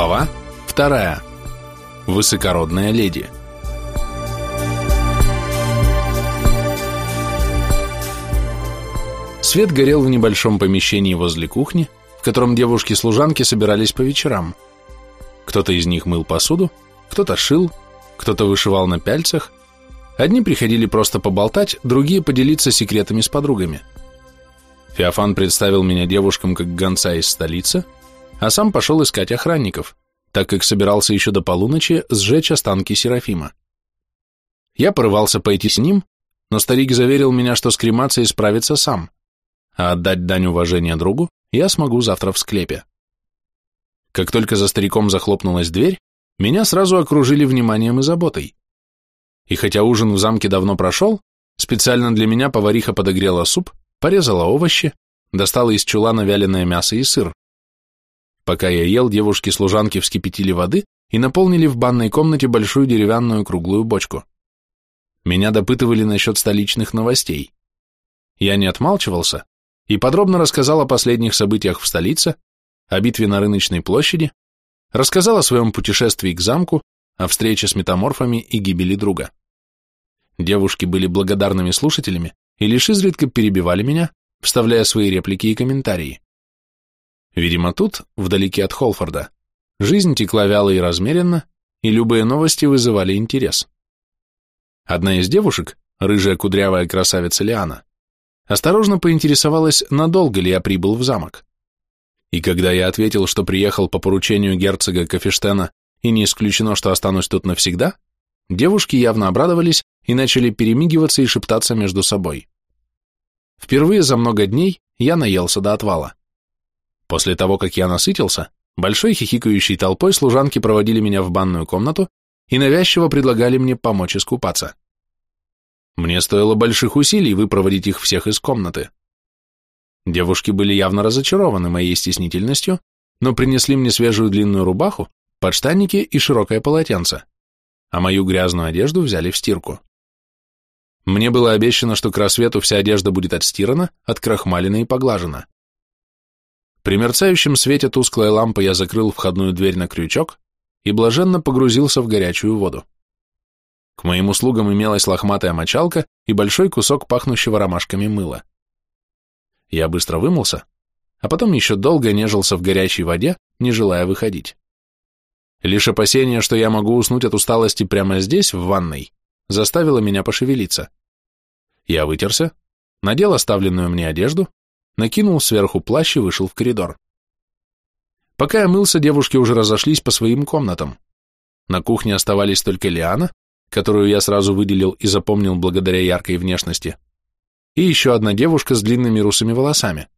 Глава вторая. Высокородная леди. Свет горел в небольшом помещении возле кухни, в котором девушки-служанки собирались по вечерам. Кто-то из них мыл посуду, кто-то шил, кто-то вышивал на пяльцах. Одни приходили просто поболтать, другие поделиться секретами с подругами. Феофан представил меня девушкам как гонца из столицы – а сам пошел искать охранников, так как собирался еще до полуночи сжечь останки Серафима. Я порывался пойти с ним, но старик заверил меня, что с кремацией справится сам, а отдать дань уважения другу я смогу завтра в склепе. Как только за стариком захлопнулась дверь, меня сразу окружили вниманием и заботой. И хотя ужин в замке давно прошел, специально для меня повариха подогрела суп, порезала овощи, достала из чулана вяленое мясо и сыр. Пока я ел, девушки-служанки вскипятили воды и наполнили в банной комнате большую деревянную круглую бочку. Меня допытывали насчет столичных новостей. Я не отмалчивался и подробно рассказал о последних событиях в столице, о битве на рыночной площади, рассказал о своем путешествии к замку, о встрече с метаморфами и гибели друга. Девушки были благодарными слушателями и лишь изредка перебивали меня, вставляя свои реплики и комментарии. Видимо, тут, вдалеке от Холфорда, жизнь текла вяло и размеренно, и любые новости вызывали интерес. Одна из девушек, рыжая кудрявая красавица Лиана, осторожно поинтересовалась, надолго ли я прибыл в замок. И когда я ответил, что приехал по поручению герцога Кафештена и не исключено, что останусь тут навсегда, девушки явно обрадовались и начали перемигиваться и шептаться между собой. Впервые за много дней я наелся до отвала. После того, как я насытился, большой хихикающей толпой служанки проводили меня в банную комнату и навязчиво предлагали мне помочь искупаться. Мне стоило больших усилий выпроводить их всех из комнаты. Девушки были явно разочарованы моей стеснительностью, но принесли мне свежую длинную рубаху, подштанники и широкое полотенце, а мою грязную одежду взяли в стирку. Мне было обещано, что к рассвету вся одежда будет отстирана, открахмалена и поглажена. При мерцающем свете тусклой лампы я закрыл входную дверь на крючок и блаженно погрузился в горячую воду. К моим услугам имелась лохматая мочалка и большой кусок пахнущего ромашками мыла. Я быстро вымылся, а потом еще долго нежился в горячей воде, не желая выходить. Лишь опасение, что я могу уснуть от усталости прямо здесь, в ванной, заставило меня пошевелиться. Я вытерся, надел оставленную мне одежду накинул сверху плащ и вышел в коридор. Пока я мылся, девушки уже разошлись по своим комнатам. На кухне оставались только Лиана, которую я сразу выделил и запомнил благодаря яркой внешности, и еще одна девушка с длинными русыми волосами.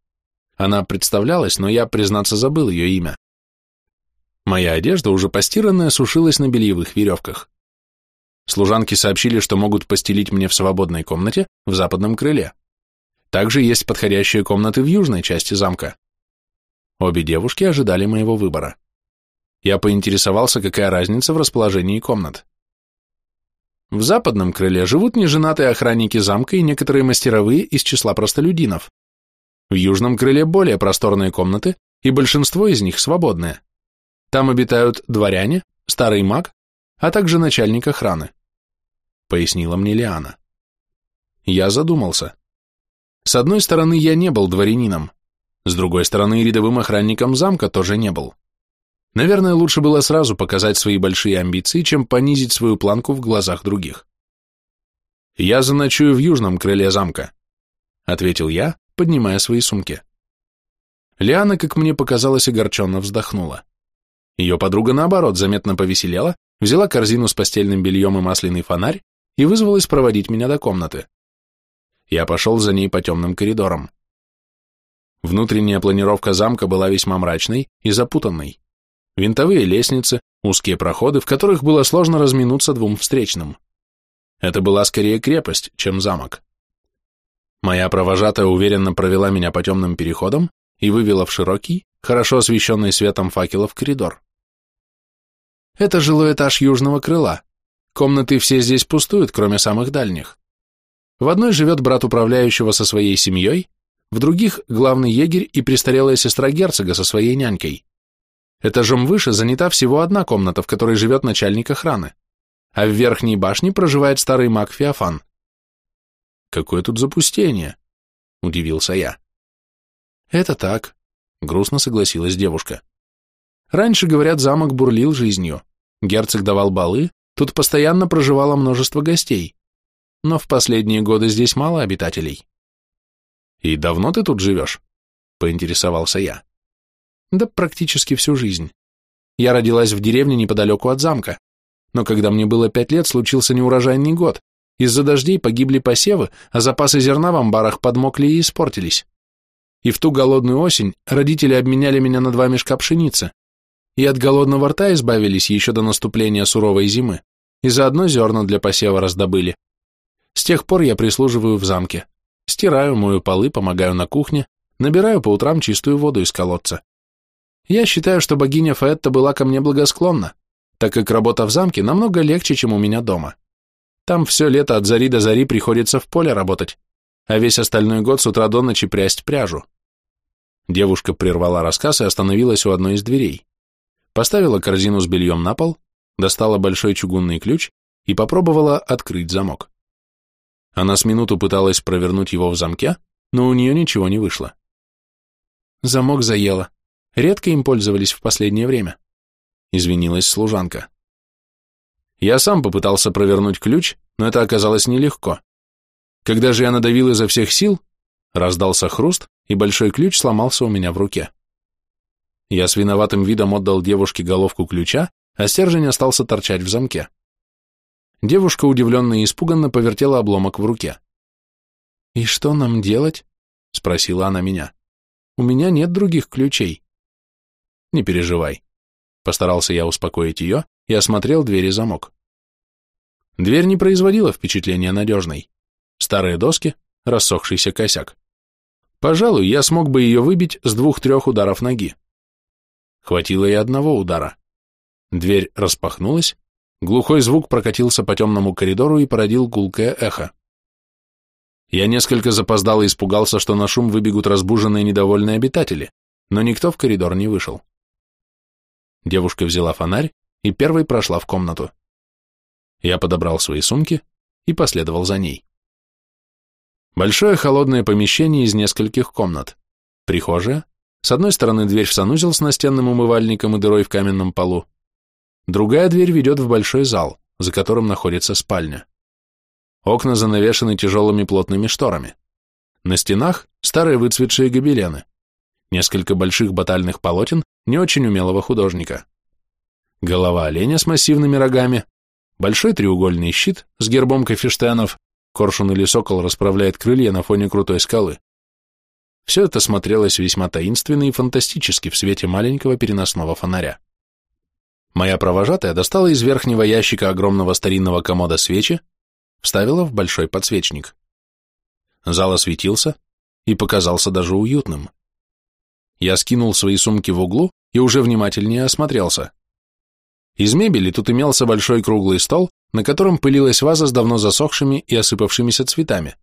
Она представлялась, но я, признаться, забыл ее имя. Моя одежда, уже постиранная, сушилась на бельевых веревках. Служанки сообщили, что могут постелить мне в свободной комнате в западном крыле. Также есть подходящие комнаты в южной части замка. Обе девушки ожидали моего выбора. Я поинтересовался, какая разница в расположении комнат. В западном крыле живут неженатые охранники замка и некоторые мастеровые из числа простолюдинов. В южном крыле более просторные комнаты, и большинство из них свободные. Там обитают дворяне, старый маг, а также начальник охраны, пояснила мне Лиана. Я задумался. С одной стороны, я не был дворянином, с другой стороны, рядовым охранником замка тоже не был. Наверное, лучше было сразу показать свои большие амбиции, чем понизить свою планку в глазах других. «Я заночую в южном крыле замка», — ответил я, поднимая свои сумки. Лиана, как мне показалось, огорченно вздохнула. Ее подруга, наоборот, заметно повеселела, взяла корзину с постельным бельем и масляный фонарь и вызвалась проводить меня до комнаты. Я пошел за ней по темным коридорам. Внутренняя планировка замка была весьма мрачной и запутанной. Винтовые лестницы, узкие проходы, в которых было сложно разминуться двум встречным. Это была скорее крепость, чем замок. Моя провожатая уверенно провела меня по темным переходам и вывела в широкий, хорошо освещенный светом факелов коридор. Это жилой этаж южного крыла. Комнаты все здесь пустуют, кроме самых дальних. В одной живет брат управляющего со своей семьей, в других – главный егерь и престарелая сестра герцога со своей нянькой. Этажом выше занята всего одна комната, в которой живет начальник охраны, а в верхней башне проживает старый маг Феофан. Какое тут запустение? Удивился я. Это так, грустно согласилась девушка. Раньше, говорят, замок бурлил жизнью. Герцог давал балы, тут постоянно проживало множество гостей. Но в последние годы здесь мало обитателей. И давно ты тут живешь? Поинтересовался я. Да практически всю жизнь. Я родилась в деревне неподалеку от замка, но когда мне было пять лет, случился неурожайный год. Из-за дождей погибли посевы, а запасы зерна в амбарах подмокли и испортились. И в ту голодную осень родители обменяли меня на два мешка пшеницы. И от голодного рта избавились еще до наступления суровой зимы, и заодно зерна для посева раздобыли. С тех пор я прислуживаю в замке. Стираю, мою полы, помогаю на кухне, набираю по утрам чистую воду из колодца. Я считаю, что богиня Фаэтта была ко мне благосклонна, так как работа в замке намного легче, чем у меня дома. Там все лето от зари до зари приходится в поле работать, а весь остальной год с утра до ночи прясть пряжу. Девушка прервала рассказ и остановилась у одной из дверей. Поставила корзину с бельем на пол, достала большой чугунный ключ и попробовала открыть замок. Она с минуту пыталась провернуть его в замке, но у нее ничего не вышло. Замок заело, Редко им пользовались в последнее время. Извинилась служанка. Я сам попытался провернуть ключ, но это оказалось нелегко. Когда же я надавил изо всех сил, раздался хруст, и большой ключ сломался у меня в руке. Я с виноватым видом отдал девушке головку ключа, а стержень остался торчать в замке. Девушка удивленно и испуганно повертела обломок в руке. «И что нам делать?» — спросила она меня. «У меня нет других ключей». Не переживай. Постарался я успокоить ее и осмотрел дверь и замок. Дверь не производила впечатления надежной. Старые доски, рассохшийся косяк. Пожалуй, я смог бы ее выбить с двух-трех ударов ноги. Хватило и одного удара. Дверь распахнулась, глухой звук прокатился по темному коридору и породил гулкое эхо. Я несколько запоздал и испугался, что на шум выбегут разбуженные недовольные обитатели, но никто в коридор не вышел. Девушка взяла фонарь и первой прошла в комнату. Я подобрал свои сумки и последовал за ней. Большое холодное помещение из нескольких комнат. Прихожая, с одной стороны дверь в санузел с настенным умывальником и дырой в каменном полу, другая дверь ведет в большой зал, за которым находится спальня. Окна занавешены тяжелыми плотными шторами. На стенах старые выцветшие гобелены, несколько больших батальных полотен не очень умелого художника. Голова оленя с массивными рогами, большой треугольный щит с гербом Кафештенов, коршун или сокол расправляет крылья на фоне крутой скалы. Все это смотрелось весьма таинственно и фантастически в свете маленького переносного фонаря. Моя провожатая достала из верхнего ящика огромного старинного комода свечи, вставила в большой подсвечник. Зал осветился и показался даже уютным. Я скинул свои сумки в углу и уже внимательнее осмотрелся. Из мебели тут имелся большой круглый стол, на котором пылилась ваза с давно засохшими и осыпавшимися цветами,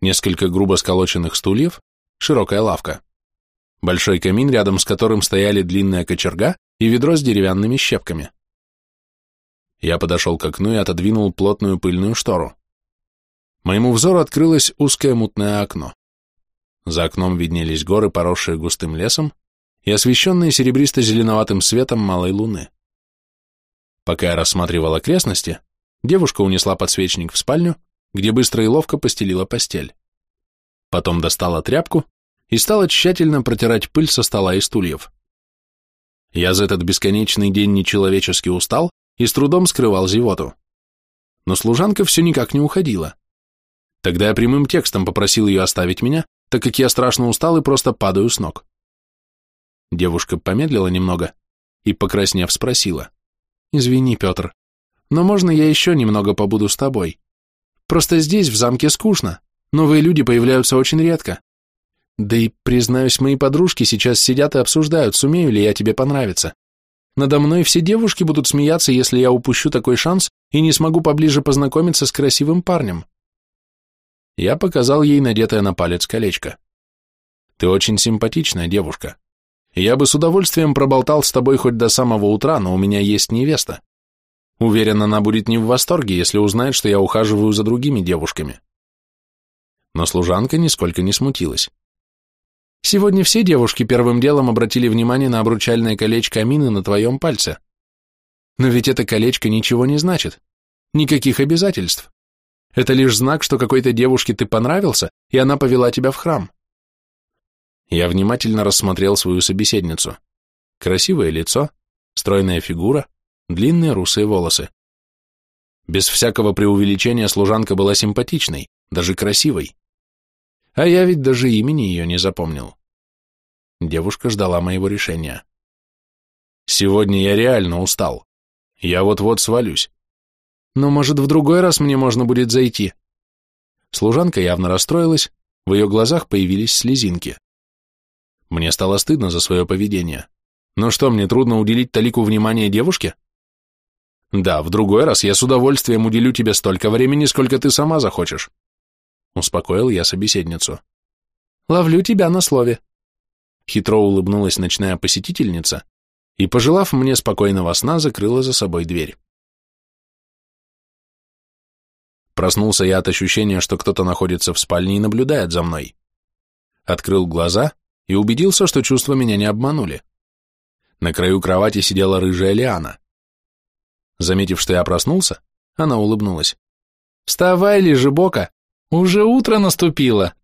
несколько грубо сколоченных стульев, широкая лавка, большой камин, рядом с которым стояли длинная кочерга и ведро с деревянными щепками. Я подошел к окну и отодвинул плотную пыльную штору. Моему взору открылось узкое мутное окно. За окном виднелись горы, поросшие густым лесом, и освещенные серебристо-зеленоватым светом малой луны. Пока я рассматривал окрестности, девушка унесла подсвечник в спальню, где быстро и ловко постелила постель. Потом достала тряпку и стала тщательно протирать пыль со стола и стульев. Я за этот бесконечный день нечеловечески устал и с трудом скрывал зевоту. Но служанка все никак не уходила. Тогда я прямым текстом попросил ее оставить меня так как я страшно устал и просто падаю с ног. Девушка помедлила немного и, покраснев, спросила. «Извини, Петр, но можно я еще немного побуду с тобой? Просто здесь, в замке, скучно. Новые люди появляются очень редко. Да и, признаюсь, мои подружки сейчас сидят и обсуждают, сумею ли я тебе понравиться. Надо мной все девушки будут смеяться, если я упущу такой шанс и не смогу поближе познакомиться с красивым парнем. Я показал ей надетое на палец колечко. Ты очень симпатичная девушка. Я бы с удовольствием проболтал с тобой хоть до самого утра, но у меня есть невеста. Уверен, она будет не в восторге, если узнает, что я ухаживаю за другими девушками. Но служанка нисколько не смутилась. Сегодня все девушки первым делом обратили внимание на обручальное колечко Амины на твоем пальце. Но ведь это колечко ничего не значит. Никаких обязательств. Это лишь знак, что какой-то девушке ты понравился, и она повела тебя в храм. Я внимательно рассмотрел свою собеседницу. Красивое лицо, стройная фигура, длинные русые волосы. Без всякого преувеличения служанка была симпатичной, даже красивой. А я ведь даже имени ее не запомнил. Девушка ждала моего решения. Сегодня я реально устал. Я вот-вот свалюсь. Но, может, в другой раз мне можно будет зайти? Служанка явно расстроилась, в ее глазах появились слезинки. Мне стало стыдно за свое поведение. Но что, мне трудно уделить талику внимания девушке? Да, в другой раз я с удовольствием уделю тебе столько времени, сколько ты сама захочешь. Успокоил я собеседницу. Ловлю тебя на слове. Хитро улыбнулась ночная посетительница и, пожелав мне спокойного сна, закрыла за собой дверь. Проснулся я от ощущения, что кто-то находится в спальне и наблюдает за мной. Открыл глаза и убедился, что чувства меня не обманули. На краю кровати сидела рыжая Лиана. Заметив, что я проснулся, она улыбнулась. «Вставай, лежебока, уже утро наступило.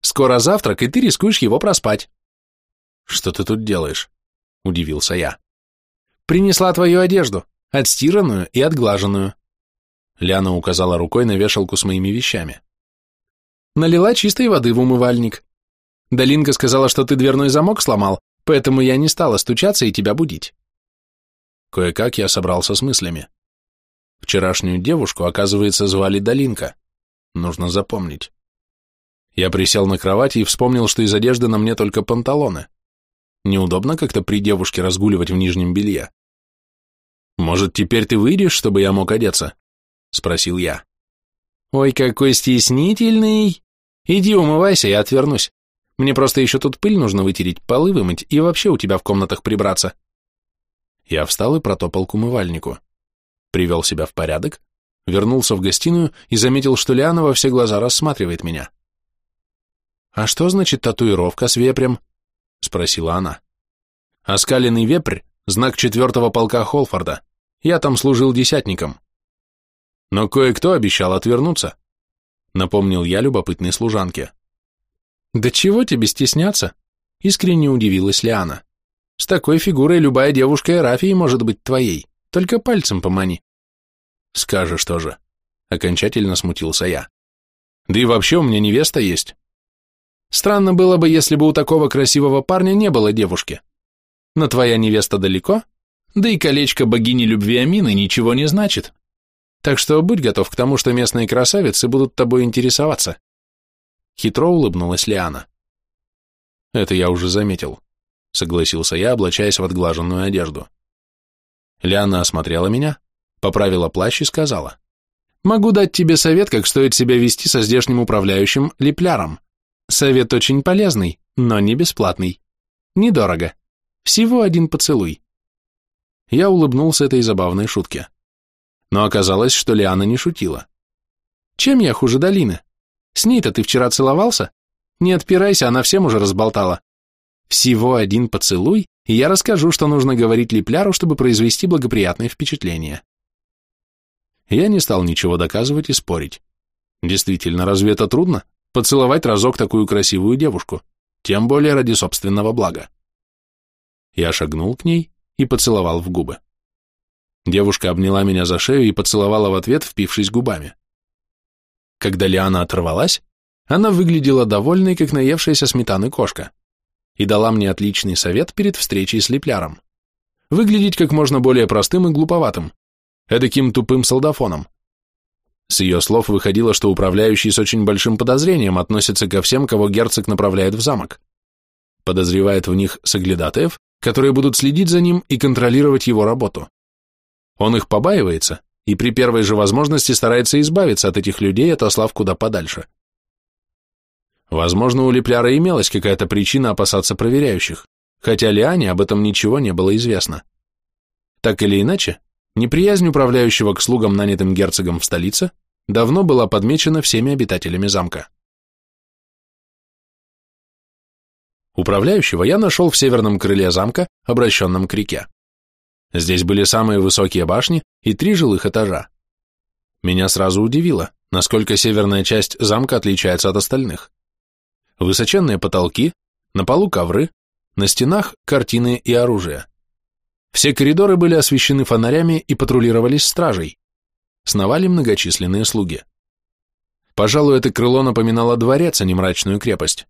Скоро завтрак, и ты рискуешь его проспать». «Что ты тут делаешь?» – удивился я. «Принесла твою одежду, отстиранную и отглаженную». Ляна указала рукой на вешалку с моими вещами. «Налила чистой воды в умывальник. Долинка сказала, что ты дверной замок сломал, поэтому я не стала стучаться и тебя будить. Кое-как я собрался с мыслями. Вчерашнюю девушку, оказывается, звали Долинка. Нужно запомнить. Я присел на кровати и вспомнил, что из одежды на мне только панталоны. Неудобно как-то при девушке разгуливать в нижнем белье. «Может, теперь ты выйдешь, чтобы я мог одеться?» — спросил я. «Ой, какой стеснительный! Иди умывайся, я отвернусь. Мне просто еще тут пыль нужно вытереть, полы вымыть и вообще у тебя в комнатах прибраться. Я встал и протопал к умывальнику. Привел себя в порядок, вернулся в гостиную и заметил, что Лиана во все глаза рассматривает меня. «А что значит татуировка с вепрем?» — спросила она. «Оскаленный вепрь — знак четвертого полка Холфорда. Я там служил десятником». «Но кое-кто обещал отвернуться», — напомнил я любопытной служанке. «Да чего тебе стесняться?» — искренне удивилась Лиана. «С такой фигурой любая девушка Эрафии может быть твоей, только пальцем помани». «Скажешь тоже», — окончательно смутился я. «Да и вообще у меня невеста есть». «Странно было бы, если бы у такого красивого парня не было девушки. Но твоя невеста далеко, да и колечко богини любви Амины ничего не значит. Так что будь готов к тому, что местные красавицы будут тобой интересоваться». Хитро улыбнулась Лиана. Это я уже заметил, согласился я, облачаясь в отглаженную одежду. Лиана осмотрела меня, поправила плащ и сказала. Могу дать тебе совет, как стоит себя вести со здешним управляющим Лепляром. Совет очень полезный, но не бесплатный. Недорого. Всего один поцелуй. Я улыбнулся этой забавной шутке. Но оказалось, что Лиана не шутила. Чем я хуже Долины? С ней-то ты вчера целовался? Не отпирайся, она всем уже разболтала. Всего один поцелуй, и я расскажу, что нужно говорить Липляру, чтобы произвести благоприятное впечатление. Я не стал ничего доказывать и спорить. Действительно, разве это трудно? Поцеловать разок такую красивую девушку, тем более ради собственного блага. Я шагнул к ней и поцеловал в губы. Девушка обняла меня за шею и поцеловала в ответ, впившись губами. Когда Лиана оторвалась, она выглядела довольной, как наевшаяся сметаны кошка, и дала мне отличный совет перед встречей с Лепляром. Выглядеть как можно более простым и глуповатым, эдаким тупым солдафоном. С ее слов выходило, что управляющий с очень большим подозрением относится ко всем, кого герцог направляет в замок. Подозревает в них соглядатаев, которые будут следить за ним и контролировать его работу. Он их побаивается и при первой же возможности старается избавиться от этих людей, отослав куда подальше. Возможно, у Лепляра имелась какая-то причина опасаться проверяющих, хотя Лиане об этом ничего не было известно. Так или иначе, неприязнь управляющего к слугам, нанятым герцогом в столице, давно была подмечена всеми обитателями замка. Управляющего я нашел в северном крыле замка, обращенном к реке. Здесь были самые высокие башни и три жилых этажа. Меня сразу удивило, насколько северная часть замка отличается от остальных. Высоченные потолки, на полу ковры, на стенах картины и оружие. Все коридоры были освещены фонарями и патрулировались стражей. Сновали многочисленные слуги. Пожалуй, это крыло напоминало дворец, а не мрачную крепость.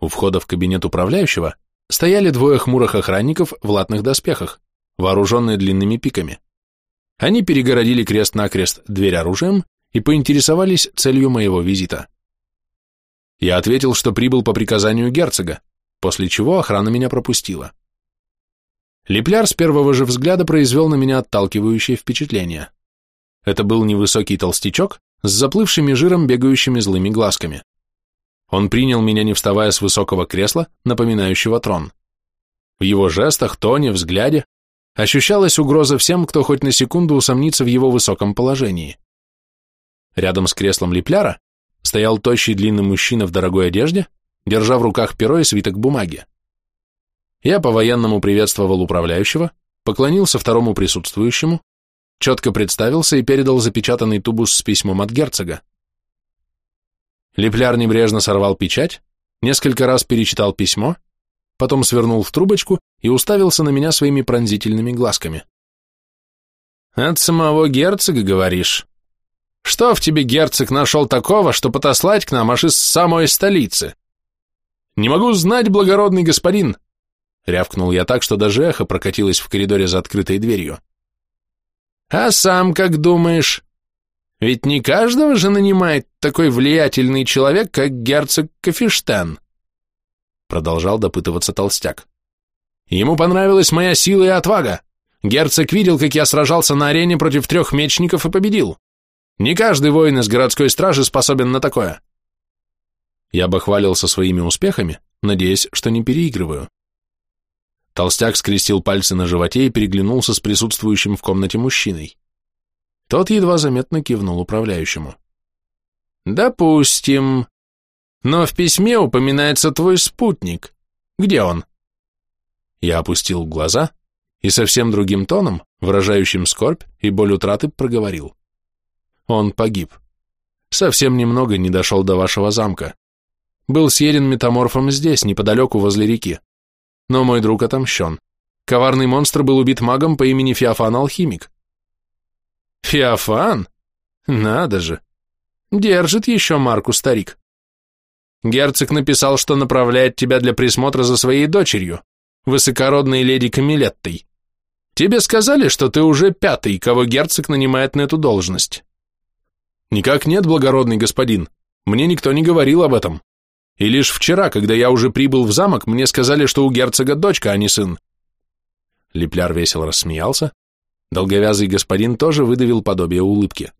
У входа в кабинет управляющего стояли двое хмурых охранников в латных доспехах, вооруженные длинными пиками. Они перегородили крест-накрест дверь оружием и поинтересовались целью моего визита. Я ответил, что прибыл по приказанию герцога, после чего охрана меня пропустила. Лепляр с первого же взгляда произвел на меня отталкивающее впечатление. Это был невысокий толстячок с заплывшими жиром бегающими злыми глазками. Он принял меня, не вставая с высокого кресла, напоминающего трон. В его жестах, тоне, взгляде ощущалась угроза всем, кто хоть на секунду усомнится в его высоком положении. Рядом с креслом Лепляра стоял тощий длинный мужчина в дорогой одежде, держа в руках перо и свиток бумаги. Я по-военному приветствовал управляющего, поклонился второму присутствующему, четко представился и передал запечатанный тубус с письмом от герцога. Лепляр небрежно сорвал печать, несколько раз перечитал письмо, потом свернул в трубочку и уставился на меня своими пронзительными глазками. «От самого герцога, говоришь? Что в тебе герцог нашел такого, что потослать к нам аж из самой столицы?» «Не могу знать, благородный господин!» Рявкнул я так, что даже эхо прокатилось в коридоре за открытой дверью. «А сам как думаешь?» Ведь не каждого же нанимает такой влиятельный человек, как герцог Кафештен. Продолжал допытываться толстяк. Ему понравилась моя сила и отвага. Герцог видел, как я сражался на арене против трех мечников и победил. Не каждый воин из городской стражи способен на такое. Я бы хвалился своими успехами, надеясь, что не переигрываю. Толстяк скрестил пальцы на животе и переглянулся с присутствующим в комнате мужчиной. Тот едва заметно кивнул управляющему. «Допустим. Но в письме упоминается твой спутник. Где он?» Я опустил глаза и совсем другим тоном, выражающим скорбь и боль утраты, проговорил. Он погиб. Совсем немного не дошел до вашего замка. Был съеден метаморфом здесь, неподалеку возле реки. Но мой друг отомщен. Коварный монстр был убит магом по имени Феофан Алхимик. Феофан? Надо же. Держит еще марку старик. Герцог написал, что направляет тебя для присмотра за своей дочерью, высокородной леди Камилеттой. Тебе сказали, что ты уже пятый, кого герцог нанимает на эту должность? Никак нет, благородный господин. Мне никто не говорил об этом. И лишь вчера, когда я уже прибыл в замок, мне сказали, что у герцога дочка, а не сын. Лепляр весело рассмеялся, Долговязый господин тоже выдавил подобие улыбки.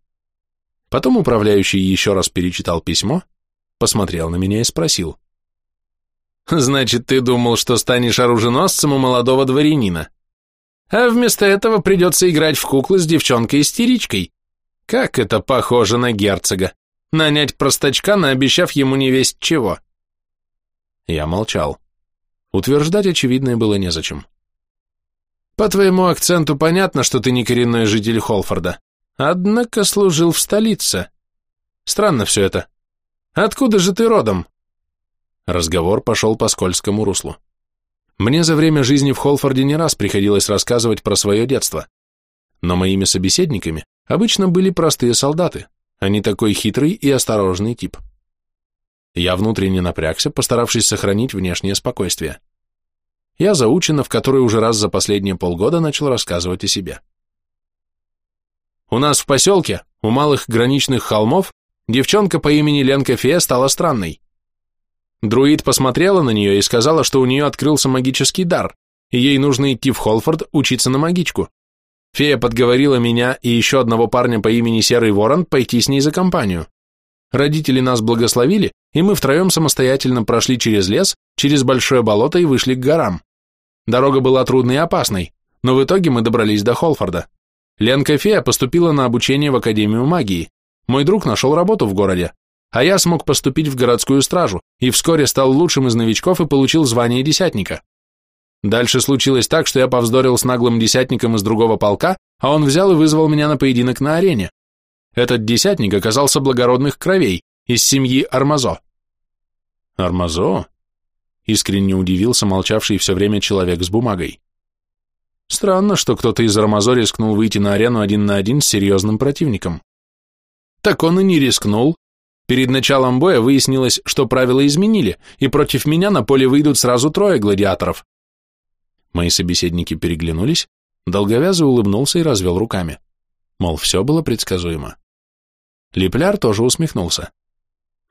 Потом управляющий еще раз перечитал письмо, посмотрел на меня и спросил. «Значит, ты думал, что станешь оруженосцем у молодого дворянина? А вместо этого придется играть в куклы с девчонкой-истеричкой. Как это похоже на герцога? Нанять простачка, наобещав ему не весть чего». Я молчал. Утверждать очевидное было незачем. По твоему акценту понятно, что ты не коренной житель Холфорда. Однако служил в столице. Странно все это. Откуда же ты родом? Разговор пошел по скользкому руслу. Мне за время жизни в Холфорде не раз приходилось рассказывать про свое детство. Но моими собеседниками обычно были простые солдаты, а не такой хитрый и осторожный тип. Я внутренне напрягся, постаравшись сохранить внешнее спокойствие я заучено в который уже раз за последние полгода начал рассказывать о себе. У нас в поселке, у малых граничных холмов, девчонка по имени Ленка Фея стала странной. Друид посмотрела на нее и сказала, что у нее открылся магический дар, и ей нужно идти в Холфорд учиться на магичку. Фея подговорила меня и еще одного парня по имени Серый Ворон пойти с ней за компанию. Родители нас благословили, и мы втроем самостоятельно прошли через лес, через большое болото и вышли к горам. Дорога была трудной и опасной, но в итоге мы добрались до Холфорда. Ленка Фея поступила на обучение в Академию магии. Мой друг нашел работу в городе, а я смог поступить в городскую стражу и вскоре стал лучшим из новичков и получил звание десятника. Дальше случилось так, что я повздорил с наглым десятником из другого полка, а он взял и вызвал меня на поединок на арене. Этот десятник оказался благородных кровей, из семьи Армазо. Армазо? Искренне удивился молчавший все время человек с бумагой. Странно, что кто-то из Армазо рискнул выйти на арену один на один с серьезным противником. Так он и не рискнул. Перед началом боя выяснилось, что правила изменили, и против меня на поле выйдут сразу трое гладиаторов. Мои собеседники переглянулись, долговязый улыбнулся и развел руками. Мол, все было предсказуемо. Лепляр тоже усмехнулся.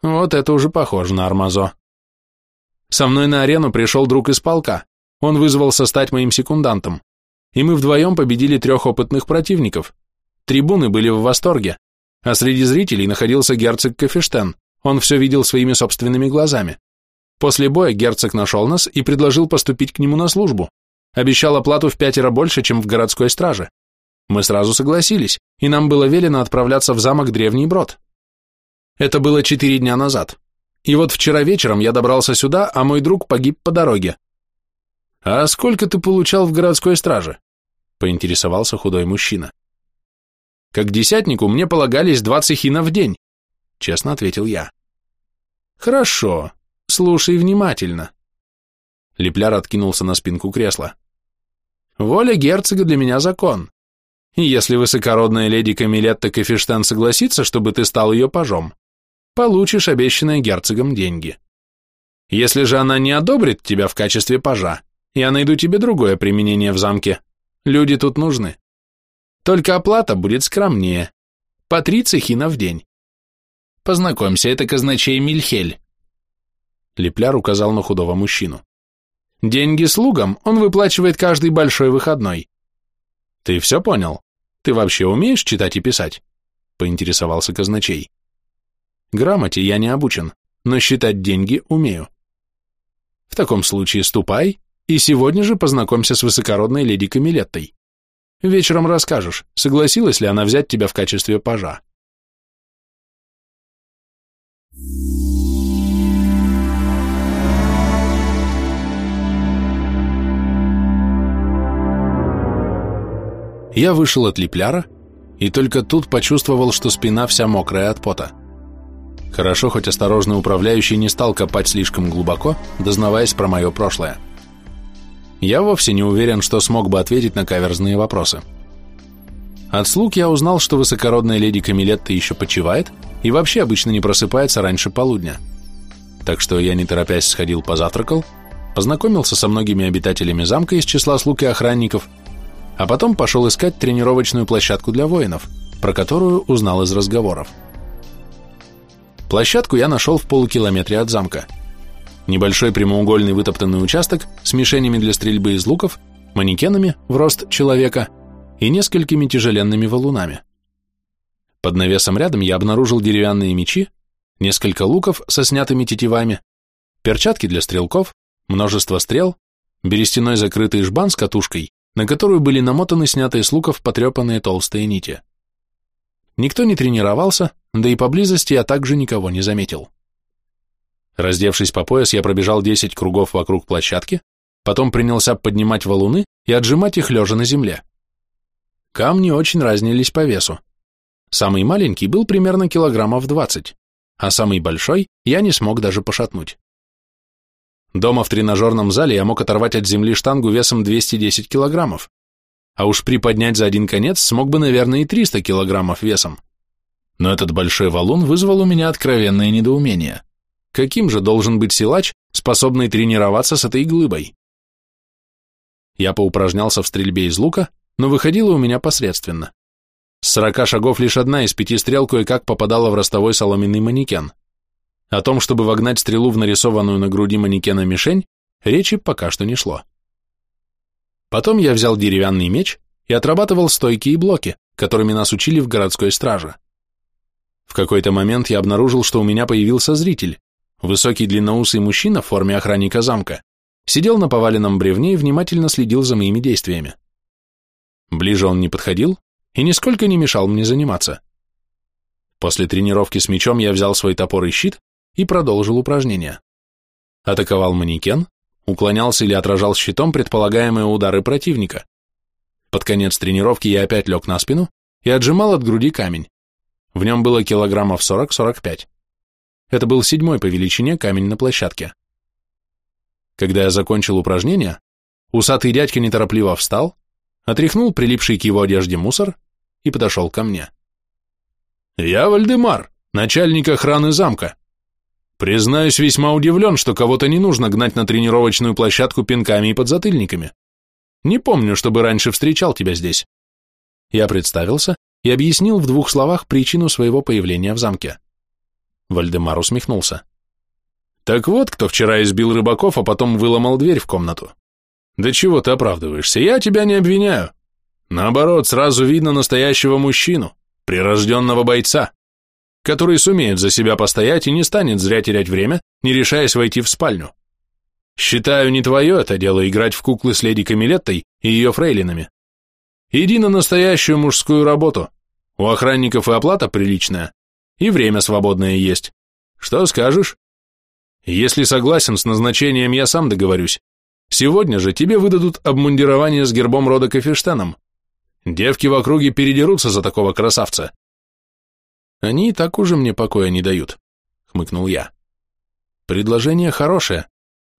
Вот это уже похоже на Армазо. Со мной на арену пришел друг из полка. Он вызвался стать моим секундантом. И мы вдвоем победили трех опытных противников. Трибуны были в восторге. А среди зрителей находился герцог Кафештен. Он все видел своими собственными глазами. После боя герцог нашел нас и предложил поступить к нему на службу. Обещал оплату в пятеро больше, чем в городской страже. Мы сразу согласились, и нам было велено отправляться в замок Древний Брод. Это было четыре дня назад. И вот вчера вечером я добрался сюда, а мой друг погиб по дороге. «А сколько ты получал в городской страже?» — поинтересовался худой мужчина. «Как десятнику мне полагались два цехина в день», — честно ответил я. «Хорошо, слушай внимательно». Лепляр откинулся на спинку кресла. Воля герцога для меня закон. И если высокородная леди Камилетта Кафештан согласится, чтобы ты стал ее пажом, получишь обещанные герцогом деньги. Если же она не одобрит тебя в качестве пажа, я найду тебе другое применение в замке. Люди тут нужны. Только оплата будет скромнее. По три цехина в день. Познакомься, это казначей Мильхель. Лепляр указал на худого мужчину. Деньги слугам он выплачивает каждый большой выходной. Ты все понял? Ты вообще умеешь читать и писать? Поинтересовался казначей. Грамоте я не обучен, но считать деньги умею. В таком случае ступай и сегодня же познакомься с высокородной леди Камилеттой. Вечером расскажешь, согласилась ли она взять тебя в качестве пажа. Я вышел от лепляра и только тут почувствовал, что спина вся мокрая от пота. Хорошо, хоть осторожный управляющий не стал копать слишком глубоко, дознаваясь про мое прошлое. Я вовсе не уверен, что смог бы ответить на каверзные вопросы. От слуг я узнал, что высокородная леди Камилетта еще почивает и вообще обычно не просыпается раньше полудня. Так что я не торопясь сходил позавтракал, познакомился со многими обитателями замка из числа слуг и охранников – а потом пошел искать тренировочную площадку для воинов, про которую узнал из разговоров. Площадку я нашел в полукилометре от замка. Небольшой прямоугольный вытоптанный участок с мишенями для стрельбы из луков, манекенами в рост человека и несколькими тяжеленными валунами. Под навесом рядом я обнаружил деревянные мечи, несколько луков со снятыми тетивами, перчатки для стрелков, множество стрел, берестяной закрытый жбан с катушкой на которую были намотаны снятые с луков потрепанные толстые нити. Никто не тренировался, да и поблизости я также никого не заметил. Раздевшись по пояс, я пробежал 10 кругов вокруг площадки, потом принялся поднимать валуны и отжимать их лежа на земле. Камни очень разнились по весу. Самый маленький был примерно килограммов 20, а самый большой я не смог даже пошатнуть. Дома в тренажерном зале я мог оторвать от земли штангу весом 210 килограммов, а уж приподнять за один конец смог бы, наверное, и 300 килограммов весом. Но этот большой валун вызвал у меня откровенное недоумение. Каким же должен быть силач, способный тренироваться с этой глыбой? Я поупражнялся в стрельбе из лука, но выходило у меня посредственно. С сорока шагов лишь одна из пяти стрел кое-как попадала в ростовой соломенный манекен. О том, чтобы вогнать стрелу в нарисованную на груди манекена мишень, речи пока что не шло. Потом я взял деревянный меч и отрабатывал стойки и блоки, которыми нас учили в городской страже. В какой-то момент я обнаружил, что у меня появился зритель, высокий длинноусый мужчина в форме охранника замка, сидел на поваленном бревне и внимательно следил за моими действиями. Ближе он не подходил и нисколько не мешал мне заниматься. После тренировки с мечом я взял свой топор и щит и продолжил упражнение. Атаковал манекен, уклонялся или отражал щитом предполагаемые удары противника. Под конец тренировки я опять лег на спину и отжимал от груди камень. В нем было килограммов 40-45. Это был седьмой по величине камень на площадке. Когда я закончил упражнение, усатый дядька неторопливо встал, отряхнул прилипший к его одежде мусор и подошел ко мне. «Я Вальдемар, начальник охраны замка. Признаюсь, весьма удивлен, что кого-то не нужно гнать на тренировочную площадку пинками и подзатыльниками. Не помню, чтобы раньше встречал тебя здесь». Я представился и объяснил в двух словах причину своего появления в замке. Вальдемар усмехнулся. Так вот, кто вчера избил рыбаков, а потом выломал дверь в комнату. Да чего ты оправдываешься? Я тебя не обвиняю. Наоборот, сразу видно настоящего мужчину, прирожденного бойца, который сумеет за себя постоять и не станет зря терять время, не решаясь войти в спальню. Считаю, не твое это дело играть в куклы с леди Камилеттой и ее фрейлинами. Иди на настоящую мужскую работу. У охранников и оплата приличная, и время свободное есть. Что скажешь? Если согласен с назначением, я сам договорюсь. Сегодня же тебе выдадут обмундирование с гербом рода Кафештаном. Девки в округе передерутся за такого красавца. Они и так уже мне покоя не дают, хмыкнул я. Предложение хорошее,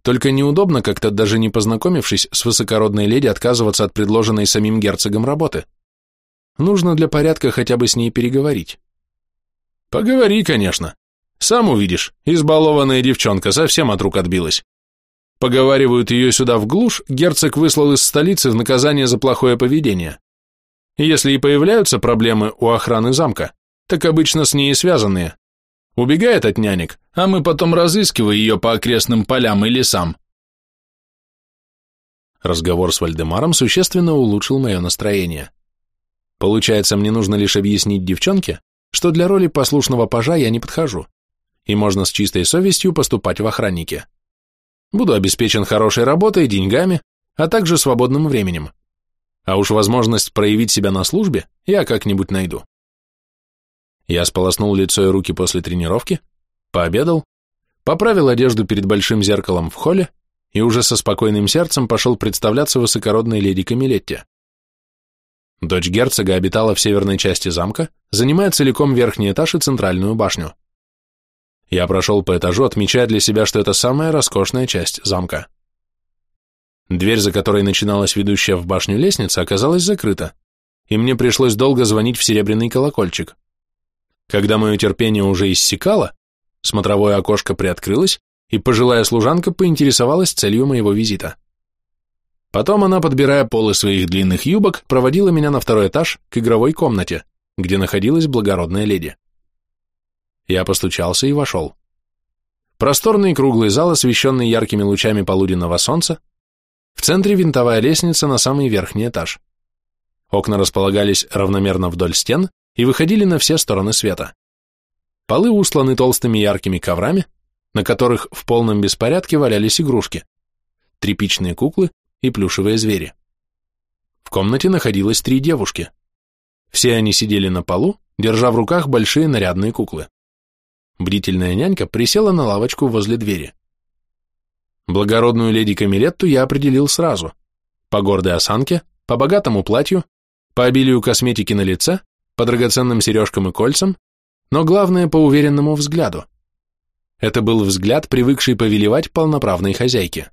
только неудобно как-то даже не познакомившись с высокородной леди отказываться от предложенной самим герцогом работы. Нужно для порядка хотя бы с ней переговорить. Поговори, конечно. Сам увидишь, избалованная девчонка совсем от рук отбилась. Поговаривают ее сюда в глушь, герцог выслал из столицы в наказание за плохое поведение. Если и появляются проблемы у охраны замка, так обычно с ней и связанные. Убегает от нянек, а мы потом разыскиваем ее по окрестным полям и лесам. Разговор с Вальдемаром существенно улучшил мое настроение. Получается, мне нужно лишь объяснить девчонке, что для роли послушного пажа я не подхожу, и можно с чистой совестью поступать в охраннике. Буду обеспечен хорошей работой, деньгами, а также свободным временем. А уж возможность проявить себя на службе я как-нибудь найду. Я сполоснул лицо и руки после тренировки, пообедал, поправил одежду перед большим зеркалом в холле и уже со спокойным сердцем пошел представляться высокородной леди Камилетте. Дочь герцога обитала в северной части замка, занимая целиком верхний этаж и центральную башню. Я прошел по этажу, отмечая для себя, что это самая роскошная часть замка. Дверь, за которой начиналась ведущая в башню лестница, оказалась закрыта, и мне пришлось долго звонить в серебряный колокольчик. Когда мое терпение уже иссякало, смотровое окошко приоткрылось, и пожилая служанка поинтересовалась целью моего визита. Потом она, подбирая полы своих длинных юбок, проводила меня на второй этаж к игровой комнате, где находилась благородная леди. Я постучался и вошел. Просторный круглый зал, освещенный яркими лучами полуденного солнца, в центре винтовая лестница на самый верхний этаж. Окна располагались равномерно вдоль стен и выходили на все стороны света. Полы устланы толстыми яркими коврами, на которых в полном беспорядке валялись игрушки, тряпичные куклы и плюшевые звери. В комнате находилось три девушки. Все они сидели на полу, держа в руках большие нарядные куклы. Бдительная нянька присела на лавочку возле двери. Благородную леди Камилетту я определил сразу. По гордой осанке, по богатому платью, по обилию косметики на лице, по драгоценным сережкам и кольцам, но главное по уверенному взгляду. Это был взгляд, привыкший повелевать полноправной хозяйке.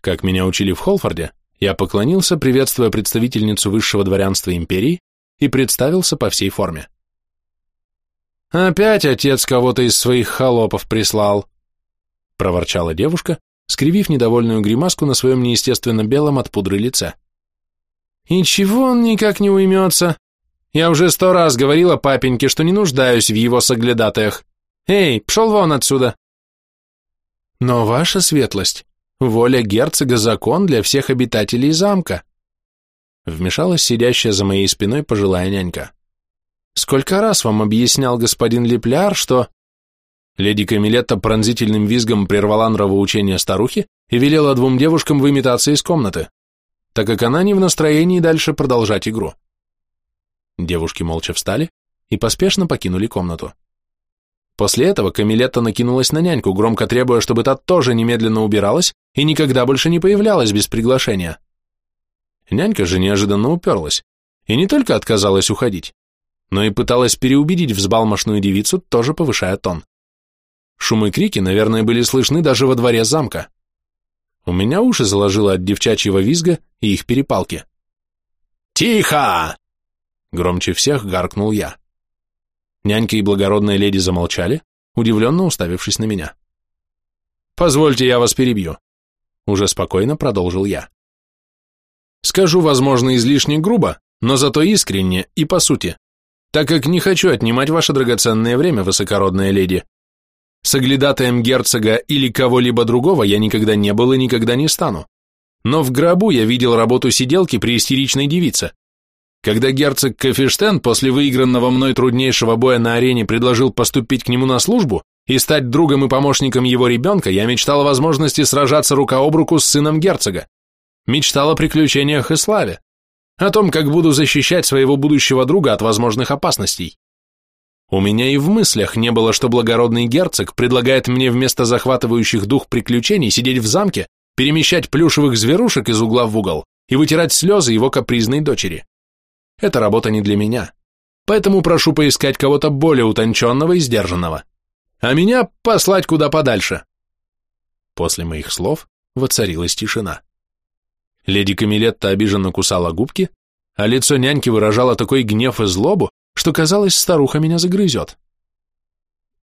Как меня учили в Холфорде, я поклонился, приветствуя представительницу высшего дворянства империи, и представился по всей форме. «Опять отец кого-то из своих холопов прислал», — проворчала девушка, скривив недовольную гримаску на своем неестественно белом от пудры лице. «И чего он никак не уймется? Я уже сто раз говорила папеньке, что не нуждаюсь в его соглядатаях. Эй, пшел вон отсюда!» «Но ваша светлость, Воля герцога – закон для всех обитателей замка. Вмешалась сидящая за моей спиной пожилая нянька. Сколько раз вам объяснял господин Лепляр, что... Леди Камилетта пронзительным визгом прервала нравоучение старухи и велела двум девушкам выметаться из комнаты, так как она не в настроении дальше продолжать игру. Девушки молча встали и поспешно покинули комнату. После этого Камилетта накинулась на няньку, громко требуя, чтобы та тоже немедленно убиралась и никогда больше не появлялась без приглашения. Нянька же неожиданно уперлась и не только отказалась уходить, но и пыталась переубедить взбалмошную девицу, тоже повышая тон. Шум и крики, наверное, были слышны даже во дворе замка. У меня уши заложило от девчачьего визга и их перепалки. «Тихо!» Громче всех гаркнул я. Нянька и благородная леди замолчали, удивленно уставившись на меня. «Позвольте, я вас перебью», — уже спокойно продолжил я. «Скажу, возможно, излишне грубо, но зато искренне и по сути, так как не хочу отнимать ваше драгоценное время, высокородная леди. Соглядатаем герцога или кого-либо другого я никогда не был и никогда не стану. Но в гробу я видел работу сиделки при истеричной девице. Когда герцог Кафештен после выигранного мной труднейшего боя на арене предложил поступить к нему на службу и стать другом и помощником его ребенка, я мечтал о возможности сражаться рука об руку с сыном герцога. Мечтал о приключениях и славе. О том, как буду защищать своего будущего друга от возможных опасностей. У меня и в мыслях не было, что благородный герцог предлагает мне вместо захватывающих дух приключений сидеть в замке, перемещать плюшевых зверушек из угла в угол и вытирать слезы его капризной дочери. Эта работа не для меня. Поэтому прошу поискать кого-то более утонченного и сдержанного. А меня послать куда подальше. После моих слов воцарилась тишина. Леди Камилетта обиженно кусала губки, а лицо няньки выражало такой гнев и злобу, что, казалось, старуха меня загрызет.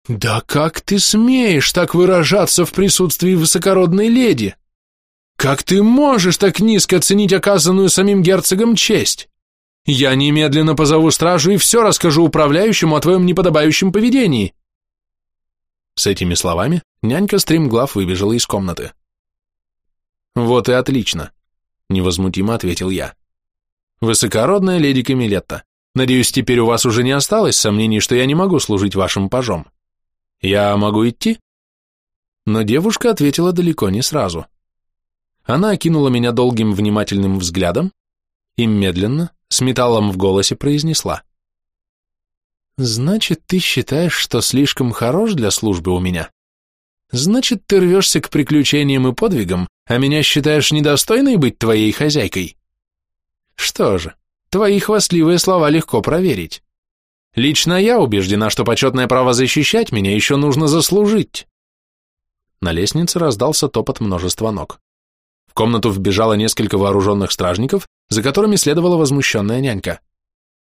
«Да как ты смеешь так выражаться в присутствии высокородной леди? Как ты можешь так низко ценить оказанную самим герцогом честь? Я немедленно позову стражу и все расскажу управляющему о твоем неподобающем поведении». С этими словами нянька стремглав выбежала из комнаты. «Вот и отлично», — невозмутимо ответил я. «Высокородная леди Камилетта, Надеюсь, теперь у вас уже не осталось сомнений, что я не могу служить вашим пажом. Я могу идти?» Но девушка ответила далеко не сразу. Она окинула меня долгим внимательным взглядом и медленно, с металлом в голосе произнесла. «Значит, ты считаешь, что слишком хорош для службы у меня? Значит, ты рвешься к приключениям и подвигам, а меня считаешь недостойной быть твоей хозяйкой? Что же, Твои хвастливые слова легко проверить. Лично я убеждена, что почетное право защищать меня еще нужно заслужить. На лестнице раздался топот множества ног. В комнату вбежало несколько вооруженных стражников, за которыми следовала возмущенная нянька.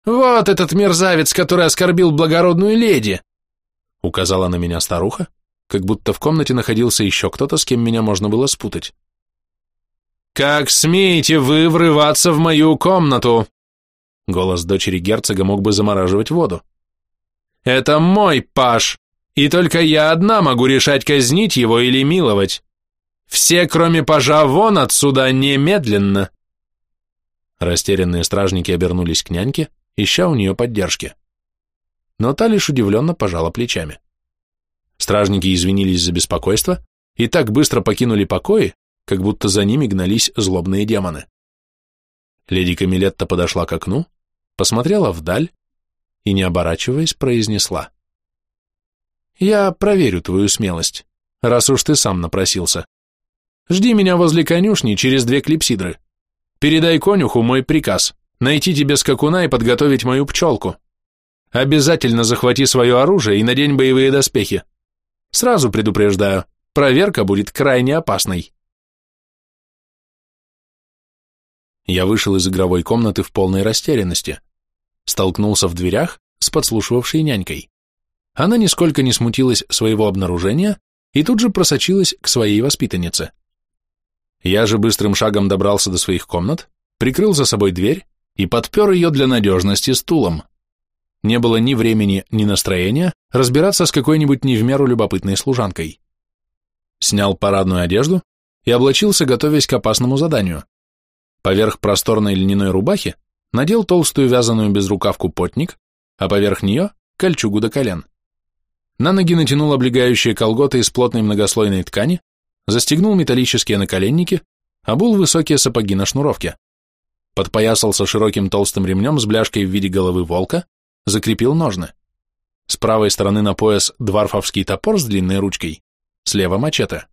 «Вот этот мерзавец, который оскорбил благородную леди!» Указала на меня старуха, как будто в комнате находился еще кто-то, с кем меня можно было спутать. «Как смеете вы врываться в мою комнату?» Голос дочери герцога мог бы замораживать воду. «Это мой паш, и только я одна могу решать, казнить его или миловать. Все, кроме пажа, вон отсюда немедленно!» Растерянные стражники обернулись к няньке, ища у нее поддержки. Но та лишь удивленно пожала плечами. Стражники извинились за беспокойство и так быстро покинули покои, как будто за ними гнались злобные демоны. Леди Камилетта подошла к окну, посмотрела вдаль и, не оборачиваясь, произнесла. «Я проверю твою смелость, раз уж ты сам напросился. Жди меня возле конюшни через две клипсидры. Передай конюху мой приказ — найти тебе скакуна и подготовить мою пчелку. Обязательно захвати свое оружие и надень боевые доспехи. Сразу предупреждаю, проверка будет крайне опасной». Я вышел из игровой комнаты в полной растерянности. Столкнулся в дверях с подслушивавшей нянькой. Она нисколько не смутилась своего обнаружения и тут же просочилась к своей воспитаннице. Я же быстрым шагом добрался до своих комнат, прикрыл за собой дверь и подпер ее для надежности стулом. Не было ни времени, ни настроения разбираться с какой-нибудь не в меру любопытной служанкой. Снял парадную одежду и облачился, готовясь к опасному заданию. Поверх просторной льняной рубахи надел толстую вязаную безрукавку потник, а поверх нее – кольчугу до колен. На ноги натянул облегающие колготы из плотной многослойной ткани, застегнул металлические наколенники, обул высокие сапоги на шнуровке, подпоясался широким толстым ремнем с бляшкой в виде головы волка, закрепил ножны. С правой стороны на пояс дварфовский топор с длинной ручкой, слева мачете.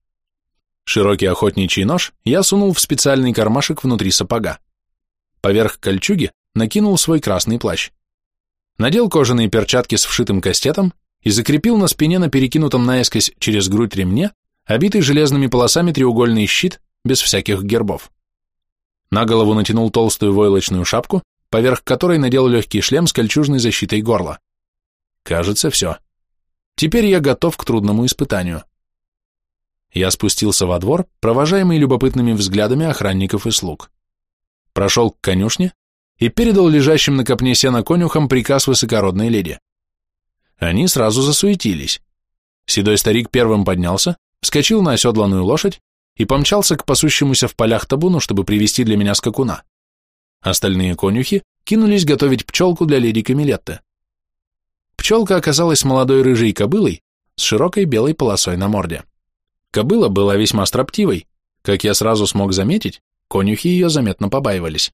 Широкий охотничий нож я сунул в специальный кармашек внутри сапога. Поверх кольчуги накинул свой красный плащ. Надел кожаные перчатки с вшитым кастетом и закрепил на спине на перекинутом наискось через грудь ремне, обитый железными полосами треугольный щит без всяких гербов. На голову натянул толстую войлочную шапку, поверх которой надел легкий шлем с кольчужной защитой горла. Кажется, все. Теперь я готов к трудному испытанию. Я спустился во двор, провожаемый любопытными взглядами охранников и слуг. Прошел к конюшне и передал лежащим на копне сена конюхам приказ высокородной леди. Они сразу засуетились. Седой старик первым поднялся, вскочил на оседланную лошадь и помчался к пасущемуся в полях табуну, чтобы привести для меня скакуна. Остальные конюхи кинулись готовить пчелку для леди Камилетты. Пчелка оказалась молодой рыжей кобылой с широкой белой полосой на морде. Кобыла была весьма строптивой, как я сразу смог заметить, конюхи ее заметно побаивались.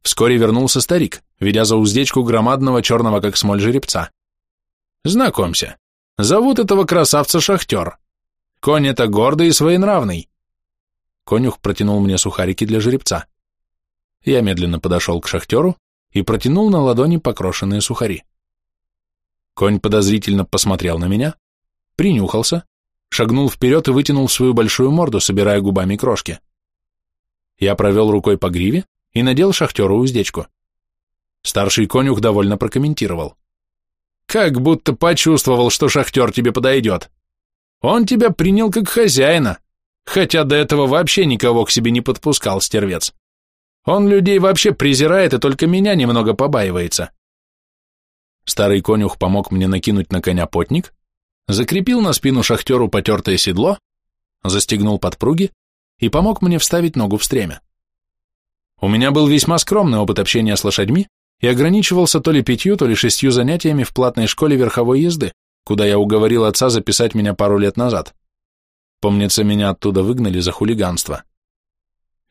Вскоре вернулся старик, ведя за уздечку громадного черного как смоль жеребца. Знакомься, зовут этого красавца Шахтер. Конь это гордый и своенравный. Конюх протянул мне сухарики для жеребца. Я медленно подошел к шахтеру и протянул на ладони покрошенные сухари. Конь подозрительно посмотрел на меня, принюхался, шагнул вперед и вытянул свою большую морду, собирая губами крошки. Я провел рукой по гриве и надел шахтеру уздечку. Старший конюх довольно прокомментировал. Как будто почувствовал, что шахтер тебе подойдет. Он тебя принял как хозяина, хотя до этого вообще никого к себе не подпускал, стервец. Он людей вообще презирает и только меня немного побаивается. Старый конюх помог мне накинуть на коня потник, закрепил на спину шахтеру потертое седло, застегнул подпруги и помог мне вставить ногу в стремя. У меня был весьма скромный опыт общения с лошадьми, и ограничивался то ли пятью, то ли шестью занятиями в платной школе верховой езды, куда я уговорил отца записать меня пару лет назад. Помнится, меня оттуда выгнали за хулиганство.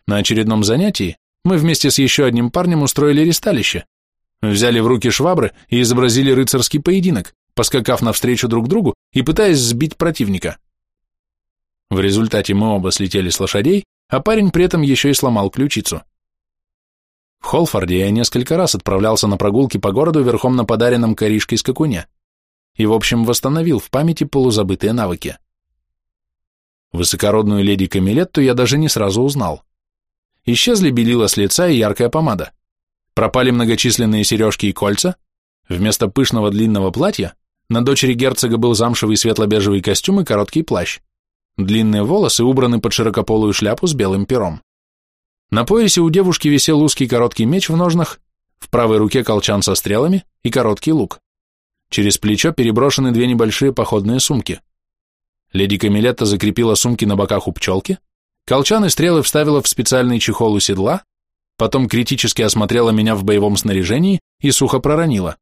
На очередном занятии мы вместе с еще одним парнем устроили ресталище, взяли в руки швабры и изобразили рыцарский поединок, поскакав навстречу друг другу и пытаясь сбить противника. В результате мы оба слетели с лошадей, а парень при этом еще и сломал ключицу. В Холфорде я несколько раз отправлялся на прогулки по городу верхом на подаренном коришкой скакуне и, в общем, восстановил в памяти полузабытые навыки. Высокородную леди Камилетту я даже не сразу узнал. Исчезли белила с лица и яркая помада. Пропали многочисленные сережки и кольца. Вместо пышного длинного платья на дочери герцога был замшевый светло-бежевый костюм и короткий плащ. Длинные волосы убраны под широкополую шляпу с белым пером. На поясе у девушки висел узкий короткий меч в ножнах, в правой руке колчан со стрелами и короткий лук. Через плечо переброшены две небольшие походные сумки. Леди Камилетта закрепила сумки на боках у пчелки, колчан и стрелы вставила в специальный чехол у седла, потом критически осмотрела меня в боевом снаряжении и сухо проронила.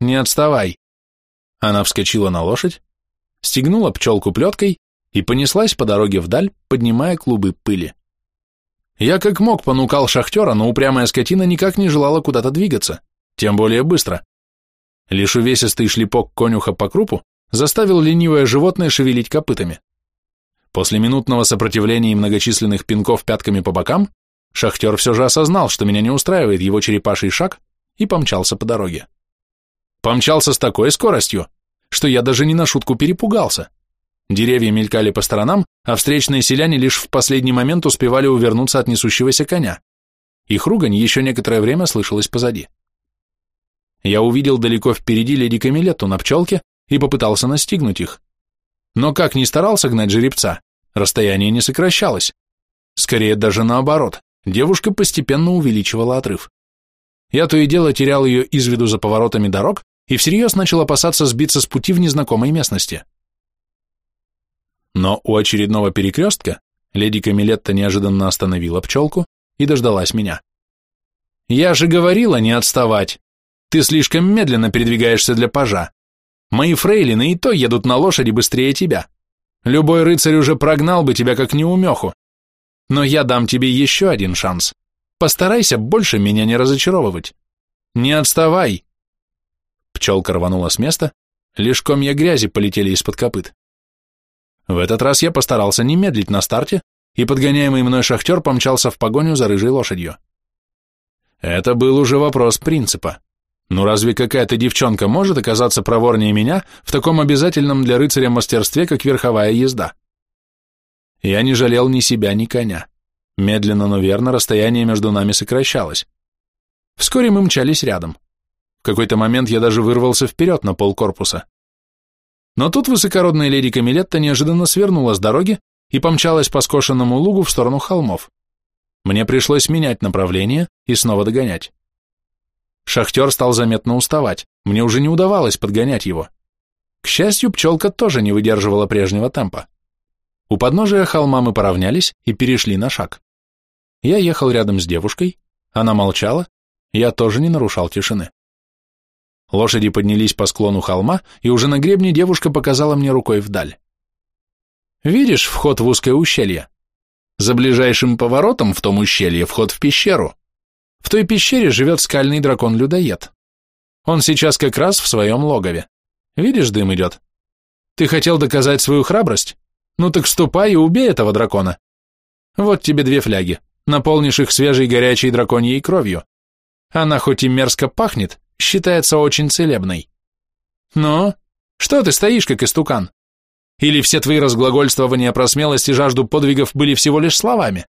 «Не отставай!» Она вскочила на лошадь, стегнула пчелку плеткой и понеслась по дороге вдаль, поднимая клубы пыли. Я как мог понукал шахтера, но упрямая скотина никак не желала куда-то двигаться, тем более быстро. Лишь увесистый шлепок конюха по крупу заставил ленивое животное шевелить копытами. После минутного сопротивления и многочисленных пинков пятками по бокам, шахтер все же осознал, что меня не устраивает его черепаший шаг, и помчался по дороге. Помчался с такой скоростью, что я даже не на шутку перепугался. Деревья мелькали по сторонам, а встречные селяне лишь в последний момент успевали увернуться от несущегося коня. Их ругань еще некоторое время слышалась позади. Я увидел далеко впереди леди Камилетту на пчелке и попытался настигнуть их. Но как ни старался гнать жеребца, расстояние не сокращалось. Скорее даже наоборот, девушка постепенно увеличивала отрыв. Я то и дело терял ее из виду за поворотами дорог и всерьез начал опасаться сбиться с пути в незнакомой местности. Но у очередного перекрестка леди Камилетта неожиданно остановила пчелку и дождалась меня. «Я же говорила не отставать! Ты слишком медленно передвигаешься для пажа. Мои фрейлины и то едут на лошади быстрее тебя. Любой рыцарь уже прогнал бы тебя как неумеху. Но я дам тебе еще один шанс. Постарайся больше меня не разочаровывать. Не отставай!» Пчелка рванула с места, лишь комья грязи полетели из-под копыт. В этот раз я постарался не медлить на старте, и подгоняемый мной шахтер помчался в погоню за рыжей лошадью. Это был уже вопрос принципа. Ну разве какая-то девчонка может оказаться проворнее меня в таком обязательном для рыцаря мастерстве, как верховая езда? Я не жалел ни себя, ни коня. Медленно, но верно расстояние между нами сокращалось. Вскоре мы мчались рядом. В какой-то момент я даже вырвался вперед на полкорпуса. Но тут высокородная леди Камилетта неожиданно свернула с дороги и помчалась по скошенному лугу в сторону холмов. Мне пришлось менять направление и снова догонять. Шахтер стал заметно уставать, мне уже не удавалось подгонять его. К счастью, пчелка тоже не выдерживала прежнего темпа. У подножия холма мы поравнялись и перешли на шаг. Я ехал рядом с девушкой, она молчала, я тоже не нарушал тишины. Лошади поднялись по склону холма, и уже на гребне девушка показала мне рукой вдаль. «Видишь вход в узкое ущелье? За ближайшим поворотом в том ущелье вход в пещеру. В той пещере живет скальный дракон-людоед. Он сейчас как раз в своем логове. Видишь, дым идет? Ты хотел доказать свою храбрость? Ну так ступай и убей этого дракона. Вот тебе две фляги. Наполнишь их свежей горячей драконьей кровью. Она хоть и мерзко пахнет, считается очень целебной. Но что ты стоишь, как истукан? Или все твои разглагольствования про смелость и жажду подвигов были всего лишь словами?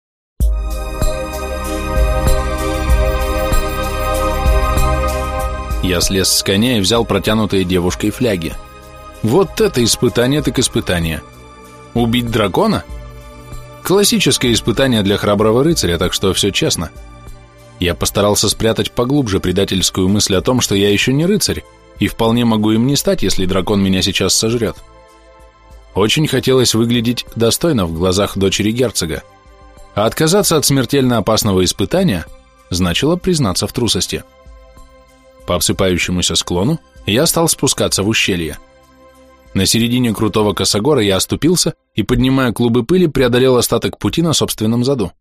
Я слез с коня и взял протянутые девушкой фляги. Вот это испытание так испытание. Убить дракона? Классическое испытание для храброго рыцаря, так что все честно. Я постарался спрятать поглубже предательскую мысль о том, что я еще не рыцарь, и вполне могу им не стать, если дракон меня сейчас сожрет. Очень хотелось выглядеть достойно в глазах дочери герцога, а отказаться от смертельно опасного испытания значило признаться в трусости. По обсыпающемуся склону я стал спускаться в ущелье. На середине крутого косогора я оступился и, поднимая клубы пыли, преодолел остаток пути на собственном заду.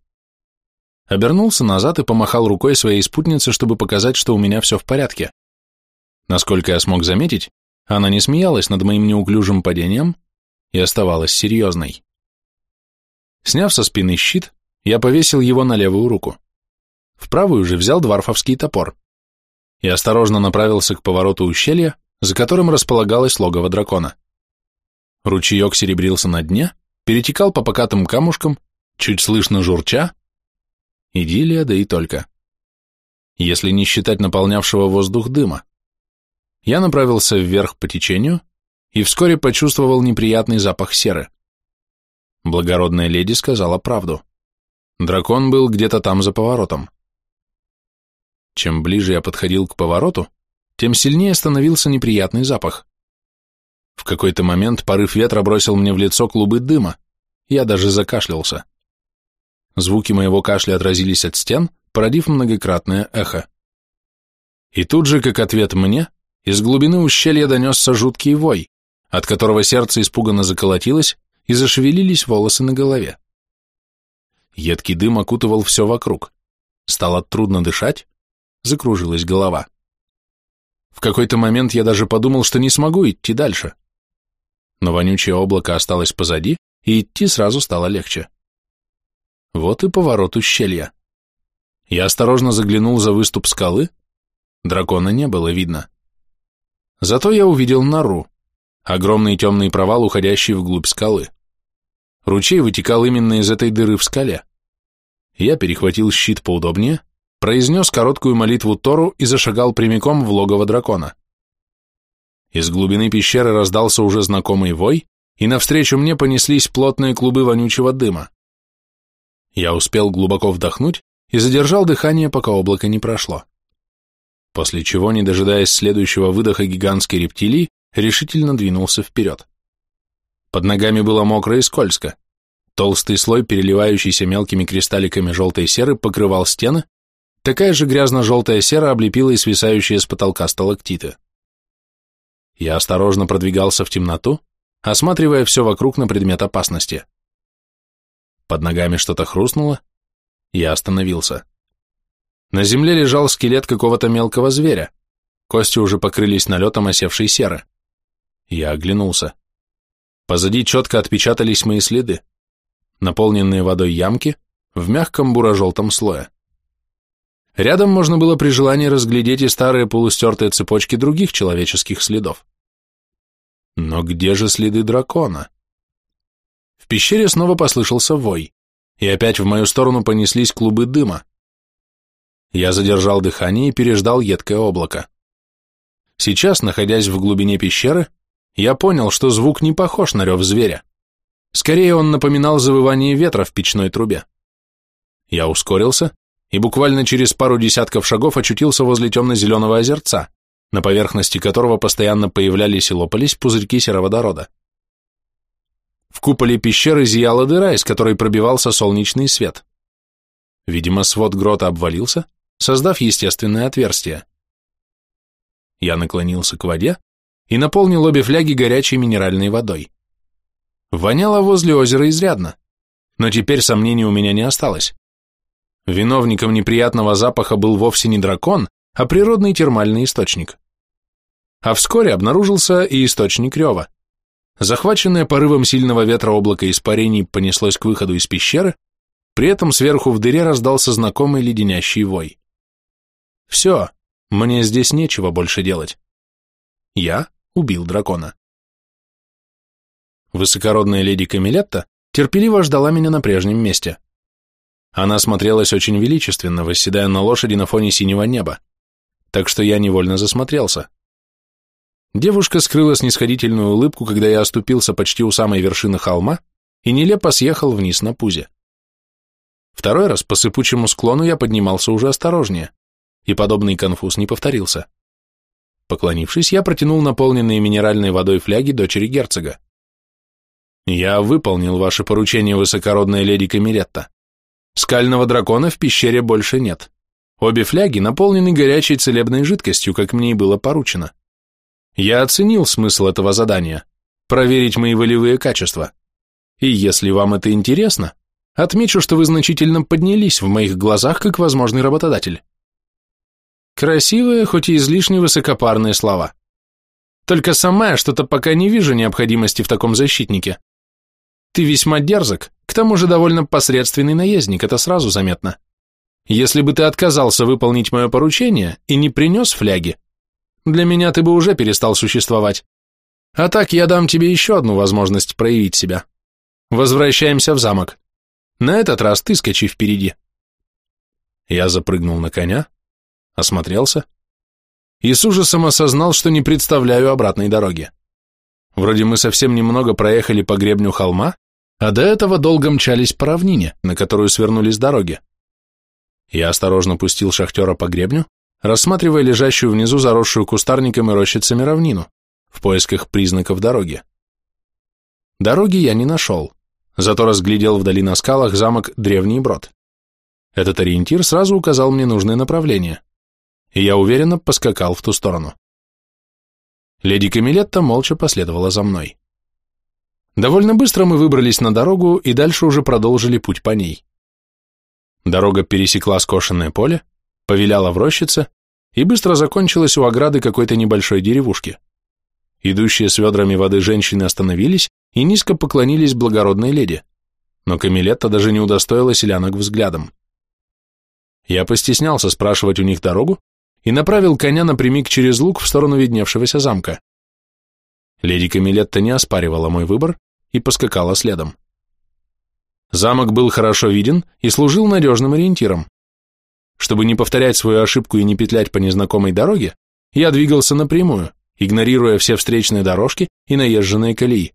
Обернулся назад и помахал рукой своей спутнице, чтобы показать, что у меня все в порядке. Насколько я смог заметить, она не смеялась над моим неуклюжим падением и оставалась серьезной. Сняв со спины щит, я повесил его на левую руку. В правую же взял дворфовский топор и осторожно направился к повороту ущелья, за которым располагалось логово дракона. Ручеек серебрился на дне, перетекал по покатым камушкам, чуть слышно журча. Идиллия, да и только. Если не считать наполнявшего воздух дыма. Я направился вверх по течению и вскоре почувствовал неприятный запах серы. Благородная леди сказала правду. Дракон был где-то там за поворотом. Чем ближе я подходил к повороту, тем сильнее становился неприятный запах. В какой-то момент порыв ветра бросил мне в лицо клубы дыма, я даже закашлялся. Звуки моего кашля отразились от стен, породив многократное эхо. И тут же, как ответ мне, из глубины ущелья донесся жуткий вой, от которого сердце испуганно заколотилось и зашевелились волосы на голове. Едкий дым окутывал все вокруг. Стало трудно дышать, закружилась голова. В какой-то момент я даже подумал, что не смогу идти дальше. Но вонючее облако осталось позади, и идти сразу стало легче. Вот и поворот ущелья. Я осторожно заглянул за выступ скалы. Дракона не было видно. Зато я увидел нору, огромный темный провал, уходящий вглубь скалы. Ручей вытекал именно из этой дыры в скале. Я перехватил щит поудобнее, произнес короткую молитву Тору и зашагал прямиком в логово дракона. Из глубины пещеры раздался уже знакомый вой, и навстречу мне понеслись плотные клубы вонючего дыма. Я успел глубоко вдохнуть и задержал дыхание, пока облако не прошло. После чего, не дожидаясь следующего выдоха гигантской рептилии, решительно двинулся вперед. Под ногами было мокро и скользко. Толстый слой, переливающийся мелкими кристалликами желтой серы, покрывал стены, Такая же грязно-желтая сера облепила и свисающие с потолка сталактиты. Я осторожно продвигался в темноту, осматривая все вокруг на предмет опасности. Под ногами что-то хрустнуло, я остановился. На земле лежал скелет какого-то мелкого зверя, кости уже покрылись налетом осевшей серы. Я оглянулся. Позади четко отпечатались мои следы, наполненные водой ямки в мягком буро-желтом слое. Рядом можно было при желании разглядеть и старые полустертые цепочки других человеческих следов. Но где же следы дракона? В пещере снова послышался вой, и опять в мою сторону понеслись клубы дыма. Я задержал дыхание и переждал едкое облако. Сейчас, находясь в глубине пещеры, я понял, что звук не похож на рев зверя. Скорее он напоминал завывание ветра в печной трубе. Я ускорился и буквально через пару десятков шагов очутился возле темно-зеленого озерца, на поверхности которого постоянно появлялись и лопались пузырьки сероводорода. В куполе пещеры зияла дыра, из которой пробивался солнечный свет. Видимо, свод грота обвалился, создав естественное отверстие. Я наклонился к воде и наполнил обе фляги горячей минеральной водой. Воняло возле озера изрядно, но теперь сомнений у меня не осталось. Виновником неприятного запаха был вовсе не дракон, а природный термальный источник. А вскоре обнаружился и источник рева. Захваченное порывом сильного ветра облако испарений понеслось к выходу из пещеры, при этом сверху в дыре раздался знакомый леденящий вой. Все, мне здесь нечего больше делать. Я убил дракона. Высокородная леди Камилетта терпеливо ждала меня на прежнем месте. Она смотрелась очень величественно, восседая на лошади на фоне синего неба, так что я невольно засмотрелся. Девушка скрыла снисходительную улыбку, когда я оступился почти у самой вершины холма и нелепо съехал вниз на пузе. Второй раз по сыпучему склону я поднимался уже осторожнее, и подобный конфуз не повторился. Поклонившись, я протянул наполненные минеральной водой фляги дочери герцога. «Я выполнил ваше поручение, высокородная леди Камилетта. Скального дракона в пещере больше нет. Обе фляги наполнены горячей целебной жидкостью, как мне и было поручено. Я оценил смысл этого задания – проверить мои волевые качества. И если вам это интересно, отмечу, что вы значительно поднялись в моих глазах как возможный работодатель. Красивые, хоть и излишне высокопарные слова. Только сама что-то пока не вижу необходимости в таком защитнике. Ты весьма дерзок, к тому же довольно посредственный наездник, это сразу заметно. Если бы ты отказался выполнить мое поручение и не принес фляги, для меня ты бы уже перестал существовать. А так я дам тебе еще одну возможность проявить себя. Возвращаемся в замок. На этот раз ты скачи впереди. Я запрыгнул на коня, осмотрелся и с ужасом осознал, что не представляю обратной дороги. Вроде мы совсем немного проехали по гребню холма, а до этого долго мчались по равнине, на которую свернули с дороги. Я осторожно пустил шахтера по гребню, рассматривая лежащую внизу заросшую кустарником и рощицами равнину, в поисках признаков дороги. Дороги я не нашел, зато разглядел вдали на скалах замок Древний Брод. Этот ориентир сразу указал мне нужное направление, и я уверенно поскакал в ту сторону. Леди Камилетта молча последовала за мной. Довольно быстро мы выбрались на дорогу и дальше уже продолжили путь по ней. Дорога пересекла скошенное поле, повиляла в рощице и быстро закончилась у ограды какой-то небольшой деревушки. Идущие с ведрами воды женщины остановились и низко поклонились благородной леди, но Камилетта даже не удостоила селянок взглядом. Я постеснялся спрашивать у них дорогу и направил коня напрямик через луг в сторону видневшегося замка. Леди Камилетта не оспаривала мой выбор и поскакала следом. Замок был хорошо виден и служил надежным ориентиром. Чтобы не повторять свою ошибку и не петлять по незнакомой дороге, я двигался напрямую, игнорируя все встречные дорожки и наезженные колеи.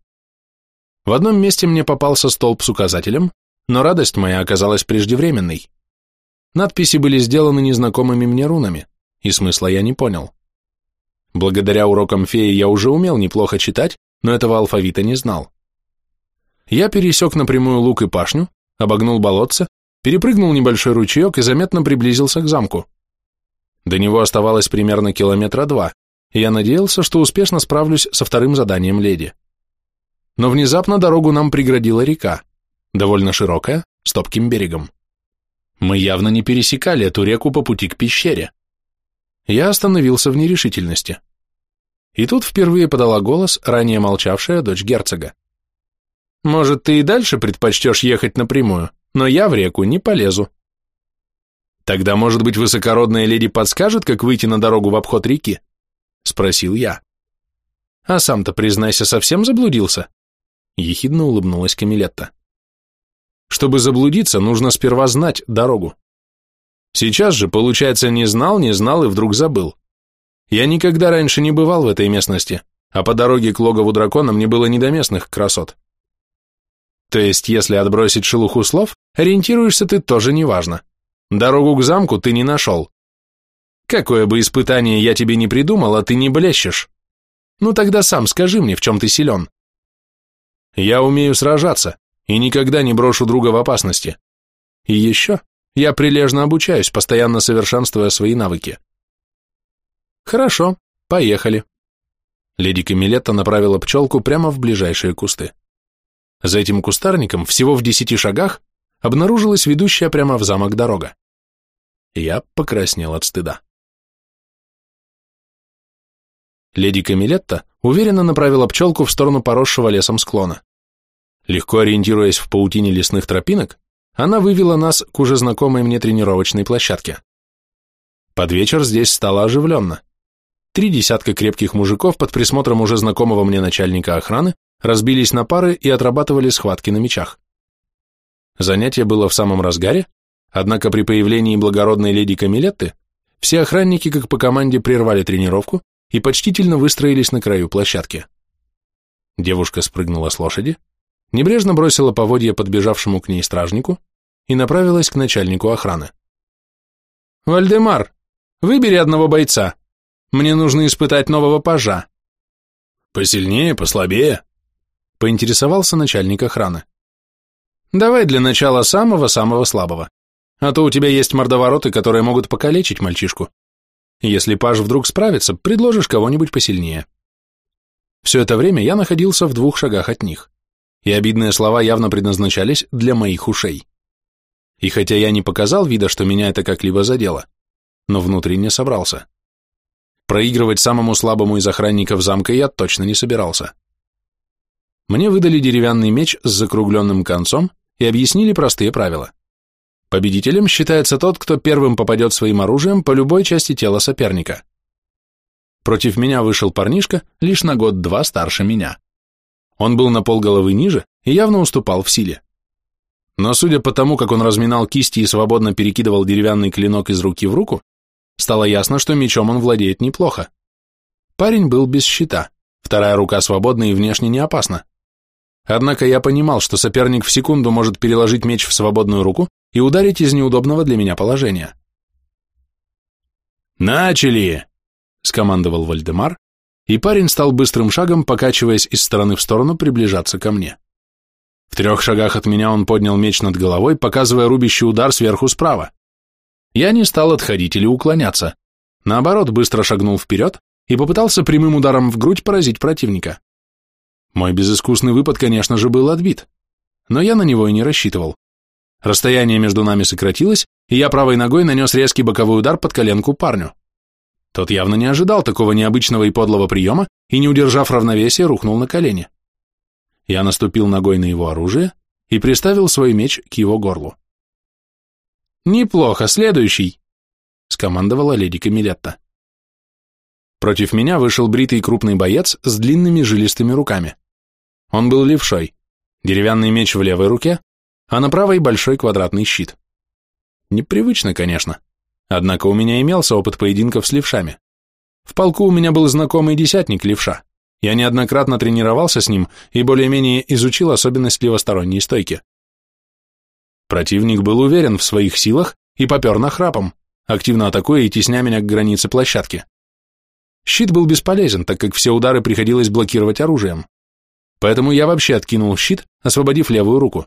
В одном месте мне попался столб с указателем, но радость моя оказалась преждевременной. Надписи были сделаны незнакомыми мне рунами, и смысла я не понял. Благодаря урокам феи я уже умел неплохо читать, но этого алфавита не знал. Я пересек напрямую луг и пашню, обогнул болотце, перепрыгнул небольшой ручеек и заметно приблизился к замку. До него оставалось примерно километра два, Я надеялся, что успешно справлюсь со вторым заданием леди. Но внезапно дорогу нам преградила река, довольно широкая, с топким берегом. Мы явно не пересекали эту реку по пути к пещере. Я остановился в нерешительности. И тут впервые подала голос ранее молчавшая дочь герцога. «Может, ты и дальше предпочтешь ехать напрямую, но я в реку не полезу». «Тогда, может быть, высокородная леди подскажет, как выйти на дорогу в обход реки?» — спросил я. «А сам-то, признайся, совсем заблудился?» Ехидно улыбнулась Камилетта. «Чтобы заблудиться, нужно сперва знать дорогу. Сейчас же, получается, не знал, не знал и вдруг забыл. Я никогда раньше не бывал в этой местности, а по дороге к логову дракона мне было не до местных красот. То есть, если отбросить шелуху слов, ориентируешься ты тоже неважно. Дорогу к замку ты не нашел. Какое бы испытание я тебе не придумал, а ты не блещешь. Ну тогда сам скажи мне, в чем ты силен. Я умею сражаться и никогда не брошу друга в опасности. И еще я прилежно обучаюсь, постоянно совершенствуя свои навыки. Хорошо, поехали. Леди Камилетта направила пчелку прямо в ближайшие кусты. За этим кустарником, всего в десяти шагах, обнаружилась ведущая прямо в замок дорога. Я покраснел от стыда. Леди Камилетта уверенно направила пчелку в сторону поросшего лесом склона. Легко ориентируясь в паутине лесных тропинок, она вывела нас к уже знакомой мне тренировочной площадке. Под вечер здесь стало оживленно. Три десятка крепких мужиков под присмотром уже знакомого мне начальника охраны разбились на пары и отрабатывали схватки на мечах. Занятие было в самом разгаре, однако при появлении благородной леди Камилетты все охранники, как по команде, прервали тренировку и почтительно выстроились на краю площадки. Девушка спрыгнула с лошади, небрежно бросила поводья подбежавшему к ней стражнику и направилась к начальнику охраны. «Вальдемар, выбери одного бойца», мне нужно испытать нового пажа. Посильнее, послабее? Поинтересовался начальник охраны. Давай для начала самого-самого слабого. А то у тебя есть мордовороты, которые могут покалечить мальчишку. Если паж вдруг справится, предложишь кого-нибудь посильнее. Все это время я находился в двух шагах от них, и обидные слова явно предназначались для моих ушей. И хотя я не показал вида, что меня это как-либо задело, но внутренне собрался. Проигрывать самому слабому из охранников замка я точно не собирался. Мне выдали деревянный меч с закругленным концом и объяснили простые правила. Победителем считается тот, кто первым попадет своим оружием по любой части тела соперника. Против меня вышел парнишка, лишь на год-два старше меня. Он был на полголовы ниже и явно уступал в силе. Но судя по тому, как он разминал кисти и свободно перекидывал деревянный клинок из руки в руку, Стало ясно, что мечом он владеет неплохо. Парень был без щита, вторая рука свободна и внешне не опасна. Однако я понимал, что соперник в секунду может переложить меч в свободную руку и ударить из неудобного для меня положения. «Начали!» — скомандовал Вальдемар, и парень стал быстрым шагом, покачиваясь из стороны в сторону, приближаться ко мне. В трех шагах от меня он поднял меч над головой, показывая рубящий удар сверху справа. Я не стал отходить или уклоняться. Наоборот, быстро шагнул вперед и попытался прямым ударом в грудь поразить противника. Мой безыскусный выпад, конечно же, был отбит, но я на него и не рассчитывал. Расстояние между нами сократилось, и я правой ногой нанес резкий боковой удар под коленку парню. Тот явно не ожидал такого необычного и подлого приема и, не удержав равновесия, рухнул на колени. Я наступил ногой на его оружие и приставил свой меч к его горлу. «Неплохо, следующий!» — скомандовала леди Камилетта. Против меня вышел бритый крупный боец с длинными жилистыми руками. Он был левшой, деревянный меч в левой руке, а на правой большой квадратный щит. Непривычно, конечно, однако у меня имелся опыт поединков с левшами. В полку у меня был знакомый десятник левша. Я неоднократно тренировался с ним и более-менее изучил особенность левосторонней стойки. Противник был уверен в своих силах и попер нахрапом, активно атакуя и тесня меня к границе площадки. Щит был бесполезен, так как все удары приходилось блокировать оружием. Поэтому я вообще откинул щит, освободив левую руку.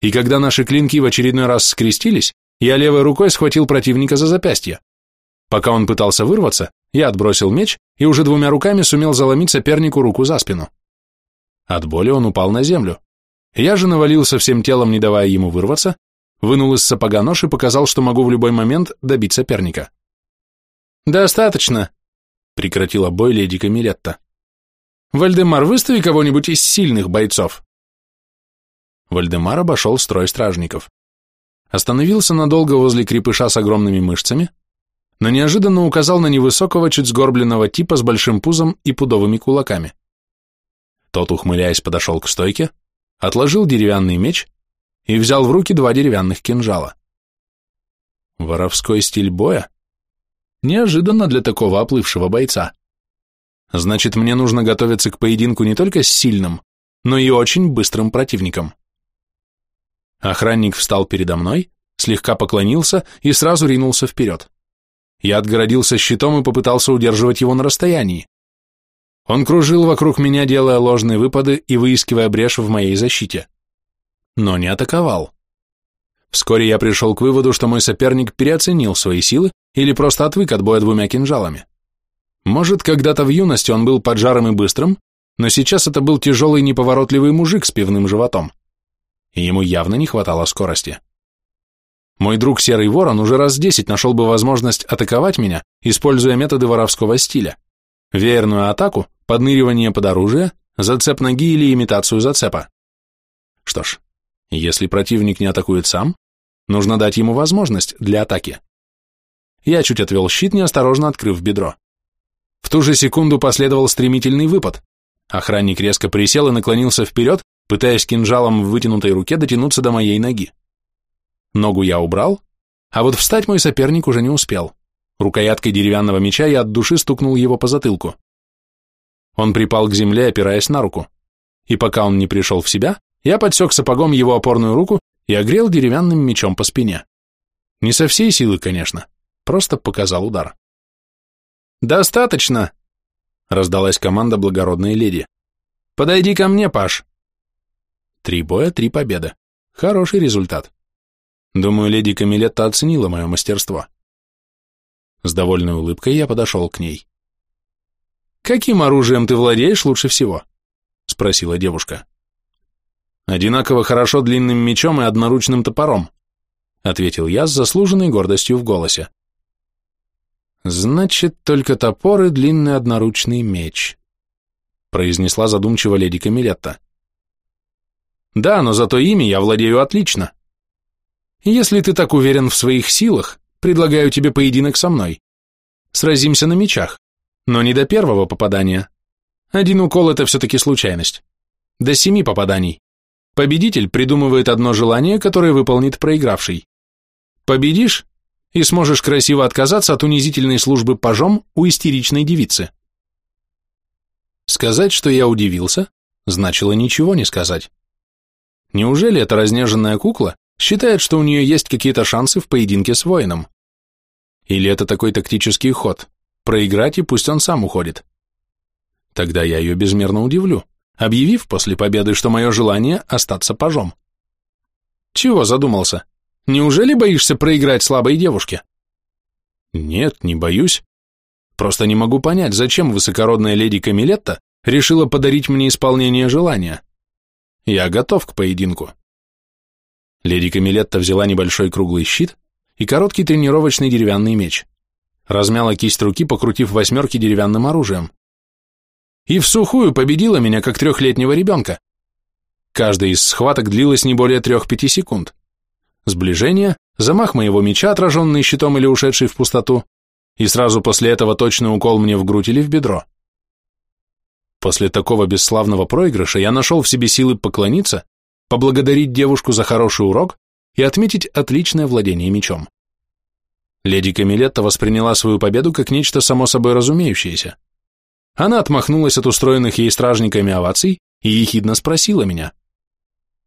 И когда наши клинки в очередной раз скрестились, я левой рукой схватил противника за запястье. Пока он пытался вырваться, я отбросил меч и уже двумя руками сумел заломить сопернику руку за спину. От боли он упал на землю. Я же навалился всем телом, не давая ему вырваться, вынул из сапога нож и показал, что могу в любой момент добить соперника. «Достаточно», — прекратила бой леди Камилетта. «Вальдемар, выстави кого-нибудь из сильных бойцов». Вальдемар обошел строй стражников. Остановился надолго возле крепыша с огромными мышцами, но неожиданно указал на невысокого, чуть сгорбленного типа с большим пузом и пудовыми кулаками. Тот, ухмыляясь, подошел к стойке, отложил деревянный меч и взял в руки два деревянных кинжала. Воровской стиль боя? Неожиданно для такого оплывшего бойца. Значит, мне нужно готовиться к поединку не только с сильным, но и очень быстрым противником. Охранник встал передо мной, слегка поклонился и сразу ринулся вперед. Я отгородился щитом и попытался удерживать его на расстоянии. Он кружил вокруг меня, делая ложные выпады и выискивая брешь в моей защите. Но не атаковал. Вскоре я пришел к выводу, что мой соперник переоценил свои силы или просто отвык от боя двумя кинжалами. Может, когда-то в юности он был поджарым и быстрым, но сейчас это был тяжелый неповоротливый мужик с пивным животом. И ему явно не хватало скорости. Мой друг Серый Ворон уже раз десять нашел бы возможность атаковать меня, используя методы воровского стиля. Веерную атаку, подныривание под оружие, зацеп ноги или имитацию зацепа. Что ж, если противник не атакует сам, нужно дать ему возможность для атаки. Я чуть отвел щит, неосторожно открыв бедро. В ту же секунду последовал стремительный выпад. Охранник резко присел и наклонился вперед, пытаясь кинжалом в вытянутой руке дотянуться до моей ноги. Ногу я убрал, а вот встать мой соперник уже не успел. Рукояткой деревянного меча я от души стукнул его по затылку. Он припал к земле, опираясь на руку. И пока он не пришел в себя, я подсек сапогом его опорную руку и огрел деревянным мечом по спине. Не со всей силы, конечно, просто показал удар. «Достаточно!» — раздалась команда благородной леди. «Подойди ко мне, Паш!» Три боя, три победы. Хороший результат. Думаю, леди Камилетта оценила мое мастерство. С довольной улыбкой я подошел к ней. «Каким оружием ты владеешь лучше всего?» — спросила девушка. «Одинаково хорошо длинным мечом и одноручным топором», — ответил я с заслуженной гордостью в голосе. «Значит, только топор и длинный одноручный меч», — произнесла задумчиво леди Камилетта. «Да, но зато ими я владею отлично», если ты так уверен в своих силах, предлагаю тебе поединок со мной. Сразимся на мечах, но не до первого попадания. Один укол – это все-таки случайность. До семи попаданий. Победитель придумывает одно желание, которое выполнит проигравший. Победишь и сможешь красиво отказаться от унизительной службы пажом у истеричной девицы. Сказать, что я удивился, значило ничего не сказать. Неужели эта разнеженная кукла Считает, что у нее есть какие-то шансы в поединке с воином. Или это такой тактический ход, проиграть и пусть он сам уходит. Тогда я ее безмерно удивлю, объявив после победы, что мое желание остаться пажом. Чего задумался? Неужели боишься проиграть слабой девушке? Нет, не боюсь. Просто не могу понять, зачем высокородная леди Камилетта решила подарить мне исполнение желания. Я готов к поединку. Леди Камилетта взяла небольшой круглый щит и короткий тренировочный деревянный меч. Размяла кисть руки, покрутив восьмерки деревянным оружием. И в сухую победила меня, как трехлетнего ребенка. Каждая из схваток длилась не более трех-пяти секунд. Сближение, замах моего меча, отраженный щитом или ушедший в пустоту, и сразу после этого точный укол мне в грудь или в бедро. После такого бесславного проигрыша я нашел в себе силы поклониться поблагодарить девушку за хороший урок и отметить отличное владение мечом. Леди Камилетта восприняла свою победу как нечто само собой разумеющееся. Она отмахнулась от устроенных ей стражниками оваций и ехидно спросила меня.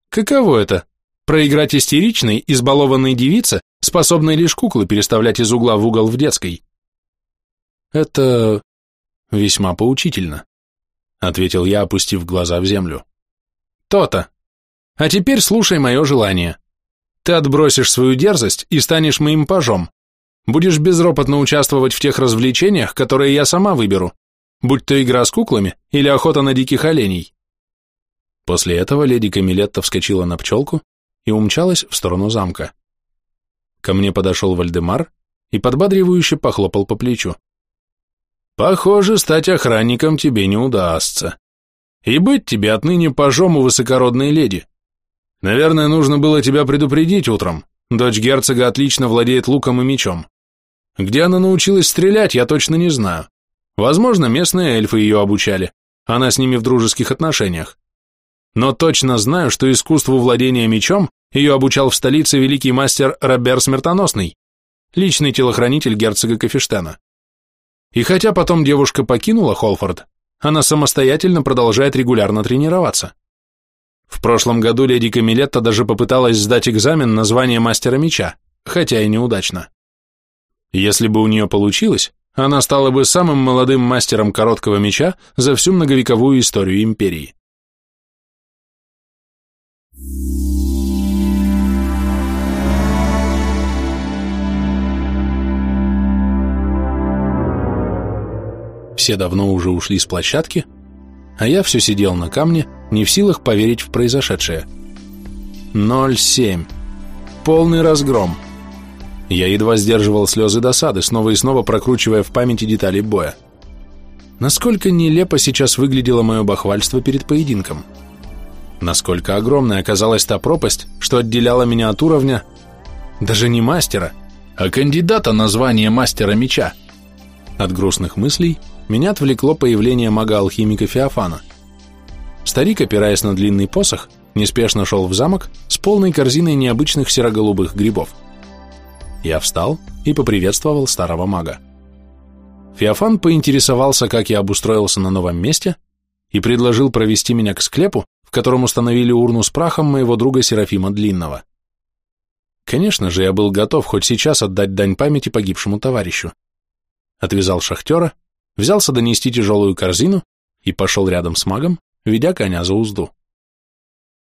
«Каково это? Проиграть истеричной, избалованной девице, способной лишь куклы переставлять из угла в угол в детской?» «Это весьма поучительно», — ответил я, опустив глаза в землю. «То-то», а теперь слушай мое желание. Ты отбросишь свою дерзость и станешь моим пажом. Будешь безропотно участвовать в тех развлечениях, которые я сама выберу, будь то игра с куклами или охота на диких оленей. После этого леди Камилетта вскочила на пчелку и умчалась в сторону замка. Ко мне подошел Вальдемар и подбадривающе похлопал по плечу. «Похоже, стать охранником тебе не удастся. И быть тебе отныне пажом у высокородной леди. Наверное, нужно было тебя предупредить утром. Дочь герцога отлично владеет луком и мечом. Где она научилась стрелять, я точно не знаю. Возможно, местные эльфы ее обучали. Она с ними в дружеских отношениях. Но точно знаю, что искусству владения мечом ее обучал в столице великий мастер Робер Смертоносный, личный телохранитель герцога Кафештена. И хотя потом девушка покинула Холфорд, она самостоятельно продолжает регулярно тренироваться. В прошлом году леди Камилетта даже попыталась сдать экзамен на звание мастера меча, хотя и неудачно. Если бы у нее получилось, она стала бы самым молодым мастером короткого меча за всю многовековую историю империи. Все давно уже ушли с площадки, а я все сидел на камне, не в силах поверить в произошедшее. 0-7. Полный разгром. Я едва сдерживал слезы досады, снова и снова прокручивая в памяти детали боя. Насколько нелепо сейчас выглядело мое бахвальство перед поединком. Насколько огромной оказалась та пропасть, что отделяла меня от уровня даже не мастера, а кандидата на звание мастера меча. От грустных мыслей меня отвлекло появление мага-алхимика Феофана. Старик, опираясь на длинный посох, неспешно шел в замок с полной корзиной необычных серо-голубых грибов. Я встал и поприветствовал старого мага. Феофан поинтересовался, как я обустроился на новом месте, и предложил провести меня к склепу, в котором установили урну с прахом моего друга Серафима Длинного. Конечно же, я был готов хоть сейчас отдать дань памяти погибшему товарищу. Отвязал шахтера взялся донести тяжелую корзину и пошел рядом с магом, ведя коня за узду.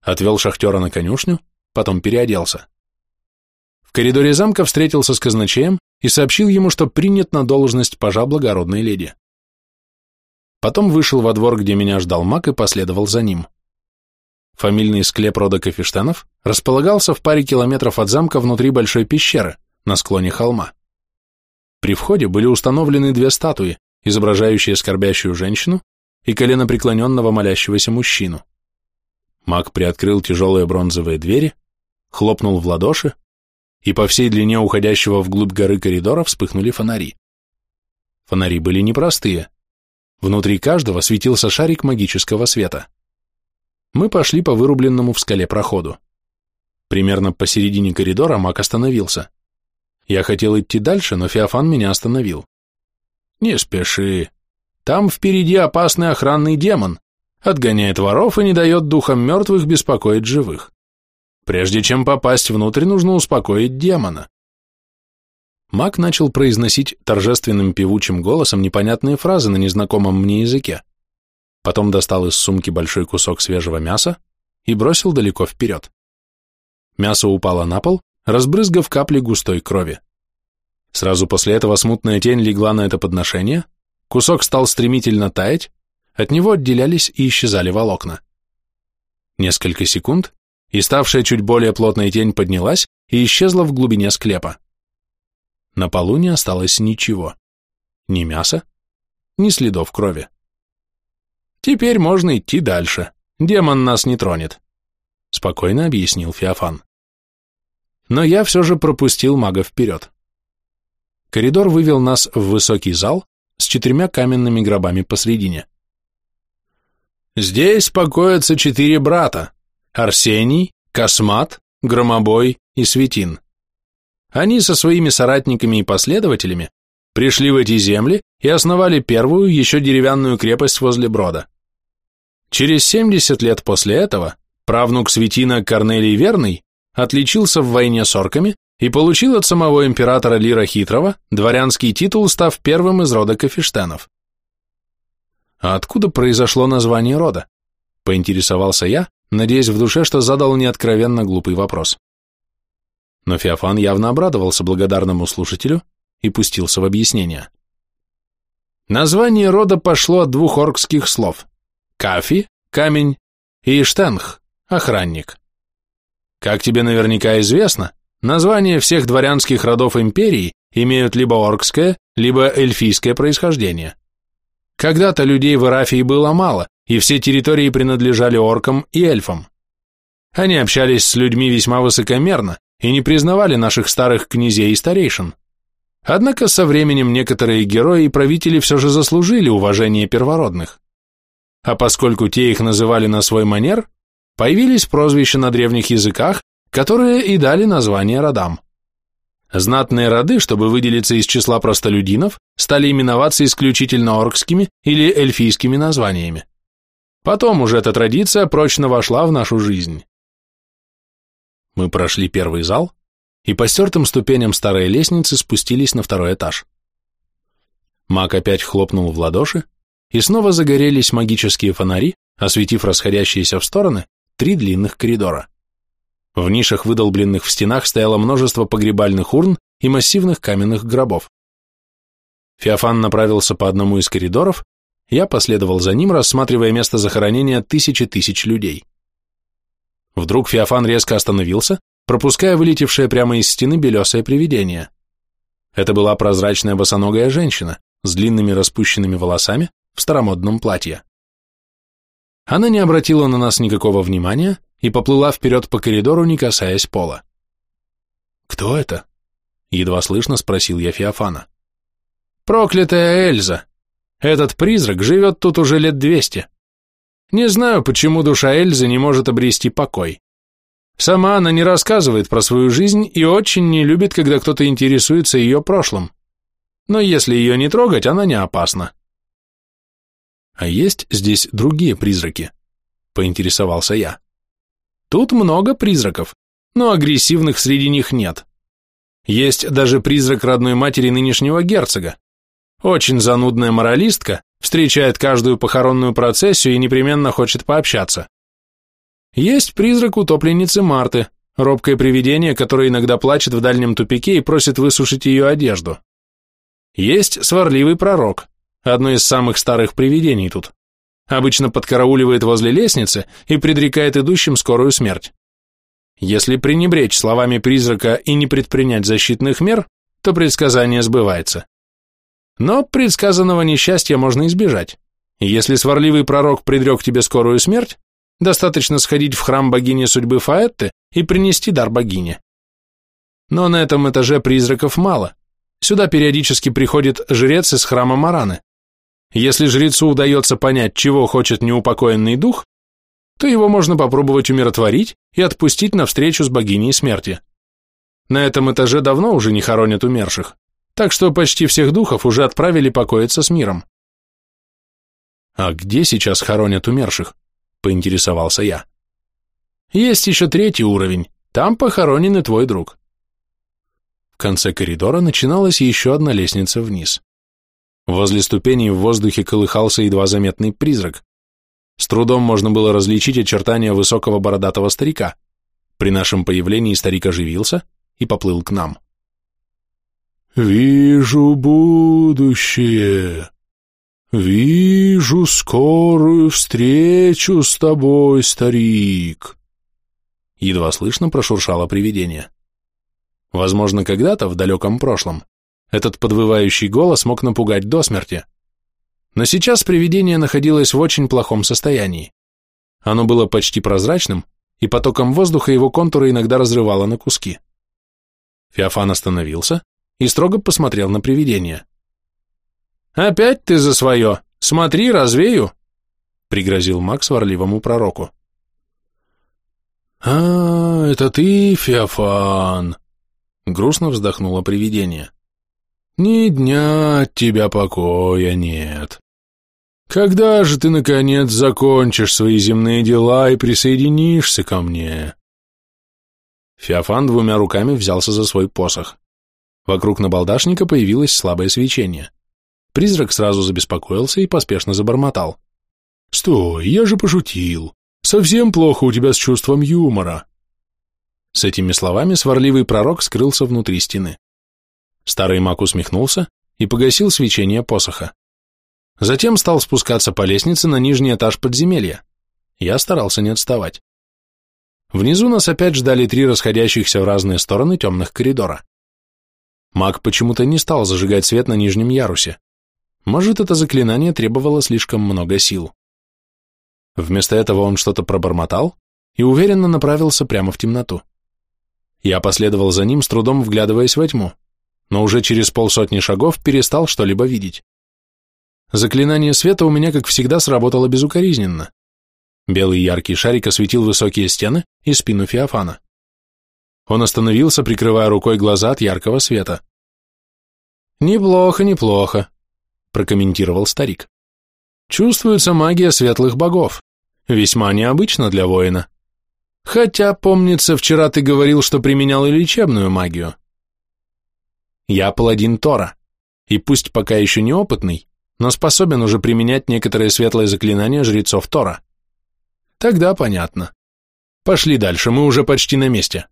Отвел шахтера на конюшню, потом переоделся. В коридоре замка встретился с казначеем и сообщил ему, что принят на должность пажа благородной леди. Потом вышел во двор, где меня ждал маг, и последовал за ним. Фамильный склеп рода Кафештанов располагался в паре километров от замка внутри большой пещеры, на склоне холма. При входе были установлены две статуи, изображающие скорбящую женщину и коленопреклоненного молящегося мужчину. Маг приоткрыл тяжелые бронзовые двери, хлопнул в ладоши, и по всей длине уходящего вглубь горы коридора вспыхнули фонари. Фонари были непростые. Внутри каждого светился шарик магического света. Мы пошли по вырубленному в скале проходу. Примерно посередине коридора маг остановился. Я хотел идти дальше, но Феофан меня остановил. Не спеши. Там впереди опасный охранный демон. Отгоняет воров и не дает духам мертвых беспокоить живых. Прежде чем попасть внутрь, нужно успокоить демона. Маг начал произносить торжественным певучим голосом непонятные фразы на незнакомом мне языке. Потом достал из сумки большой кусок свежего мяса и бросил далеко вперед. Мясо упало на пол, разбрызгав капли густой крови. Сразу после этого смутная тень легла на это подношение, кусок стал стремительно таять, от него отделялись и исчезали волокна. Несколько секунд, и ставшая чуть более плотная тень поднялась и исчезла в глубине склепа. На полу не осталось ничего. Ни мяса, ни следов крови. «Теперь можно идти дальше. Демон нас не тронет», — спокойно объяснил Феофан. Но я все же пропустил мага вперед. Коридор вывел нас в высокий зал с четырьмя каменными гробами посредине. Здесь покоятся четыре брата – Арсений, Космат, Громобой и Светин. Они со своими соратниками и последователями пришли в эти земли и основали первую еще деревянную крепость возле Брода. Через 70 лет после этого правнук Светина Корнелий Верный отличился в войне с орками и получил от самого императора Лира Хитрого дворянский титул, став первым из рода Кафештенов. А откуда произошло название рода? Поинтересовался я, надеясь в душе, что задал неоткровенно глупый вопрос. Но Феофан явно обрадовался благодарному слушателю и пустился в объяснение. Название рода пошло от двух оркских слов – кафи – камень и штенх – охранник. Как тебе наверняка известно, названия всех дворянских родов империи имеют либо оркское, либо эльфийское происхождение. Когда-то людей в Ирафии было мало, и все территории принадлежали оркам и эльфам. Они общались с людьми весьма высокомерно и не признавали наших старых князей и старейшин. Однако со временем некоторые герои и правители все же заслужили уважение первородных. А поскольку те их называли на свой манер, появились прозвища на древних языках, которые и дали название родам. Знатные роды, чтобы выделиться из числа простолюдинов, стали именоваться исключительно оркскими или эльфийскими названиями. Потом уже эта традиция прочно вошла в нашу жизнь. Мы прошли первый зал и по стертым ступеням старой лестницы спустились на второй этаж. Маг опять хлопнул в ладоши, и снова загорелись магические фонари, осветив расходящиеся в стороны три длинных коридора. В нишах, выдолбленных в стенах, стояло множество погребальных урн и массивных каменных гробов. Феофан направился по одному из коридоров, я последовал за ним, рассматривая место захоронения тысячи тысяч людей. Вдруг Феофан резко остановился, пропуская вылетевшее прямо из стены белесое привидение. Это была прозрачная босоногая женщина с длинными распущенными волосами в старомодном платье. Она не обратила на нас никакого внимания и поплыла вперед по коридору, не касаясь пола. «Кто это?» — едва слышно спросил я Феофана. «Проклятая Эльза! Этот призрак живет тут уже лет двести. Не знаю, почему душа Эльзы не может обрести покой. Сама она не рассказывает про свою жизнь и очень не любит, когда кто-то интересуется ее прошлым. Но если ее не трогать, она не опасна. А есть здесь другие призраки? Поинтересовался я. Тут много призраков, но агрессивных среди них нет. Есть даже призрак родной матери нынешнего герцога. Очень занудная моралистка, встречает каждую похоронную процессию и непременно хочет пообщаться. Есть призрак утопленницы Марты, робкое привидение, которое иногда плачет в дальнем тупике и просит высушить ее одежду. Есть сварливый пророк, одно из самых старых привидений тут. Обычно подкарауливает возле лестницы и предрекает идущим скорую смерть. Если пренебречь словами призрака и не предпринять защитных мер, то предсказание сбывается. Но предсказанного несчастья можно избежать. Если сварливый пророк предрек тебе скорую смерть, достаточно сходить в храм богини судьбы Фаэтты и принести дар богине. Но на этом этаже призраков мало. Сюда периодически приходит жрец из храма Мараны. Если жрецу удается понять, чего хочет неупокоенный дух, то его можно попробовать умиротворить и отпустить на встречу с богиней смерти. На этом этаже давно уже не хоронят умерших так что почти всех духов уже отправили покоиться с миром. «А где сейчас хоронят умерших?» – поинтересовался я. «Есть еще третий уровень, там похоронен и твой друг». В конце коридора начиналась еще одна лестница вниз. Возле ступеней в воздухе колыхался едва заметный призрак. С трудом можно было различить очертания высокого бородатого старика. При нашем появлении старик оживился и поплыл к нам. «Вижу будущее. Вижу скорую встречу с тобой, старик». Едва слышно прошуршало привидение. Возможно, когда-то, в далеком прошлом, этот подвывающий голос мог напугать до смерти. Но сейчас привидение находилось в очень плохом состоянии. Оно было почти прозрачным, и потоком воздуха его контуры иногда разрывало на куски. Феофан остановился, и строго посмотрел на привидение. «Опять ты за свое! Смотри, развею!» — пригрозил Макс сварливому пророку. «А, это ты, Феофан!» — грустно вздохнуло привидение. «Ни дня от тебя покоя нет. Когда же ты, наконец, закончишь свои земные дела и присоединишься ко мне?» Феофан двумя руками взялся за свой посох. Вокруг набалдашника появилось слабое свечение. Призрак сразу забеспокоился и поспешно забормотал. «Стой, я же пошутил. Совсем плохо у тебя с чувством юмора». С этими словами сварливый пророк скрылся внутри стены. Старый маг усмехнулся и погасил свечение посоха. Затем стал спускаться по лестнице на нижний этаж подземелья. Я старался не отставать. Внизу нас опять ждали три расходящихся в разные стороны темных коридора. Маг почему-то не стал зажигать свет на нижнем ярусе. Может, это заклинание требовало слишком много сил. Вместо этого он что-то пробормотал и уверенно направился прямо в темноту. Я последовал за ним, с трудом вглядываясь во тьму, но уже через полсотни шагов перестал что-либо видеть. Заклинание света у меня, как всегда, сработало безукоризненно. Белый яркий шарик осветил высокие стены и спину Феофана. Он остановился, прикрывая рукой глаза от яркого света. «Неплохо, неплохо», — прокомментировал старик. «Чувствуется магия светлых богов. Весьма необычно для воина. Хотя, помнится, вчера ты говорил, что применял и лечебную магию. Я паладин Тора, и пусть пока еще неопытный, но способен уже применять некоторые светлые заклинания жрецов Тора. Тогда понятно. Пошли дальше, мы уже почти на месте.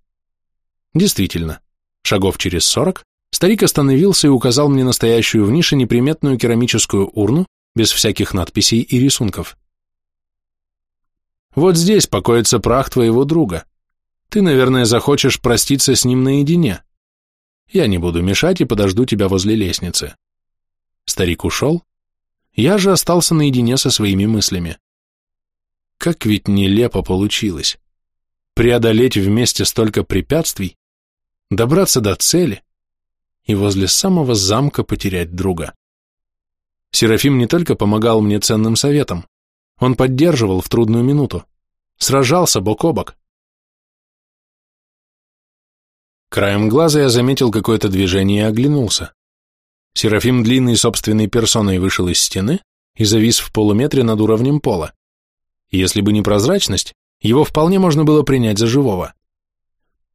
Действительно, шагов через сорок старик остановился и указал мне настоящую в нише неприметную керамическую урну без всяких надписей и рисунков. Вот здесь покоится прах твоего друга. Ты, наверное, захочешь проститься с ним наедине. Я не буду мешать и подожду тебя возле лестницы. Старик ушел. Я же остался наедине со своими мыслями. Как ведь нелепо получилось. Преодолеть вместе столько препятствий, добраться до цели и возле самого замка потерять друга. Серафим не только помогал мне ценным советом, он поддерживал в трудную минуту, сражался бок о бок. Краем глаза я заметил какое-то движение и оглянулся. Серафим длинной собственной персоной вышел из стены и завис в полуметре над уровнем пола. Если бы не прозрачность, его вполне можно было принять за живого.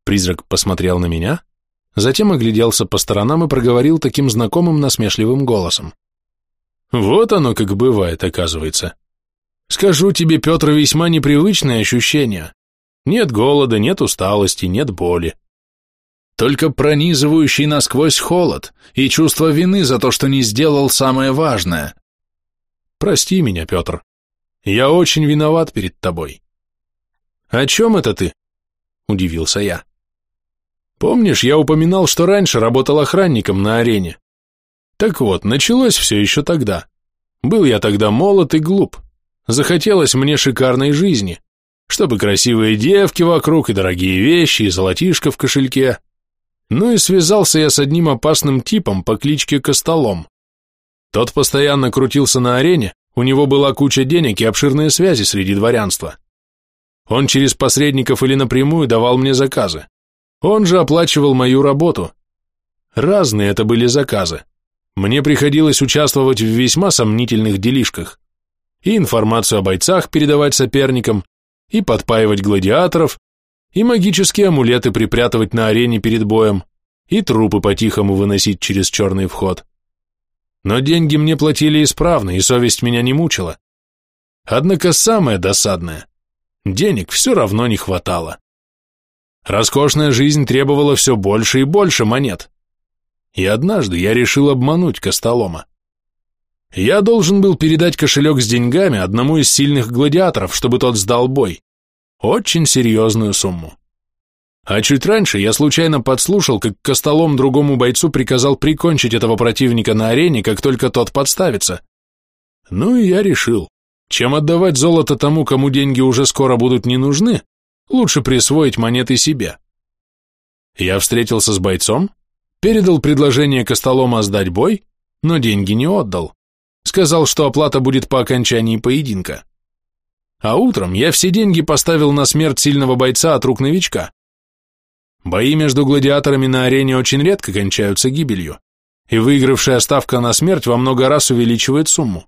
Призрак посмотрел на меня, затем огляделся по сторонам и проговорил таким знакомым насмешливым голосом. «Вот оно как бывает, оказывается. Скажу тебе, Петр, весьма непривычное ощущение. Нет голода, нет усталости, нет боли. Только пронизывающий насквозь холод и чувство вины за то, что не сделал самое важное. Прости меня, Петр. Я очень виноват перед тобой. О чем это ты? Удивился я. Помнишь, я упоминал, что раньше работал охранником на арене? Так вот, началось все еще тогда. Был я тогда молод и глуп. Захотелось мне шикарной жизни, чтобы красивые девки вокруг и дорогие вещи, и золотишко в кошельке. Ну и связался я с одним опасным типом по кличке Костолом. Тот постоянно крутился на арене, у него была куча денег и обширные связи среди дворянства. Он через посредников или напрямую давал мне заказы. Он же оплачивал мою работу. Разные это были заказы. Мне приходилось участвовать в весьма сомнительных делишках и информацию о бойцах передавать соперникам, и подпаивать гладиаторов, и магические амулеты припрятывать на арене перед боем, и трупы по-тихому выносить через черный вход. Но деньги мне платили исправно, и совесть меня не мучила. Однако самое досадное – денег все равно не хватало. Роскошная жизнь требовала все больше и больше монет. И однажды я решил обмануть Костолома. Я должен был передать кошелек с деньгами одному из сильных гладиаторов, чтобы тот сдал бой. Очень серьезную сумму. А чуть раньше я случайно подслушал, как Костолом другому бойцу приказал прикончить этого противника на арене, как только тот подставится. Ну и я решил, чем отдавать золото тому, кому деньги уже скоро будут не нужны, лучше присвоить монеты себе. Я встретился с бойцом, передал предложение Костолома сдать бой, но деньги не отдал. Сказал, что оплата будет по окончании поединка. А утром я все деньги поставил на смерть сильного бойца от рук новичка. Бои между гладиаторами на арене очень редко кончаются гибелью, и выигравшая ставка на смерть во много раз увеличивает сумму.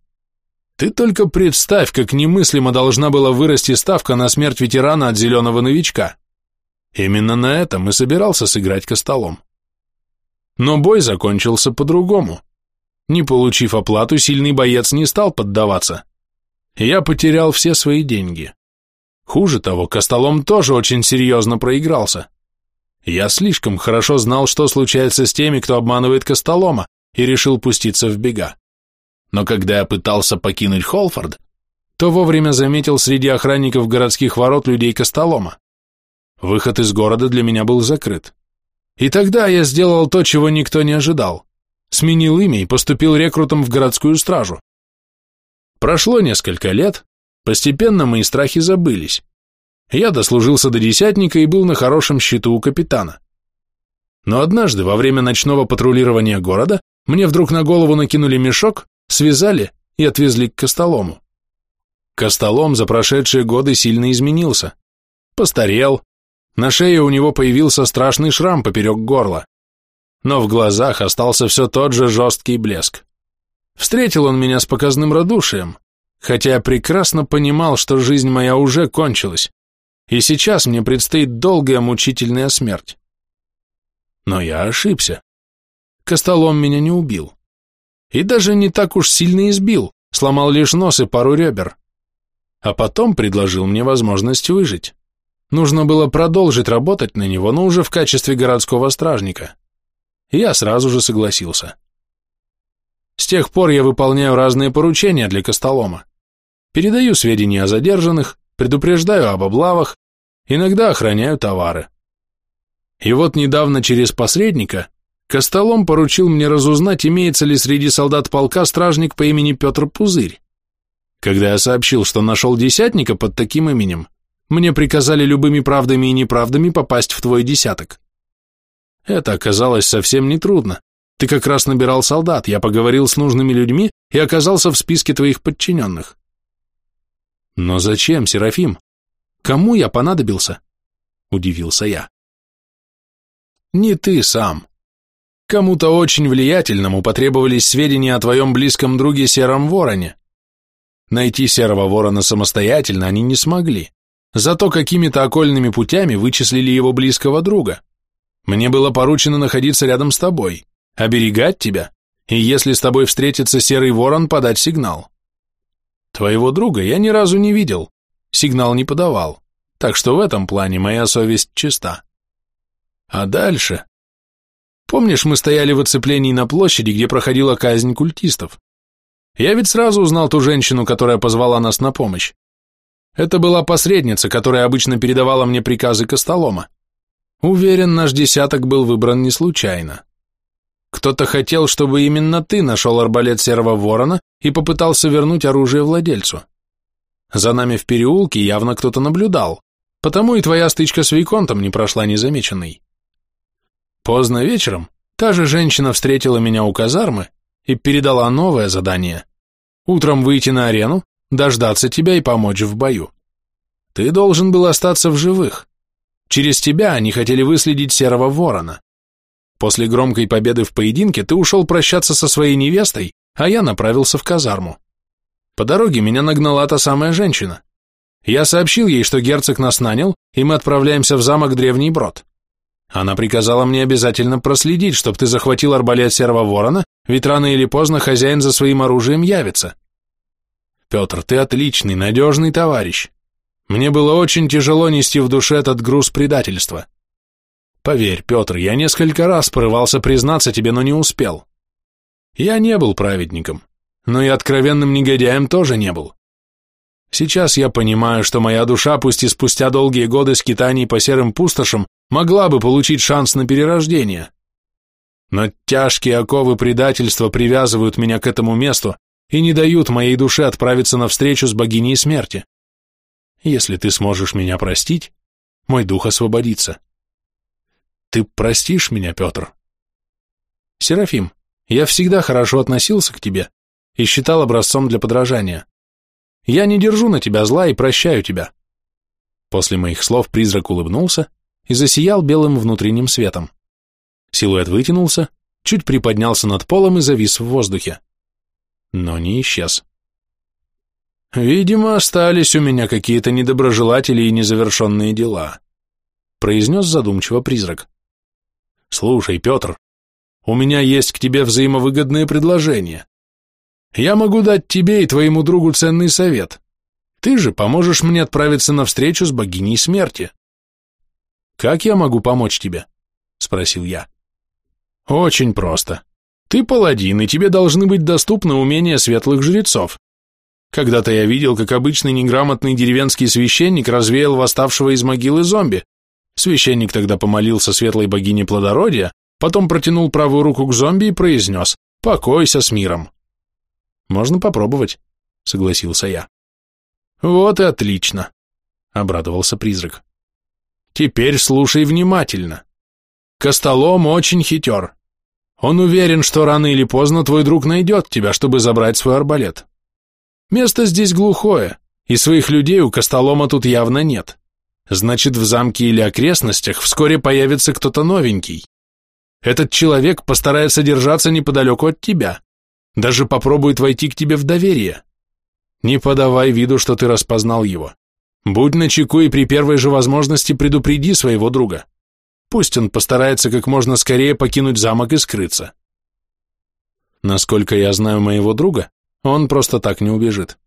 Ты только представь, как немыслимо должна была вырасти ставка на смерть ветерана от зеленого новичка. Именно на этом и собирался сыграть Костолом. Но бой закончился по-другому. Не получив оплату, сильный боец не стал поддаваться. Я потерял все свои деньги. Хуже того, Костолом тоже очень серьезно проигрался. Я слишком хорошо знал, что случается с теми, кто обманывает Костолома, и решил пуститься в бега. Но когда я пытался покинуть Холфорд, то вовремя заметил среди охранников городских ворот людей Костолома. Выход из города для меня был закрыт. И тогда я сделал то, чего никто не ожидал. Сменил имя и поступил рекрутом в городскую стражу. Прошло несколько лет, постепенно мои страхи забылись. Я дослужился до десятника и был на хорошем счету у капитана. Но однажды, во время ночного патрулирования города, мне вдруг на голову накинули мешок, связали и отвезли к Костолому. Костолом за прошедшие годы сильно изменился. Постарел, на шее у него появился страшный шрам поперек горла. Но в глазах остался все тот же жесткий блеск. Встретил он меня с показным радушием, хотя я прекрасно понимал, что жизнь моя уже кончилась, и сейчас мне предстоит долгая мучительная смерть. Но я ошибся. Костолом меня не убил. И даже не так уж сильно избил, сломал лишь нос и пару ребер. А потом предложил мне возможность выжить. Нужно было продолжить работать на него, но уже в качестве городского стражника. Я сразу же согласился. С тех пор я выполняю разные поручения для Костолома. Передаю сведения о задержанных, предупреждаю об облавах, иногда охраняю товары. И вот недавно через посредника Костолом поручил мне разузнать, имеется ли среди солдат полка стражник по имени Петр Пузырь. Когда я сообщил, что нашел десятника под таким именем, мне приказали любыми правдами и неправдами попасть в твой десяток. Это оказалось совсем нетрудно. Ты как раз набирал солдат, я поговорил с нужными людьми и оказался в списке твоих подчиненных. Но зачем, Серафим? Кому я понадобился? Удивился я. Не ты сам. Кому-то очень влиятельному потребовались сведения о твоем близком друге Сером Вороне. Найти Серого Ворона самостоятельно они не смогли. Зато какими-то окольными путями вычислили его близкого друга. Мне было поручено находиться рядом с тобой, оберегать тебя, и если с тобой встретится серый ворон, подать сигнал. Твоего друга я ни разу не видел, сигнал не подавал, так что в этом плане моя совесть чиста. А дальше... Помнишь, мы стояли в оцеплении на площади, где проходила казнь культистов? Я ведь сразу узнал ту женщину, которая позвала нас на помощь. Это была посредница, которая обычно передавала мне приказы Костолома. Уверен, наш десяток был выбран не случайно. Кто-то хотел, чтобы именно ты нашел арбалет серого ворона и попытался вернуть оружие владельцу. За нами в переулке явно кто-то наблюдал, потому и твоя стычка с Виконтом не прошла незамеченной. Поздно вечером та же женщина встретила меня у казармы и передала новое задание. Утром выйти на арену дождаться тебя и помочь в бою. Ты должен был остаться в живых. Через тебя они хотели выследить серого ворона. После громкой победы в поединке ты ушел прощаться со своей невестой, а я направился в казарму. По дороге меня нагнала та самая женщина. Я сообщил ей, что герцог нас нанял, и мы отправляемся в замок Древний Брод. Она приказала мне обязательно проследить, чтобы ты захватил арбалет серого ворона, ведь рано или поздно хозяин за своим оружием явится. Петр, ты отличный, надежный товарищ. Мне было очень тяжело нести в душе этот груз предательства. Поверь, Петр, я несколько раз порывался признаться тебе, но не успел. Я не был праведником, но и откровенным негодяем тоже не был. Сейчас я понимаю, что моя душа, пусть и спустя долгие годы скитаний по серым пустошам, могла бы получить шанс на перерождение. Но тяжкие оковы предательства привязывают меня к этому месту, и не дают моей душе отправиться навстречу с богиней смерти. Если ты сможешь меня простить, мой дух освободится. Ты простишь меня, Петр? Серафим, я всегда хорошо относился к тебе и считал образцом для подражания. Я не держу на тебя зла и прощаю тебя. После моих слов призрак улыбнулся и засиял белым внутренним светом. Силуэт вытянулся, чуть приподнялся над полом и завис в воздухе но не исчез. «Видимо, остались у меня какие-то недоброжелатели и незавершенные дела», произнес задумчиво призрак. «Слушай, Петр, у меня есть к тебе взаимовыгодное предложение. Я могу дать тебе и твоему другу ценный совет. Ты же поможешь мне отправиться на встречу с богиней смерти». «Как я могу помочь тебе?» спросил я. Очень просто. Ты паладин, и тебе должны быть доступны умения светлых жрецов. Когда-то я видел, как обычный неграмотный деревенский священник развеял восставшего из могилы зомби. Священник тогда помолился светлой богине плодородия, потом протянул правую руку к зомби и произнес «Покойся с миром». «Можно попробовать», — согласился я. «Вот и отлично», — обрадовался призрак. «Теперь слушай внимательно. Костолом очень хитер. Он уверен, что рано или поздно твой друг найдет тебя, чтобы забрать свой арбалет. Место здесь глухое, и своих людей у Костолома тут явно нет. Значит, в замке или окрестностях вскоре появится кто-то новенький. Этот человек постарается держаться неподалеку от тебя, даже попробует войти к тебе в доверие. Не подавай виду, что ты распознал его. Будь начеку и при первой же возможности предупреди своего друга. Пусть он постарается как можно скорее покинуть замок и скрыться. Насколько я знаю моего друга, он просто так не убежит.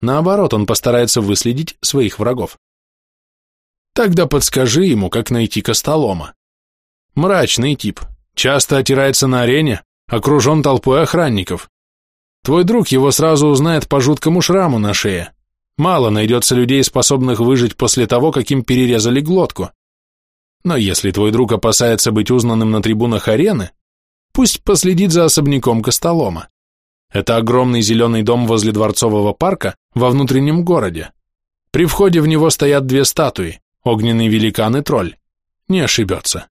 Наоборот, он постарается выследить своих врагов. Тогда подскажи ему, как найти Костолома. Мрачный тип, часто отирается на арене, окружен толпой охранников. Твой друг его сразу узнает по жуткому шраму на шее. Мало найдется людей, способных выжить после того, как им перерезали глотку. Но если твой друг опасается быть узнанным на трибунах арены, пусть последит за особняком Костолома. Это огромный зеленый дом возле Дворцового парка во внутреннем городе. При входе в него стоят две статуи, огненный великан и тролль. Не ошибется.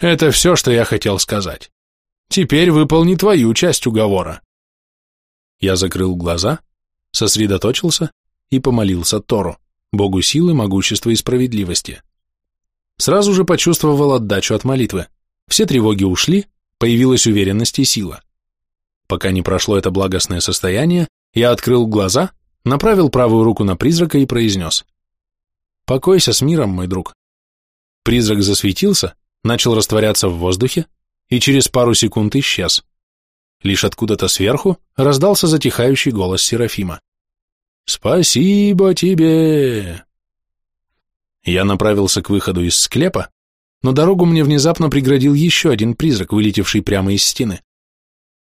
Это все, что я хотел сказать. Теперь выполни твою часть уговора. Я закрыл глаза, сосредоточился и помолился Тору, Богу силы, могущества и справедливости. Сразу же почувствовал отдачу от молитвы. Все тревоги ушли, появилась уверенность и сила. Пока не прошло это благостное состояние, я открыл глаза, направил правую руку на призрака и произнес. «Покойся с миром, мой друг». Призрак засветился, начал растворяться в воздухе и через пару секунд исчез. Лишь откуда-то сверху раздался затихающий голос Серафима. «Спасибо тебе!» Я направился к выходу из склепа, но дорогу мне внезапно преградил еще один призрак, вылетевший прямо из стены.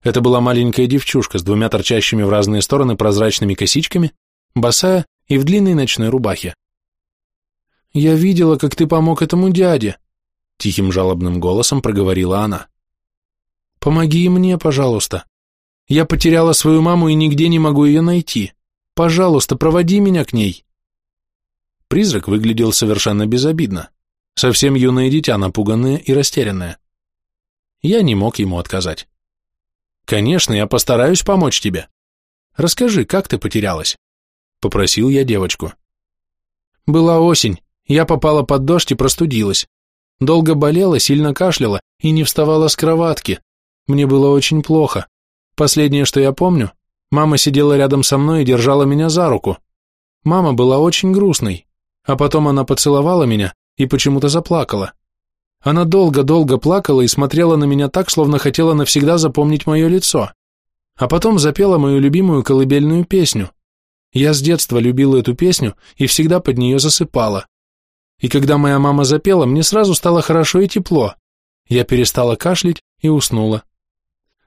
Это была маленькая девчушка с двумя торчащими в разные стороны прозрачными косичками, босая и в длинной ночной рубахе. «Я видела, как ты помог этому дяде», — тихим жалобным голосом проговорила она. «Помоги мне, пожалуйста. Я потеряла свою маму и нигде не могу ее найти. Пожалуйста, проводи меня к ней». Призрак выглядел совершенно безобидно, совсем юное дитя, напуганное и растерянное. Я не мог ему отказать. «Конечно, я постараюсь помочь тебе. Расскажи, как ты потерялась?» Попросил я девочку. Была осень, я попала под дождь и простудилась. Долго болела, сильно кашляла и не вставала с кроватки. Мне было очень плохо. Последнее, что я помню, мама сидела рядом со мной и держала меня за руку. Мама была очень грустной, а потом она поцеловала меня и почему-то заплакала. Она долго-долго плакала и смотрела на меня так, словно хотела навсегда запомнить мое лицо. А потом запела мою любимую колыбельную песню. Я с детства любила эту песню и всегда под нее засыпала. И когда моя мама запела, мне сразу стало хорошо и тепло. Я перестала кашлять и уснула.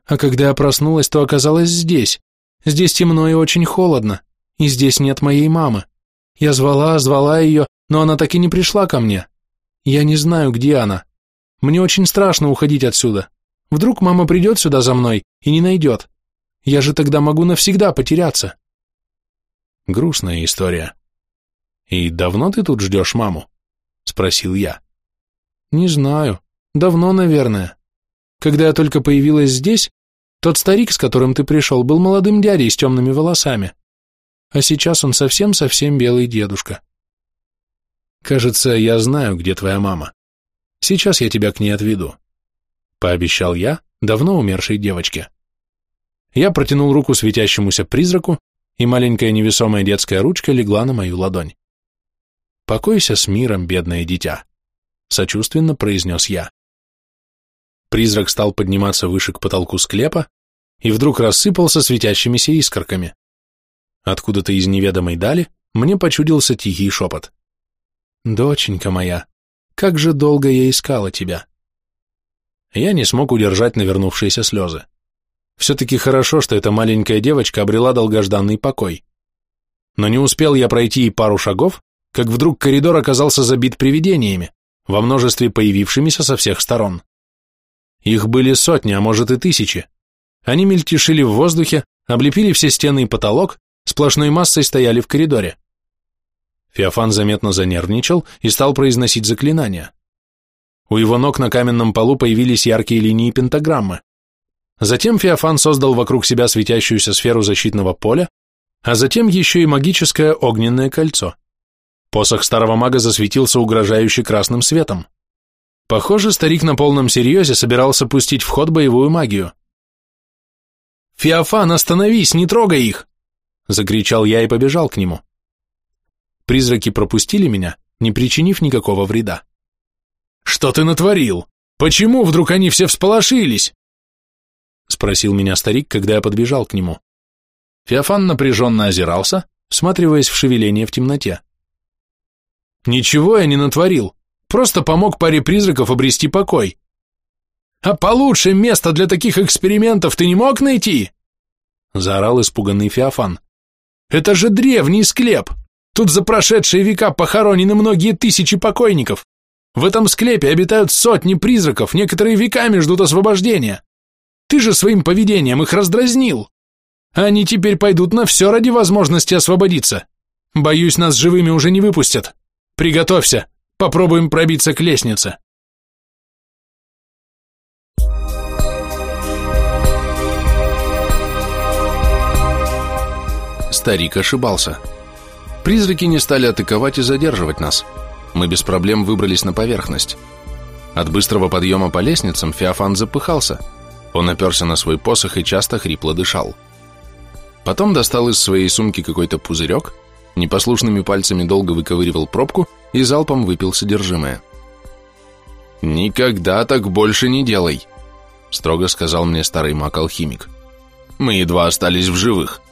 А когда я проснулась, то оказалась здесь. Здесь темно и очень холодно, и здесь нет моей мамы. Я звала, звала ее, но она так и не пришла ко мне. Я не знаю, где она. Мне очень страшно уходить отсюда. Вдруг мама придет сюда за мной и не найдет. Я же тогда могу навсегда потеряться. Грустная история. И давно ты тут ждешь маму? Спросил я. Не знаю. Давно, наверное. Когда я только появилась здесь, тот старик, с которым ты пришел, был молодым дядей с темными волосами. А сейчас он совсем-совсем белый дедушка. «Кажется, я знаю, где твоя мама. Сейчас я тебя к ней отведу», — пообещал я давно умершей девочке. Я протянул руку светящемуся призраку, и маленькая невесомая детская ручка легла на мою ладонь. «Покойся с миром, бедное дитя», — сочувственно произнес я. Призрак стал подниматься выше к потолку склепа и вдруг рассыпался светящимися искорками. Откуда-то из неведомой дали мне почудился тихий шепот. «Доченька моя, как же долго я искала тебя. Я не смог удержать навернувшиеся слезы. Все-таки хорошо, что эта маленькая девочка обрела долгожданный покой. Но не успел я пройти и пару шагов, как вдруг коридор оказался забит привидениями, во множестве появившимися со всех сторон. Их были сотни, а может и тысячи. Они мельтешили в воздухе, облепили все стены и потолок, сплошной массой стояли в коридоре. Феофан заметно занервничал и стал произносить заклинания. У его ног на каменном полу появились яркие линии пентаграммы. Затем Феофан создал вокруг себя светящуюся сферу защитного поля, а затем еще и магическое огненное кольцо. Посох старого мага засветился угрожающе красным светом. Похоже, старик на полном серьезе собирался пустить в ход боевую магию. «Феофан, остановись, не трогай их!» — закричал я и побежал к нему. Призраки пропустили меня, не причинив никакого вреда. «Что ты натворил? Почему вдруг они все всполошились?» — спросил меня старик, когда я подбежал к нему. Феофан напряженно озирался, всматриваясь в шевеление в темноте. «Ничего я не натворил, просто помог паре призраков обрести покой». «А получше место для таких экспериментов ты не мог найти?» — заорал испуганный Феофан. «Это же древний склеп! Тут за прошедшие века похоронены многие тысячи покойников. В этом склепе обитают сотни призраков, некоторые веками ждут освобождения. Ты же своим поведением их раздразнил. Они теперь пойдут на все ради возможности освободиться. Боюсь, нас живыми уже не выпустят. Приготовься, попробуем пробиться к лестнице. Старик ошибался. Призраки не стали атаковать и задерживать нас. Мы без проблем выбрались на поверхность. От быстрого подъема по лестницам Феофан запыхался – он оперся на свой посох и часто хрипло дышал. Потом достал из своей сумки какой-то пузырек, непослушными пальцами долго выковыривал пробку и залпом выпил содержимое. «Никогда так больше не делай», — строго сказал мне старый маг-алхимик. «Мы едва остались в живых.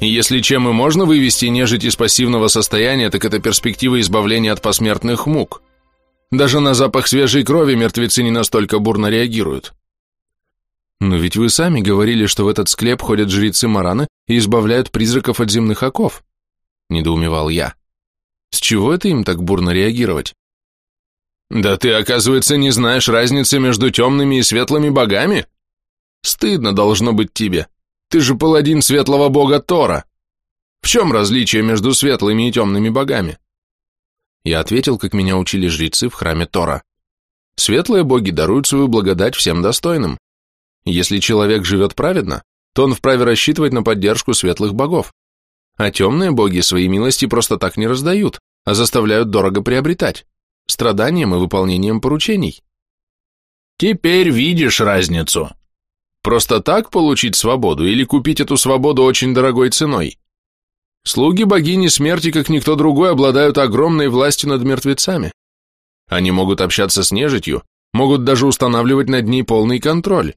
Если чем и можно вывести нежить из пассивного состояния, так это перспектива избавления от посмертных мук. Даже на запах свежей крови мертвецы не настолько бурно реагируют. Но ведь вы сами говорили, что в этот склеп ходят жрецы Мараны и избавляют призраков от земных оков. Недоумевал я. С чего это им так бурно реагировать? Да ты, оказывается, не знаешь разницы между темными и светлыми богами? Стыдно должно быть тебе. Ты же паладин светлого бога Тора. В чем различие между светлыми и темными богами? Я ответил, как меня учили жрецы в храме Тора. Светлые боги даруют свою благодать всем достойным. Если человек живет праведно, то он вправе рассчитывать на поддержку светлых богов. А темные боги свои милости просто так не раздают, а заставляют дорого приобретать, страданием и выполнением поручений. Теперь видишь разницу. Просто так получить свободу или купить эту свободу очень дорогой ценой? Слуги богини смерти, как никто другой, обладают огромной властью над мертвецами. Они могут общаться с нежитью, могут даже устанавливать над ней полный контроль.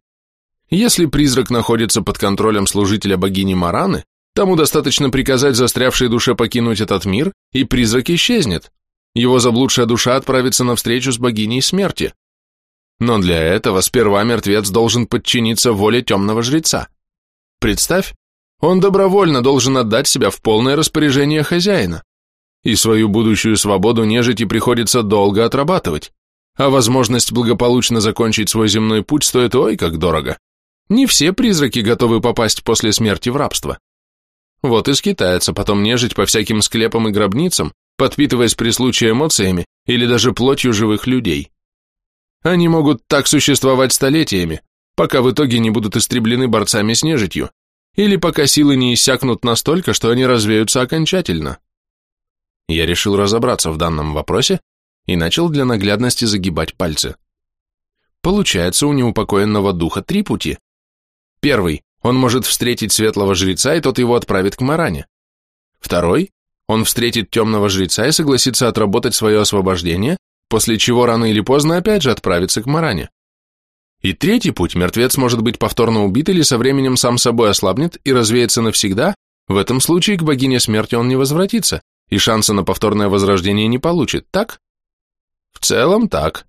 Если призрак находится под контролем служителя богини Мараны, тому достаточно приказать застрявшей душе покинуть этот мир, и призрак исчезнет. Его заблудшая душа отправится на встречу с богиней смерти. Но для этого сперва мертвец должен подчиниться воле темного жреца. Представь, он добровольно должен отдать себя в полное распоряжение хозяина. И свою будущую свободу нежити приходится долго отрабатывать, а возможность благополучно закончить свой земной путь стоит ой как дорого. Не все призраки готовы попасть после смерти в рабство. Вот и скитается потом нежить по всяким склепам и гробницам, подпитываясь при случае эмоциями или даже плотью живых людей. Они могут так существовать столетиями, пока в итоге не будут истреблены борцами с нежитью, или пока силы не иссякнут настолько, что они развеются окончательно. Я решил разобраться в данном вопросе и начал для наглядности загибать пальцы. Получается, у неупокоенного духа три пути. Первый. Он может встретить светлого жреца, и тот его отправит к Маране. Второй. Он встретит темного жреца и согласится отработать свое освобождение, после чего рано или поздно опять же отправится к Маране. И третий путь. Мертвец может быть повторно убит или со временем сам собой ослабнет и развеется навсегда, в этом случае к богине смерти он не возвратится, и шанса на повторное возрождение не получит, так? В целом так,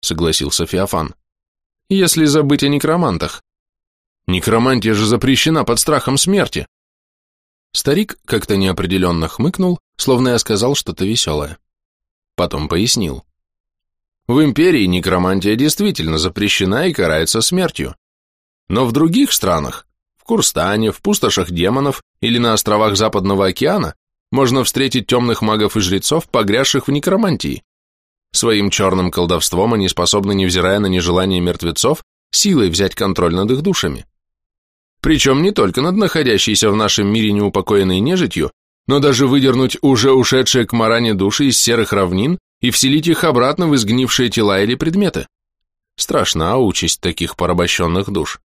согласился Феофан. если забыть о некромантах. Некромантия же запрещена под страхом смерти. Старик как-то неопределенно хмыкнул, словно я сказал что-то веселое. Потом пояснил. В империи некромантия действительно запрещена и карается смертью. Но в других странах, в Курстане, в пустошах демонов или на островах Западного океана, можно встретить темных магов и жрецов, погрязших в некромантии. Своим черным колдовством они способны, невзирая на нежелание мертвецов, силой взять контроль над их душами. Причем не только над находящейся в нашем мире неупокоенной нежитью, но даже выдернуть уже ушедшие к маране души из серых равнин и вселить их обратно в изгнившие тела или предметы. Страшна участь таких порабощенных душ.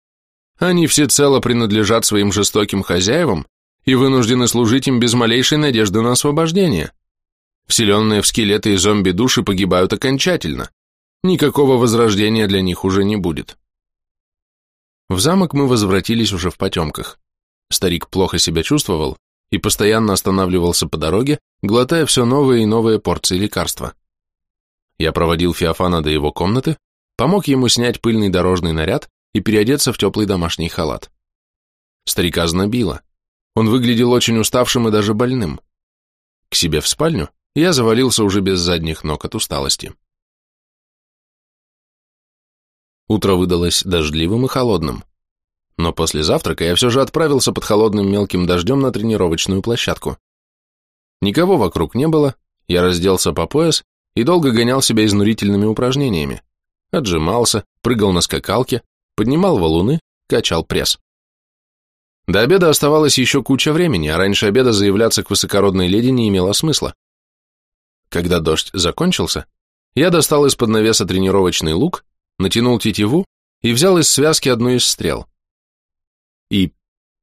Они всецело принадлежат своим жестоким хозяевам и вынуждены служить им без малейшей надежды на освобождение. Вселенные в скелеты и зомби души погибают окончательно. Никакого возрождения для них уже не будет. В замок мы возвратились уже в потемках. Старик плохо себя чувствовал и постоянно останавливался по дороге, глотая все новые и новые порции лекарства. Я проводил Феофана до его комнаты, помог ему снять пыльный дорожный наряд и переодеться в теплый домашний халат. Старика знобило. Он выглядел очень уставшим и даже больным. К себе в спальню я завалился уже без задних ног от усталости. Утро выдалось дождливым и холодным. Но после завтрака я все же отправился под холодным мелким дождем на тренировочную площадку. Никого вокруг не было, я разделся по пояс и долго гонял себя изнурительными упражнениями. Отжимался, прыгал на скакалке, поднимал валуны, качал пресс. До обеда оставалось еще куча времени, а раньше обеда заявляться к высокородной леди не имело смысла. Когда дождь закончился, я достал из-под навеса тренировочный лук, натянул тетиву и взял из связки одну из стрел. И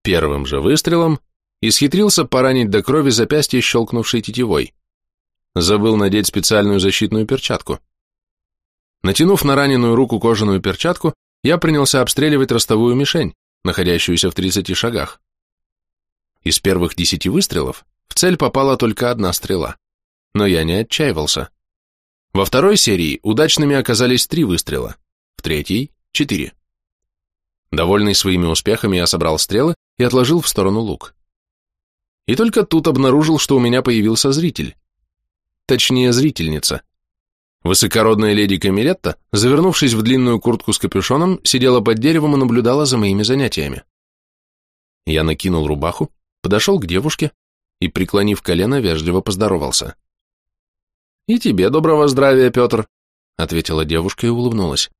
первым же выстрелом исхитрился поранить до крови запястье, щелкнувшей тетивой. Забыл надеть специальную защитную перчатку. Натянув на раненую руку кожаную перчатку, я принялся обстреливать ростовую мишень, находящуюся в 30 шагах. Из первых десяти выстрелов в цель попала только одна стрела, но я не отчаивался. Во второй серии удачными оказались три выстрела, в третьей – четыре. Довольный своими успехами, я собрал стрелы и отложил в сторону лук. И только тут обнаружил, что у меня появился зритель. Точнее, зрительница. Высокородная леди Камилетта, завернувшись в длинную куртку с капюшоном, сидела под деревом и наблюдала за моими занятиями. Я накинул рубаху, подошел к девушке и, преклонив колено, вежливо поздоровался. «И тебе доброго здравия, Петр», — ответила девушка и улыбнулась.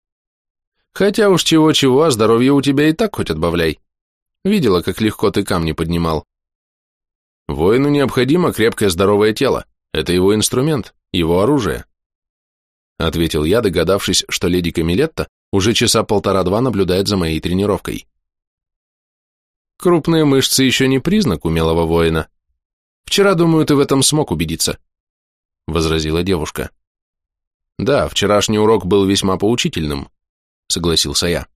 «Хотя уж чего-чего, а здоровье у тебя и так хоть отбавляй. Видела, как легко ты камни поднимал. Воину необходимо крепкое здоровое тело. Это его инструмент, его оружие», — ответил я, догадавшись, что леди Камилетта уже часа полтора-два наблюдает за моей тренировкой. «Крупные мышцы еще не признак умелого воина. Вчера, думаю, ты в этом смог убедиться», — возразила девушка. «Да, вчерашний урок был весьма поучительным», — согласился я.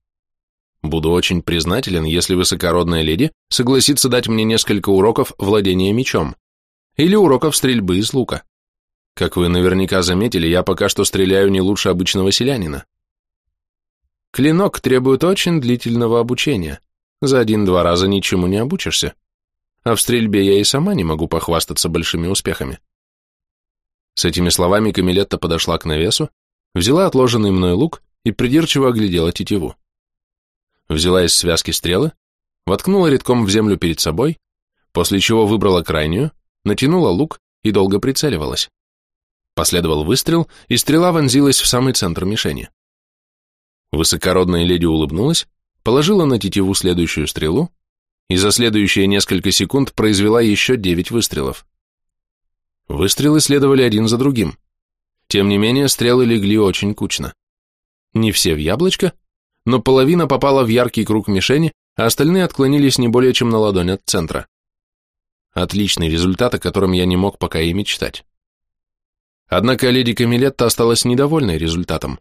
«Буду очень признателен, если высокородная леди согласится дать мне несколько уроков владения мечом или уроков стрельбы из лука. Как вы наверняка заметили, я пока что стреляю не лучше обычного селянина. Клинок требует очень длительного обучения. За один-два раза ничему не обучишься. А в стрельбе я и сама не могу похвастаться большими успехами. С этими словами Камилетта подошла к навесу, взяла отложенный мной лук и придирчиво оглядела тетиву. Взяла из связки стрелы, воткнула редком в землю перед собой, после чего выбрала крайнюю, натянула лук и долго прицеливалась. Последовал выстрел, и стрела вонзилась в самый центр мишени. Высокородная леди улыбнулась, положила на тетиву следующую стрелу и за следующие несколько секунд произвела еще девять выстрелов. Выстрелы следовали один за другим. Тем не менее, стрелы легли очень кучно. Не все в яблочко, но половина попала в яркий круг мишени, а остальные отклонились не более чем на ладонь от центра. Отличный результат, о котором я не мог пока и мечтать. Однако леди Камилетта осталась недовольной результатом.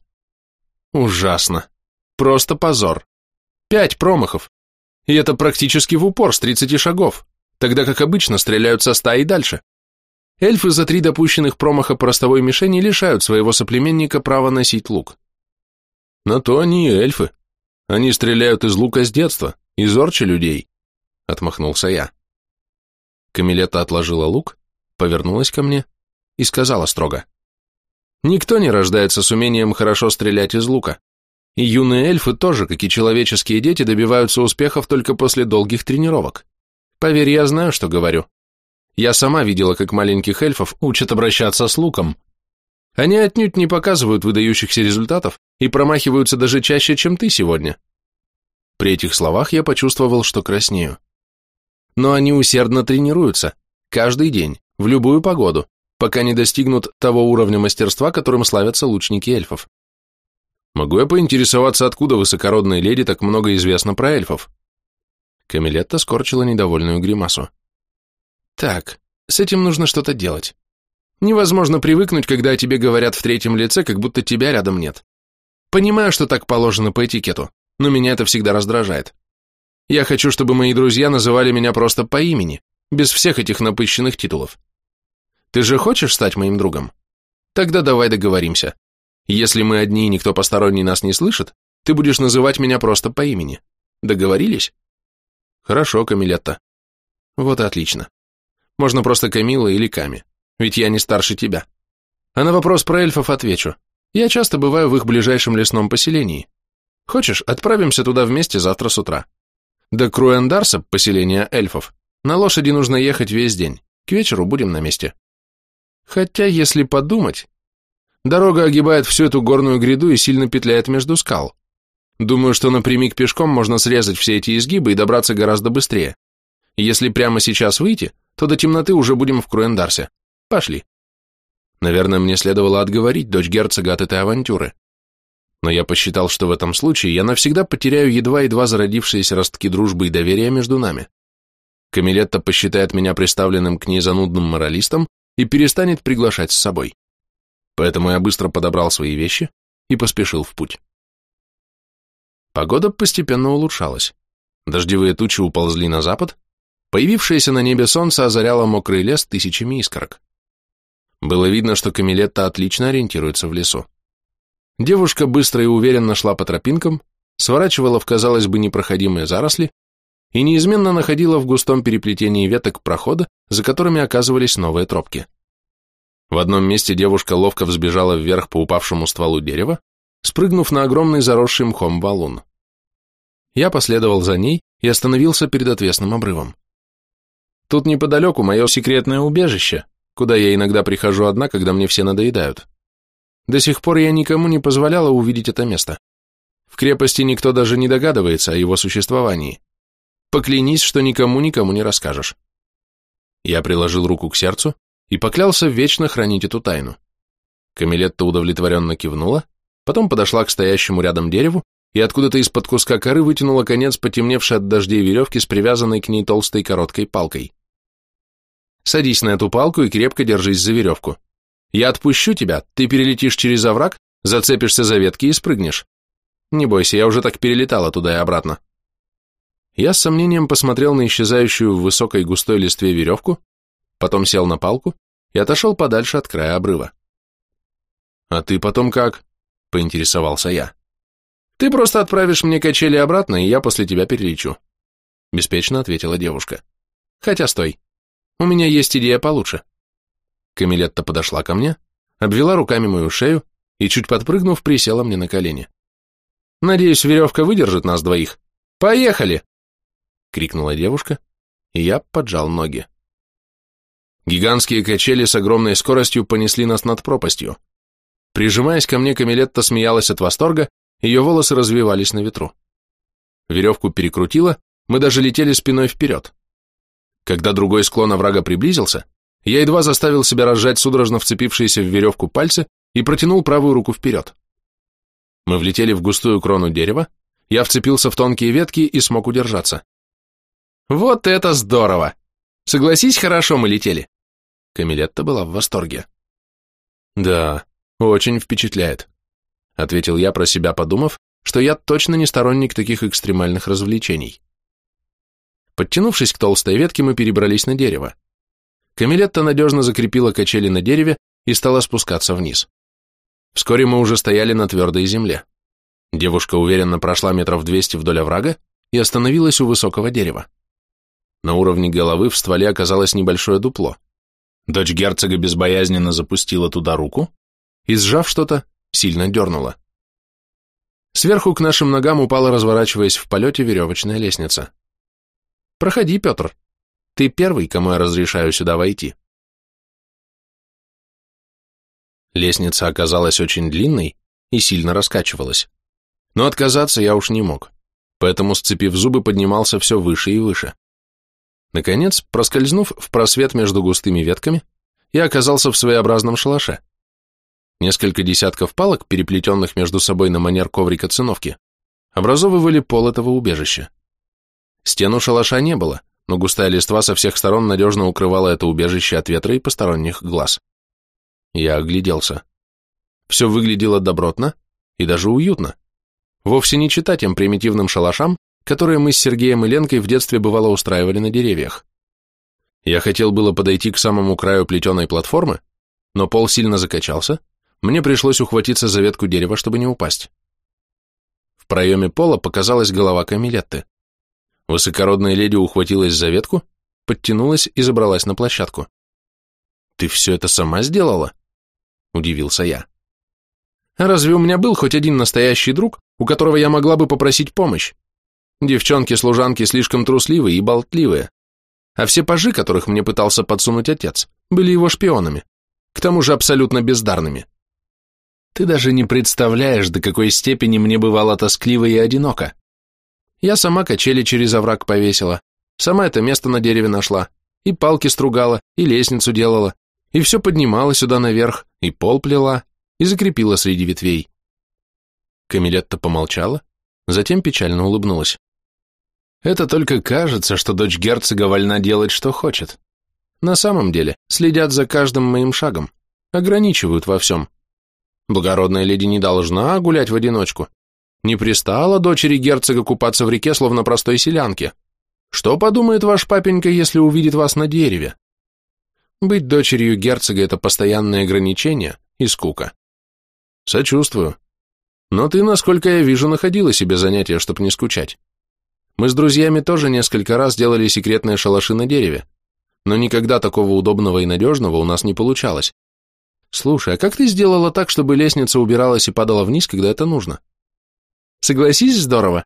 Ужасно. Просто позор. Пять промахов. И это практически в упор с 30 шагов, тогда как обычно стреляют со ста и дальше. Эльфы за три допущенных промаха по ростовой мишени лишают своего соплеменника права носить лук. На то они и эльфы. Они стреляют из лука с детства, из орчи людей, отмахнулся я. Камилета отложила лук, повернулась ко мне и сказала строго. Никто не рождается с умением хорошо стрелять из лука. И юные эльфы тоже, как и человеческие дети, добиваются успехов только после долгих тренировок. Поверь, я знаю, что говорю. Я сама видела, как маленьких эльфов учат обращаться с луком. Они отнюдь не показывают выдающихся результатов и промахиваются даже чаще, чем ты сегодня. При этих словах я почувствовал, что краснею. Но они усердно тренируются, каждый день, в любую погоду, пока не достигнут того уровня мастерства, которым славятся лучники эльфов. Могу я поинтересоваться, откуда высокородной леди так много известно про эльфов? Камилетта скорчила недовольную гримасу. Так, с этим нужно что-то делать. Невозможно привыкнуть, когда о тебе говорят в третьем лице, как будто тебя рядом нет. Понимаю, что так положено по этикету, но меня это всегда раздражает. Я хочу, чтобы мои друзья называли меня просто по имени, без всех этих напыщенных титулов. Ты же хочешь стать моим другом? Тогда давай договоримся. Если мы одни и никто посторонний нас не слышит, ты будешь называть меня просто по имени. Договорились? Хорошо, Камилетта. Вот и отлично. Можно просто Камила или Ками, ведь я не старше тебя. А на вопрос про эльфов отвечу. Я часто бываю в их ближайшем лесном поселении. Хочешь, отправимся туда вместе завтра с утра. До Круэндарса, поселения эльфов, на лошади нужно ехать весь день. К вечеру будем на месте. Хотя, если подумать, дорога огибает всю эту горную гряду и сильно петляет между скал. Думаю, что напрямик пешком можно срезать все эти изгибы и добраться гораздо быстрее. Если прямо сейчас выйти, то до темноты уже будем в Круэндарсе. Пошли. Наверное, мне следовало отговорить дочь герцога от этой авантюры. Но я посчитал, что в этом случае я навсегда потеряю едва-едва зародившиеся ростки дружбы и доверия между нами. Камилетта посчитает меня приставленным к ней занудным моралистом и перестанет приглашать с собой. Поэтому я быстро подобрал свои вещи и поспешил в путь. Погода постепенно улучшалась. Дождевые тучи уползли на запад, Появившееся на небе солнце озаряло мокрый лес тысячами искорок. Было видно, что Камилетта отлично ориентируется в лесу. Девушка быстро и уверенно шла по тропинкам, сворачивала в, казалось бы, непроходимые заросли и неизменно находила в густом переплетении веток прохода, за которыми оказывались новые тропки. В одном месте девушка ловко взбежала вверх по упавшему стволу дерева, спрыгнув на огромный заросший мхом валун. Я последовал за ней и остановился перед отвесным обрывом. Тут неподалеку мое секретное убежище, куда я иногда прихожу одна, когда мне все надоедают. До сих пор я никому не позволяла увидеть это место. В крепости никто даже не догадывается о его существовании. Поклянись, что никому-никому не расскажешь. Я приложил руку к сердцу и поклялся вечно хранить эту тайну. Камилетта удовлетворенно кивнула, потом подошла к стоящему рядом дереву и откуда-то из-под куска коры вытянула конец потемневшей от дождей веревки с привязанной к ней толстой короткой палкой. Садись на эту палку и крепко держись за веревку. Я отпущу тебя, ты перелетишь через овраг, зацепишься за ветки и спрыгнешь. Не бойся, я уже так перелетала туда и обратно. Я с сомнением посмотрел на исчезающую в высокой густой листве веревку, потом сел на палку и отошел подальше от края обрыва. «А ты потом как?» — поинтересовался я. «Ты просто отправишь мне качели обратно, и я после тебя перелечу», — беспечно ответила девушка. «Хотя стой, у меня есть идея получше. Камилетта подошла ко мне, обвела руками мою шею и, чуть подпрыгнув, присела мне на колени. «Надеюсь, веревка выдержит нас двоих. Поехали!» — крикнула девушка, и я поджал ноги. Гигантские качели с огромной скоростью понесли нас над пропастью. Прижимаясь ко мне, Камилетта смеялась от восторга, ее волосы развивались на ветру. Веревку перекрутила, мы даже летели спиной вперед. Когда другой склон оврага приблизился, я едва заставил себя разжать судорожно вцепившиеся в веревку пальцы и протянул правую руку вперед. Мы влетели в густую крону дерева, я вцепился в тонкие ветки и смог удержаться. «Вот это здорово! Согласись, хорошо мы летели!» Камилетта была в восторге. «Да, очень впечатляет», — ответил я про себя, подумав, что я точно не сторонник таких экстремальных развлечений. Подтянувшись к толстой ветке, мы перебрались на дерево. Камилетта надежно закрепила качели на дереве и стала спускаться вниз. Вскоре мы уже стояли на твердой земле. Девушка уверенно прошла метров двести вдоль оврага и остановилась у высокого дерева. На уровне головы в стволе оказалось небольшое дупло. Дочь герцога безбоязненно запустила туда руку и, сжав что-то, сильно дернула. Сверху к нашим ногам упала, разворачиваясь в полете, веревочная лестница. «Проходи, Петр. Ты первый, кому я разрешаю сюда войти». Лестница оказалась очень длинной и сильно раскачивалась. Но отказаться я уж не мог, поэтому, сцепив зубы, поднимался все выше и выше. Наконец, проскользнув в просвет между густыми ветками, я оказался в своеобразном шалаше. Несколько десятков палок, переплетенных между собой на манер коврика циновки, образовывали пол этого убежища. Стену шалаша не было, но густая листва со всех сторон надежно укрывала это убежище от ветра и посторонних глаз. Я огляделся. Все выглядело добротно и даже уютно. Вовсе не читать тем примитивным шалашам, которые мы с Сергеем и Ленкой в детстве бывало устраивали на деревьях. Я хотел было подойти к самому краю плетеной платформы, но пол сильно закачался, мне пришлось ухватиться за ветку дерева, чтобы не упасть. В проеме пола показалась голова Камилетты. Высокородная леди ухватилась за ветку, подтянулась и забралась на площадку. «Ты все это сама сделала?» – удивился я. «А разве у меня был хоть один настоящий друг, у которого я могла бы попросить помощь? Девчонки-служанки слишком трусливые и болтливые, а все пажи, которых мне пытался подсунуть отец, были его шпионами, к тому же абсолютно бездарными. Ты даже не представляешь, до какой степени мне бывало тоскливо и одиноко. Я сама качели через овраг повесила, сама это место на дереве нашла, и палки стругала, и лестницу делала, и все поднимала сюда наверх, и пол плела, и закрепила среди ветвей. Камилетта помолчала, затем печально улыбнулась. Это только кажется, что дочь герцога вольна делать, что хочет. На самом деле, следят за каждым моим шагом, ограничивают во всем. Благородная леди не должна гулять в одиночку. Не пристала дочери герцога купаться в реке, словно простой селянке. Что подумает ваш папенька, если увидит вас на дереве? Быть дочерью герцога – это постоянное ограничение и скука. Сочувствую. Но ты, насколько я вижу, находила себе занятие, чтобы не скучать. Мы с друзьями тоже несколько раз делали секретные шалаши на дереве, но никогда такого удобного и надежного у нас не получалось. Слушай, а как ты сделала так, чтобы лестница убиралась и падала вниз, когда это нужно? Согласись, здорово.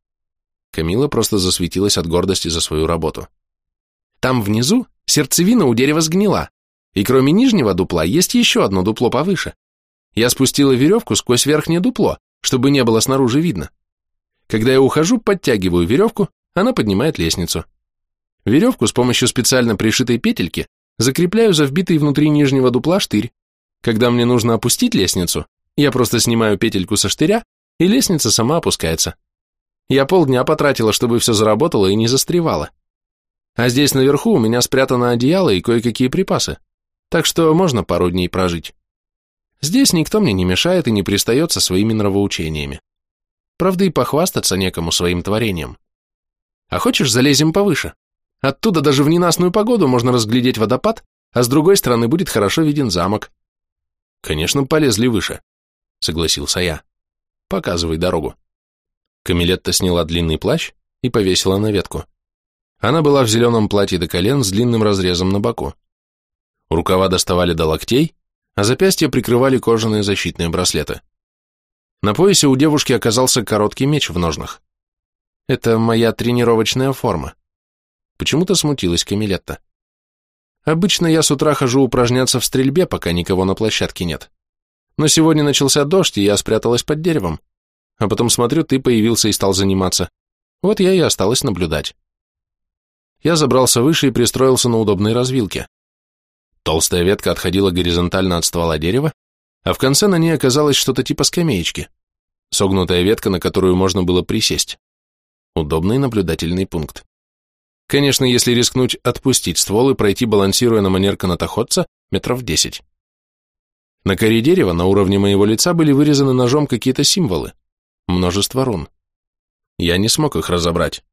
Камила просто засветилась от гордости за свою работу. Там внизу сердцевина у дерева сгнила, и кроме нижнего дупла есть еще одно дупло повыше. Я спустила веревку сквозь верхнее дупло, чтобы не было снаружи видно. Когда я ухожу, подтягиваю веревку, она поднимает лестницу. Веревку с помощью специально пришитой петельки закрепляю за вбитый внутри нижнего дупла штырь. Когда мне нужно опустить лестницу, я просто снимаю петельку со штыря, и лестница сама опускается. Я полдня потратила, чтобы все заработало и не застревало. А здесь наверху у меня спрятано одеяло и кое-какие припасы, так что можно пару дней прожить. Здесь никто мне не мешает и не пристает со своими нравоучениями. Правда, и похвастаться некому своим творением. А хочешь, залезем повыше? Оттуда даже в ненастную погоду можно разглядеть водопад, а с другой стороны будет хорошо виден замок. Конечно, полезли выше, согласился я. Показывай дорогу. Камилетта сняла длинный плащ и повесила на ветку. Она была в зеленом платье до колен с длинным разрезом на боку. Рукава доставали до локтей, а запястья прикрывали кожаные защитные браслеты. На поясе у девушки оказался короткий меч в ножнах. Это моя тренировочная форма. Почему-то смутилась Камилетта. Обычно я с утра хожу упражняться в стрельбе, пока никого на площадке нет. Но сегодня начался дождь, и я спряталась под деревом. А потом смотрю, ты появился и стал заниматься. Вот я и осталась наблюдать. Я забрался выше и пристроился на удобной развилке. Толстая ветка отходила горизонтально от ствола дерева, а в конце на ней оказалось что-то типа скамеечки. Согнутая ветка, на которую можно было присесть. Удобный наблюдательный пункт. Конечно, если рискнуть отпустить ствол и пройти, балансируя на манер канатоходца, метров десять. На коре дерева на уровне моего лица были вырезаны ножом какие-то символы. Множество рун. Я не смог их разобрать.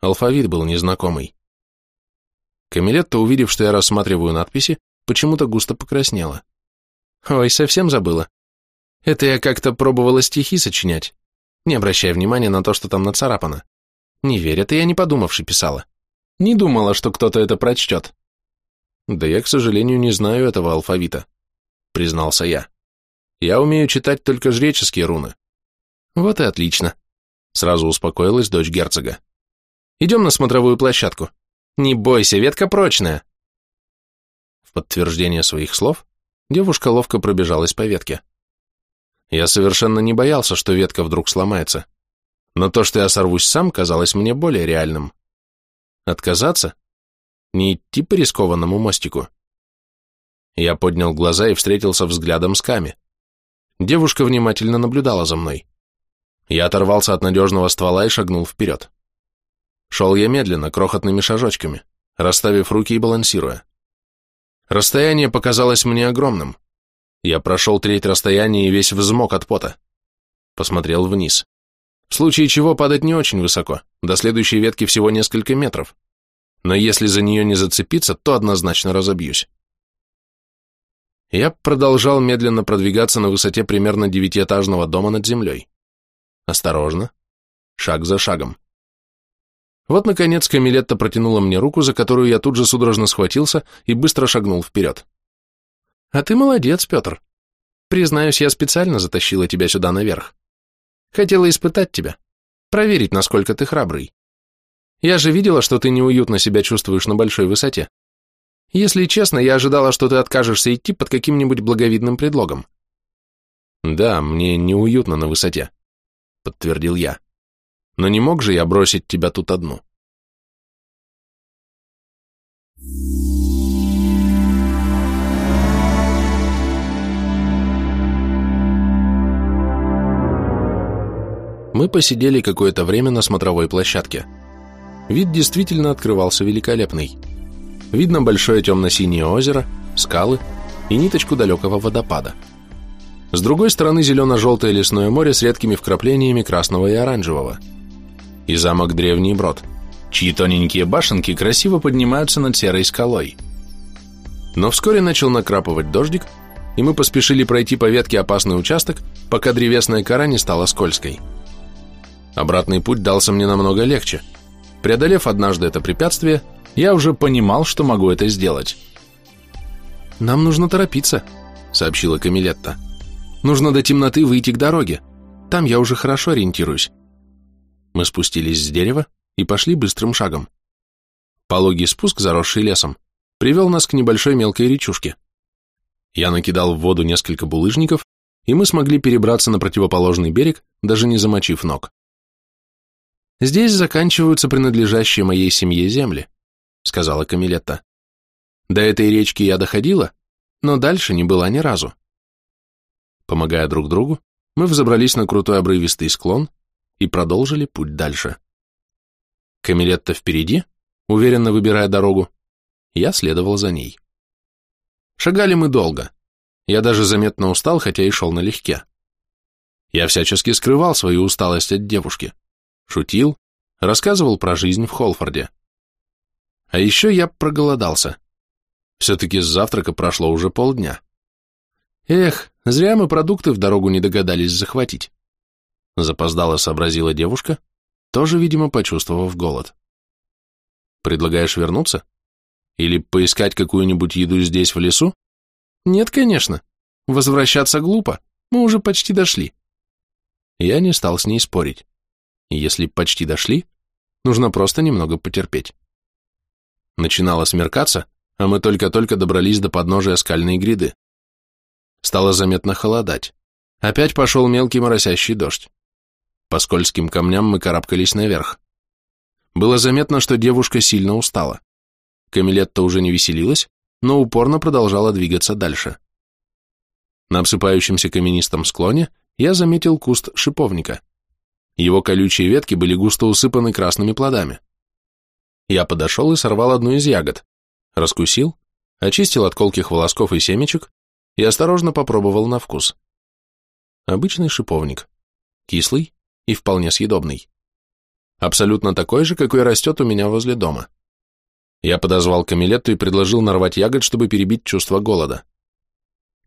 Алфавит был незнакомый. Камилетта, увидев, что я рассматриваю надписи, почему-то густо покраснела. Ой, совсем забыла. Это я как-то пробовала стихи сочинять. Не обращай внимания на то, что там нацарапано. Не верь, это я не подумавши писала. Не думала, что кто-то это прочтет. Да я, к сожалению, не знаю этого алфавита, признался я. Я умею читать только жреческие руны. Вот и отлично. Сразу успокоилась дочь герцога. Идем на смотровую площадку. Не бойся, ветка прочная. В подтверждение своих слов девушка ловко пробежалась по ветке. Я совершенно не боялся, что ветка вдруг сломается. Но то, что я сорвусь сам, казалось мне более реальным. Отказаться? Не идти по рискованному мостику? Я поднял глаза и встретился взглядом с Ками. Девушка внимательно наблюдала за мной. Я оторвался от надежного ствола и шагнул вперед. Шел я медленно, крохотными шажочками, расставив руки и балансируя. Расстояние показалось мне огромным. Я прошел треть расстояния и весь взмок от пота. Посмотрел вниз. В случае чего падать не очень высоко, до следующей ветки всего несколько метров. Но если за нее не зацепиться, то однозначно разобьюсь. Я продолжал медленно продвигаться на высоте примерно девятиэтажного дома над землей. Осторожно, шаг за шагом. Вот, наконец, Камилетта протянула мне руку, за которую я тут же судорожно схватился и быстро шагнул вперед. «А ты молодец, Петр. Признаюсь, я специально затащила тебя сюда наверх. Хотела испытать тебя, проверить, насколько ты храбрый. Я же видела, что ты неуютно себя чувствуешь на большой высоте. Если честно, я ожидала, что ты откажешься идти под каким-нибудь благовидным предлогом. Да, мне неуютно на высоте, подтвердил я. Но не мог же я бросить тебя тут одну. Мы посидели какое-то время на смотровой площадке. Вид действительно открывался великолепный. Видно большое темно-синее озеро, скалы и ниточку далекого водопада. С другой стороны зелено-желтое лесное море с редкими вкраплениями красного и оранжевого. И замок Древний Брод, чьи тоненькие башенки красиво поднимаются над серой скалой. Но вскоре начал накрапывать дождик, и мы поспешили пройти по ветке опасный участок, пока древесная кора не стала скользкой. Обратный путь дался мне намного легче. Преодолев однажды это препятствие, я уже понимал, что могу это сделать. «Нам нужно торопиться», — сообщила Камилетта. «Нужно до темноты выйти к дороге. Там я уже хорошо ориентируюсь». Мы спустились с дерева и пошли быстрым шагом. Пологий спуск, заросший лесом, привел нас к небольшой мелкой речушке. Я накидал в воду несколько булыжников, и мы смогли перебраться на противоположный берег, даже не замочив ног. Здесь заканчиваются принадлежащие моей семье земли, сказала Камилетта. До этой речки я доходила, но дальше не была ни разу. Помогая друг другу, мы взобрались на крутой обрывистый склон и продолжили путь дальше. Камилетта впереди, уверенно выбирая дорогу, я следовал за ней. Шагали мы долго. Я даже заметно устал, хотя и шел налегке. Я всячески скрывал свою усталость от девушки шутил, рассказывал про жизнь в Холфорде. А еще я проголодался. Все-таки с завтрака прошло уже полдня. Эх, зря мы продукты в дорогу не догадались захватить. Запоздало сообразила девушка, тоже, видимо, почувствовав голод. Предлагаешь вернуться? Или поискать какую-нибудь еду здесь, в лесу? Нет, конечно. Возвращаться глупо, мы уже почти дошли. Я не стал с ней спорить. Если почти дошли, нужно просто немного потерпеть. Начинало смеркаться, а мы только-только добрались до подножия скальной гряды. Стало заметно холодать. Опять пошел мелкий моросящий дождь. По скользким камням мы карабкались наверх. Было заметно, что девушка сильно устала. Камилетта уже не веселилась, но упорно продолжала двигаться дальше. На обсыпающемся каменистом склоне я заметил куст шиповника. Его колючие ветки были густо усыпаны красными плодами. Я подошел и сорвал одну из ягод, раскусил, очистил от колких волосков и семечек и осторожно попробовал на вкус. Обычный шиповник, кислый и вполне съедобный. Абсолютно такой же, какой растет у меня возле дома. Я подозвал Камилетту и предложил нарвать ягод, чтобы перебить чувство голода.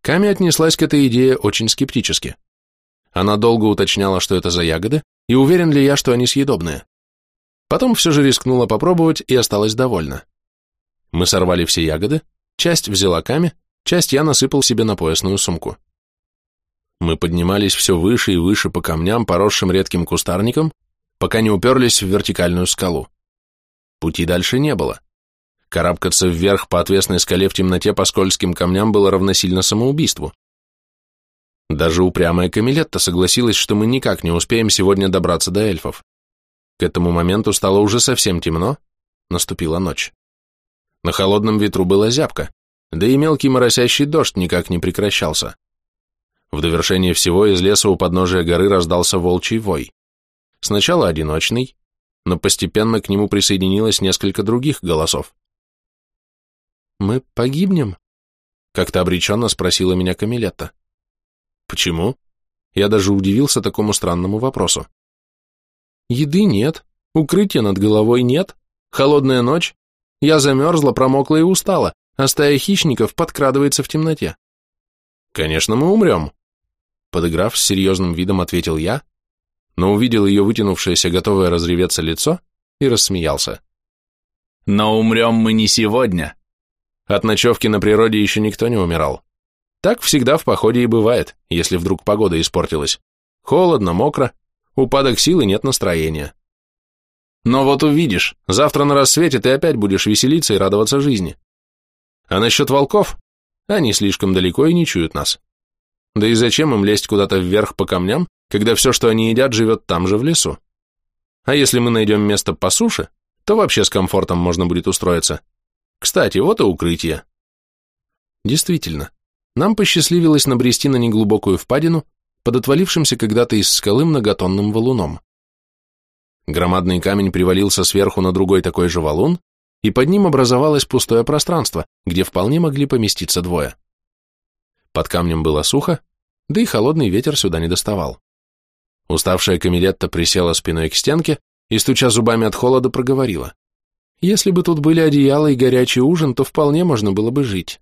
Ками отнеслась к этой идее очень скептически. Она долго уточняла, что это за ягоды, и уверен ли я, что они съедобные. Потом все же рискнула попробовать и осталась довольна. Мы сорвали все ягоды, часть взяла Ками, часть я насыпал себе на поясную сумку. Мы поднимались все выше и выше по камням, поросшим редким кустарником, пока не уперлись в вертикальную скалу. Пути дальше не было. Карабкаться вверх по отвесной скале в темноте по скользким камням было равносильно самоубийству. Даже упрямая Камилетта согласилась, что мы никак не успеем сегодня добраться до эльфов. К этому моменту стало уже совсем темно, наступила ночь. На холодном ветру была зябка, да и мелкий моросящий дождь никак не прекращался. В довершение всего из леса у подножия горы раздался волчий вой. Сначала одиночный, но постепенно к нему присоединилось несколько других голосов. «Мы погибнем?» — как-то обреченно спросила меня Камилетта. Почему? Я даже удивился такому странному вопросу. Еды нет, укрытия над головой нет, холодная ночь. Я замерзла, промокла и устала, а стая хищников подкрадывается в темноте. Конечно, мы умрем. Подыграв с серьезным видом, ответил я, но увидел ее вытянувшееся, готовое разреветься лицо и рассмеялся. Но умрем мы не сегодня. От ночевки на природе еще никто не умирал. Так всегда в походе и бывает, если вдруг погода испортилась. Холодно, мокро, упадок силы нет настроения. Но вот увидишь, завтра на рассвете ты опять будешь веселиться и радоваться жизни. А насчет волков? Они слишком далеко и не чуют нас. Да и зачем им лезть куда-то вверх по камням, когда все, что они едят, живет там же в лесу? А если мы найдем место по суше, то вообще с комфортом можно будет устроиться. Кстати, вот и укрытие. Действительно, нам посчастливилось набрести на неглубокую впадину под отвалившимся когда-то из скалы многотонным валуном. Громадный камень привалился сверху на другой такой же валун, и под ним образовалось пустое пространство, где вполне могли поместиться двое. Под камнем было сухо, да и холодный ветер сюда не доставал. Уставшая Камилетта присела спиной к стенке и, стуча зубами от холода, проговорила. «Если бы тут были одеяло и горячий ужин, то вполне можно было бы жить».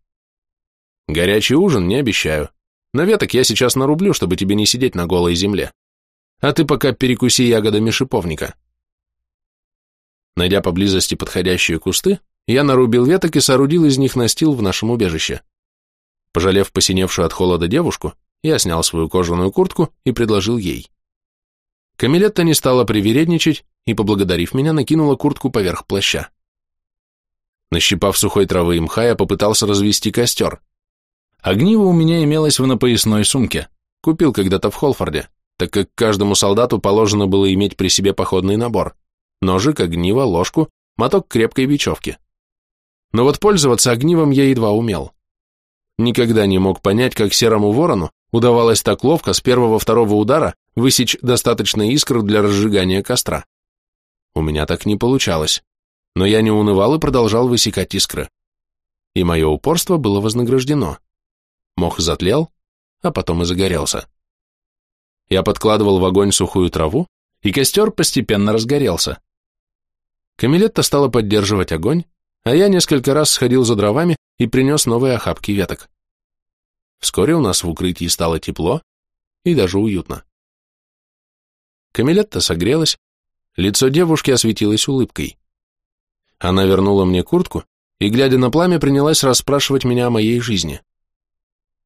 Горячий ужин не обещаю. Но веток я сейчас нарублю, чтобы тебе не сидеть на голой земле. А ты пока перекуси ягодами шиповника. Найдя поблизости подходящие кусты, я нарубил веток и соорудил из них настил в нашем убежище. Пожалев посиневшую от холода девушку, я снял свою кожаную куртку и предложил ей. Камилетта не стала привередничать и, поблагодарив меня, накинула куртку поверх плаща. Нащипав сухой травы и мха, я попытался развести костер. Огниво у меня имелось в напоясной сумке. Купил когда-то в Холфорде, так как каждому солдату положено было иметь при себе походный набор. Ножик, огниво, ложку, моток крепкой бечевки. Но вот пользоваться огнивом я едва умел. Никогда не мог понять, как серому ворону удавалось так ловко с первого-второго удара высечь достаточно искр для разжигания костра. У меня так не получалось, но я не унывал и продолжал высекать искры. И мое упорство было вознаграждено. Мох затлел, а потом и загорелся. Я подкладывал в огонь сухую траву, и костер постепенно разгорелся. Камилетта стала поддерживать огонь, а я несколько раз сходил за дровами и принес новые охапки веток. Вскоре у нас в укрытии стало тепло и даже уютно. Камилетта согрелась, лицо девушки осветилось улыбкой. Она вернула мне куртку и, глядя на пламя, принялась расспрашивать меня о моей жизни.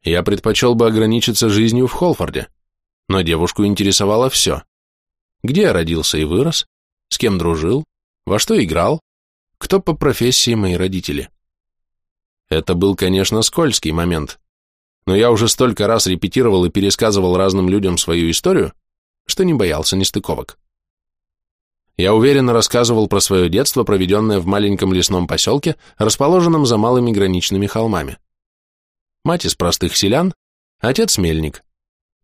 Я предпочел бы ограничиться жизнью в Холфорде, но девушку интересовало все. Где я родился и вырос, с кем дружил, во что играл, кто по профессии мои родители. Это был, конечно, скользкий момент, но я уже столько раз репетировал и пересказывал разным людям свою историю, что не боялся нестыковок. Я уверенно рассказывал про свое детство, проведенное в маленьком лесном поселке, расположенном за малыми граничными холмами. Мать из простых селян, отец мельник.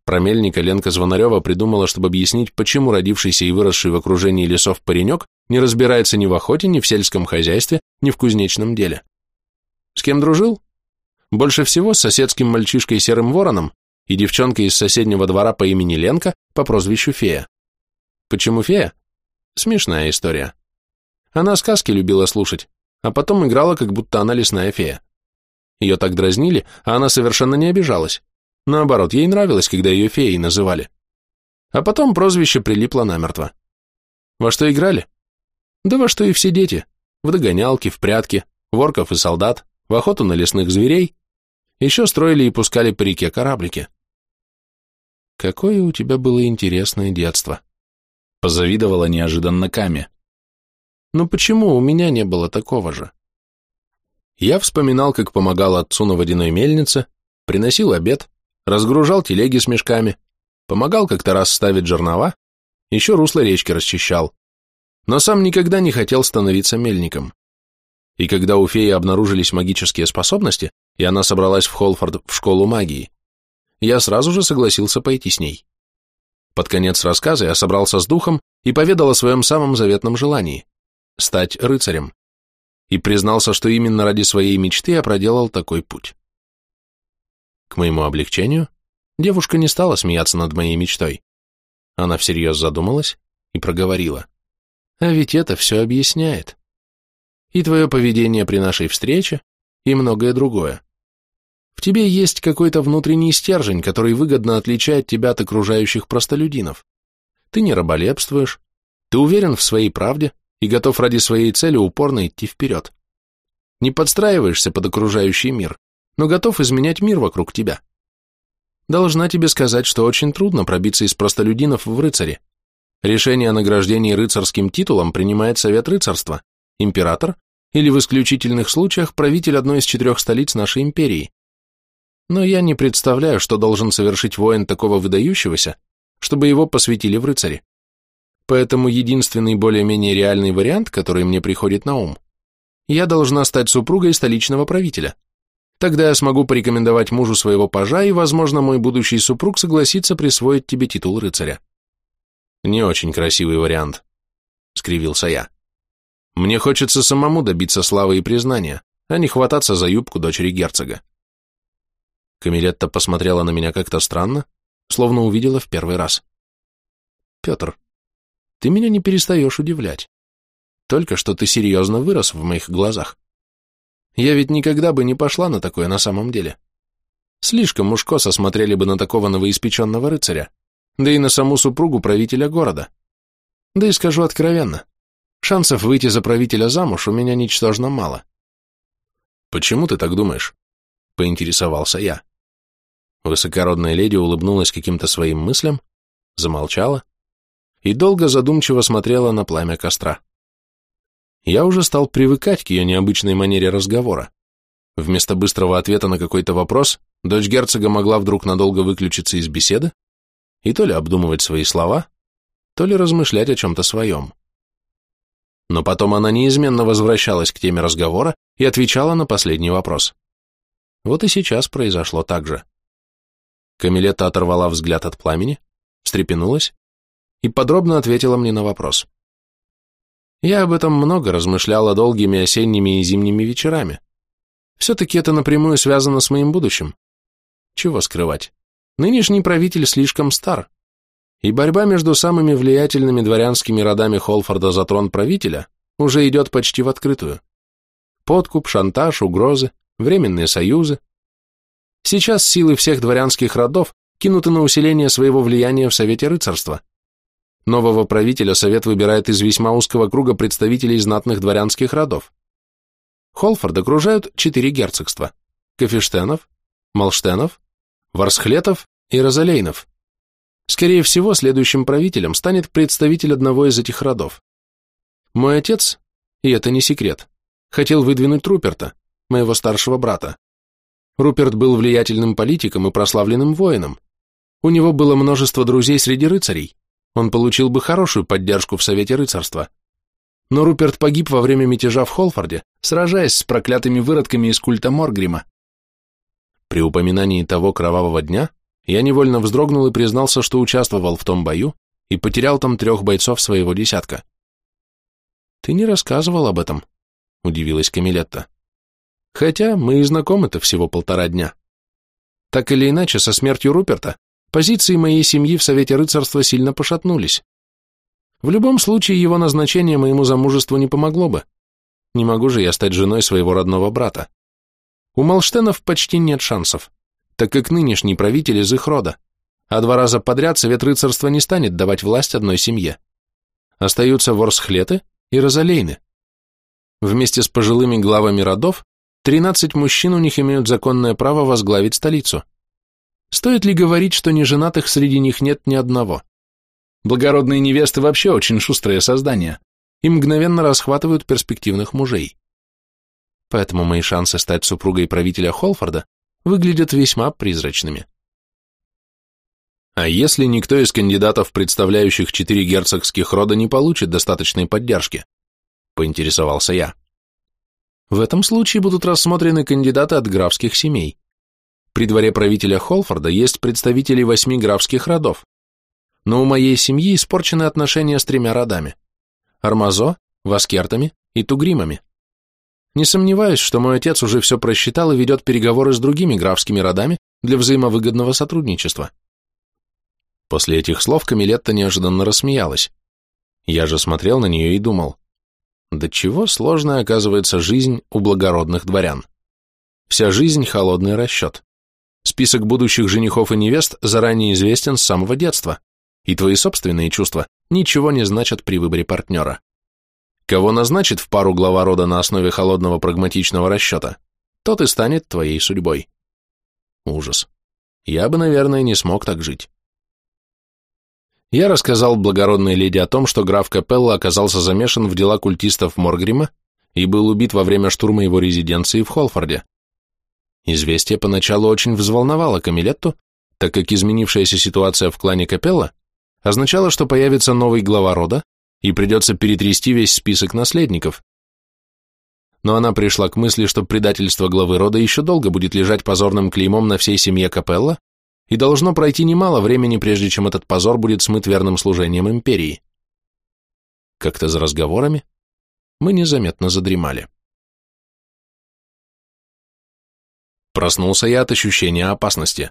Про мельника Ленка Звонарева придумала, чтобы объяснить, почему родившийся и выросший в окружении лесов паренек не разбирается ни в охоте, ни в сельском хозяйстве, ни в кузнечном деле. С кем дружил? Больше всего с соседским мальчишкой Серым Вороном и девчонкой из соседнего двора по имени Ленка по прозвищу Фея. Почему Фея? Смешная история. Она сказки любила слушать, а потом играла, как будто она лесная фея. Ее так дразнили, а она совершенно не обижалась. Наоборот, ей нравилось, когда ее феей называли. А потом прозвище прилипло намертво. Во что играли? Да во что и все дети. В догонялки, в прятки, ворков и солдат, в охоту на лесных зверей. Еще строили и пускали по реке кораблики. Какое у тебя было интересное детство. Позавидовала неожиданно Ками. Но почему у меня не было такого же? Я вспоминал, как помогал отцу на водяной мельнице, приносил обед, разгружал телеги с мешками, помогал как-то раз ставить жернова, еще русло речки расчищал, но сам никогда не хотел становиться мельником. И когда у феи обнаружились магические способности, и она собралась в Холфорд в школу магии, я сразу же согласился пойти с ней. Под конец рассказа я собрался с духом и поведал о своем самом заветном желании – стать рыцарем. И признался, что именно ради своей мечты я проделал такой путь. К моему облегчению, девушка не стала смеяться над моей мечтой. Она всерьез задумалась и проговорила. А ведь это все объясняет. И твое поведение при нашей встрече, и многое другое. В тебе есть какой-то внутренний стержень, который выгодно отличает тебя от окружающих простолюдинов. Ты не раболепствуешь, ты уверен в своей правде и готов ради своей цели упорно идти вперед. Не подстраиваешься под окружающий мир, но готов изменять мир вокруг тебя. Должна тебе сказать, что очень трудно пробиться из простолюдинов в рыцаре. Решение о награждении рыцарским титулом принимает Совет рыцарства, император или в исключительных случаях правитель одной из четырех столиц нашей империи. Но я не представляю, что должен совершить воин такого выдающегося, чтобы его посвятили в рыцари. Поэтому единственный более-менее реальный вариант, который мне приходит на ум, я должна стать супругой столичного правителя. Тогда я смогу порекомендовать мужу своего пажа, и, возможно, мой будущий супруг согласится присвоить тебе титул рыцаря. Не очень красивый вариант, скривился я. Мне хочется самому добиться славы и признания, а не хвататься за юбку дочери герцога. Камилетта посмотрела на меня как-то странно, словно увидела в первый раз. «Петр, ты меня не перестаешь удивлять. Только что ты серьезно вырос в моих глазах. Я ведь никогда бы не пошла на такое на самом деле. Слишком мужкоса смотрели бы на такого новоиспеченного рыцаря, да и на саму супругу правителя города. Да и скажу откровенно, шансов выйти за правителя замуж у меня ничтожно мало. «Почему ты так думаешь?» — поинтересовался я. Высокородная леди улыбнулась каким-то своим мыслям, замолчала и долго задумчиво смотрела на пламя костра. Я уже стал привыкать к ее необычной манере разговора. Вместо быстрого ответа на какой-то вопрос дочь герцога могла вдруг надолго выключиться из беседы и то ли обдумывать свои слова, то ли размышлять о чем-то своем. Но потом она неизменно возвращалась к теме разговора и отвечала на последний вопрос. Вот и сейчас произошло так же. Камилетта оторвала взгляд от пламени, встрепенулась и подробно ответила мне на вопрос. Я об этом много размышляла долгими осенними и зимними вечерами. Все-таки это напрямую связано с моим будущим. Чего скрывать? Нынешний правитель слишком стар, и борьба между самыми влиятельными дворянскими родами Холфорда за трон правителя уже идет почти в открытую. Подкуп, шантаж, угрозы, временные союзы, Сейчас силы всех дворянских родов кинуты на усиление своего влияния в Совете рыцарства. Нового правителя Совет выбирает из весьма узкого круга представителей знатных дворянских родов. Холфорд окружают четыре герцогства – Кафештенов, Малштенов, Варсхлетов и Розалейнов. Скорее всего, следующим правителем станет представитель одного из этих родов. Мой отец, и это не секрет, хотел выдвинуть Руперта, моего старшего брата. Руперт был влиятельным политиком и прославленным воином. У него было множество друзей среди рыцарей. Он получил бы хорошую поддержку в Совете рыцарства. Но Руперт погиб во время мятежа в Холфорде, сражаясь с проклятыми выродками из культа Моргрима. При упоминании того кровавого дня я невольно вздрогнул и признался, что участвовал в том бою и потерял там трех бойцов своего десятка. «Ты не рассказывал об этом», — удивилась Камилетта. Хотя мы и знакомы-то всего полтора дня. Так или иначе, со смертью Руперта позиции моей семьи в Совете рыцарства сильно пошатнулись. В любом случае, его назначение моему замужеству не помогло бы. Не могу же я стать женой своего родного брата. У Малштенов почти нет шансов, так как нынешний правитель из их рода, а два раза подряд Совет рыцарства не станет давать власть одной семье. Остаются ворсхлеты и розалейны. Вместе с пожилыми главами родов 13 мужчин у них имеют законное право возглавить столицу. Стоит ли говорить, что неженатых среди них нет ни одного? Благородные невесты вообще очень шустрые создания и мгновенно расхватывают перспективных мужей. Поэтому мои шансы стать супругой правителя Холфорда выглядят весьма призрачными. А если никто из кандидатов, представляющих четыре герцогских рода, не получит достаточной поддержки? Поинтересовался я. В этом случае будут рассмотрены кандидаты от графских семей. При дворе правителя Холфорда есть представители восьми графских родов, но у моей семьи испорчены отношения с тремя родами – Армазо, Васкертами и Тугримами. Не сомневаюсь, что мой отец уже все просчитал и ведет переговоры с другими графскими родами для взаимовыгодного сотрудничества. После этих слов Камилетта неожиданно рассмеялась. Я же смотрел на нее и думал, да чего сложная оказывается жизнь у благородных дворян. Вся жизнь – холодный расчет. Список будущих женихов и невест заранее известен с самого детства, и твои собственные чувства ничего не значат при выборе партнера. Кого назначит в пару глава рода на основе холодного прагматичного расчета, тот и станет твоей судьбой. Ужас. Я бы, наверное, не смог так жить. Я рассказал благородной леди о том, что граф Капелла оказался замешан в дела культистов Моргрима и был убит во время штурма его резиденции в Холфорде. Известие поначалу очень взволновало Камилетту, так как изменившаяся ситуация в клане Капелла означало, что появится новый глава рода и придется перетрясти весь список наследников. Но она пришла к мысли, что предательство главы рода еще долго будет лежать позорным клеймом на всей семье Капелла, и должно пройти немало времени, прежде чем этот позор будет смыт верным служением империи. Как-то за разговорами мы незаметно задремали. Проснулся я от ощущения опасности.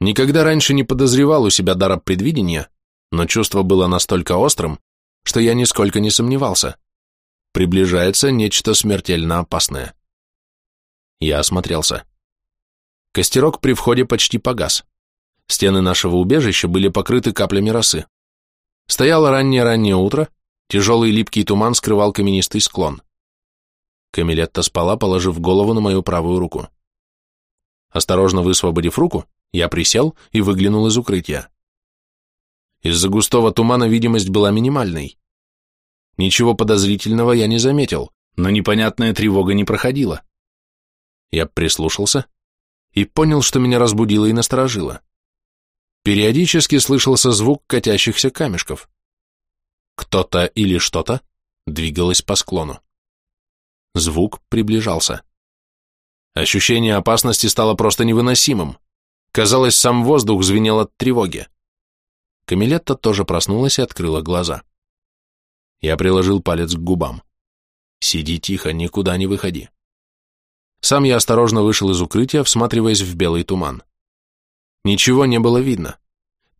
Никогда раньше не подозревал у себя дара предвидения, но чувство было настолько острым, что я нисколько не сомневался. Приближается нечто смертельно опасное. Я осмотрелся. Костерок при входе почти погас. Стены нашего убежища были покрыты каплями росы. Стояло раннее-раннее утро, тяжелый липкий туман скрывал каменистый склон. Камилетта спала, положив голову на мою правую руку. Осторожно высвободив руку, я присел и выглянул из укрытия. Из-за густого тумана видимость была минимальной. Ничего подозрительного я не заметил, но непонятная тревога не проходила. Я прислушался и понял, что меня разбудило и насторожило. Периодически слышался звук катящихся камешков. Кто-то или что-то двигалось по склону. Звук приближался. Ощущение опасности стало просто невыносимым. Казалось, сам воздух звенел от тревоги. Камилетта тоже проснулась и открыла глаза. Я приложил палец к губам. «Сиди тихо, никуда не выходи». Сам я осторожно вышел из укрытия, всматриваясь в белый туман. Ничего не было видно.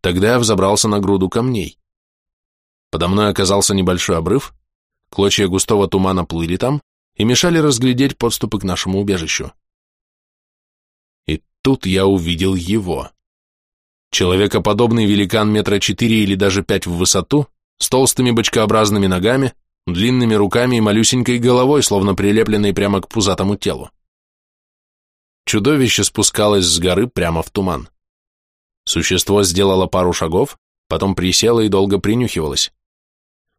Тогда я взобрался на груду камней. Подо мной оказался небольшой обрыв, клочья густого тумана плыли там и мешали разглядеть подступы к нашему убежищу. Тут я увидел его. Человекоподобный великан метра четыре или даже пять в высоту, с толстыми бочкообразными ногами, длинными руками и малюсенькой головой, словно прилепленной прямо к пузатому телу. Чудовище спускалось с горы прямо в туман. Существо сделало пару шагов, потом присело и долго принюхивалось.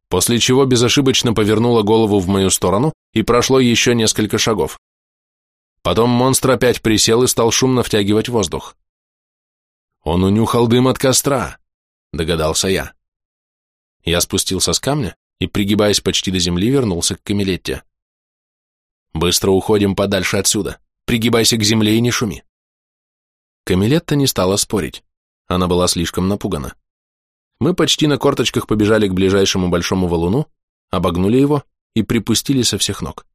После чего безошибочно повернуло голову в мою сторону и прошло еще несколько шагов. Потом монстр опять присел и стал шумно втягивать воздух. «Он унюхал дым от костра», — догадался я. Я спустился с камня и, пригибаясь почти до земли, вернулся к Камилетте. «Быстро уходим подальше отсюда. Пригибайся к земле и не шуми». Камилетта не стала спорить. Она была слишком напугана. Мы почти на корточках побежали к ближайшему большому валуну, обогнули его и припустили со всех ног.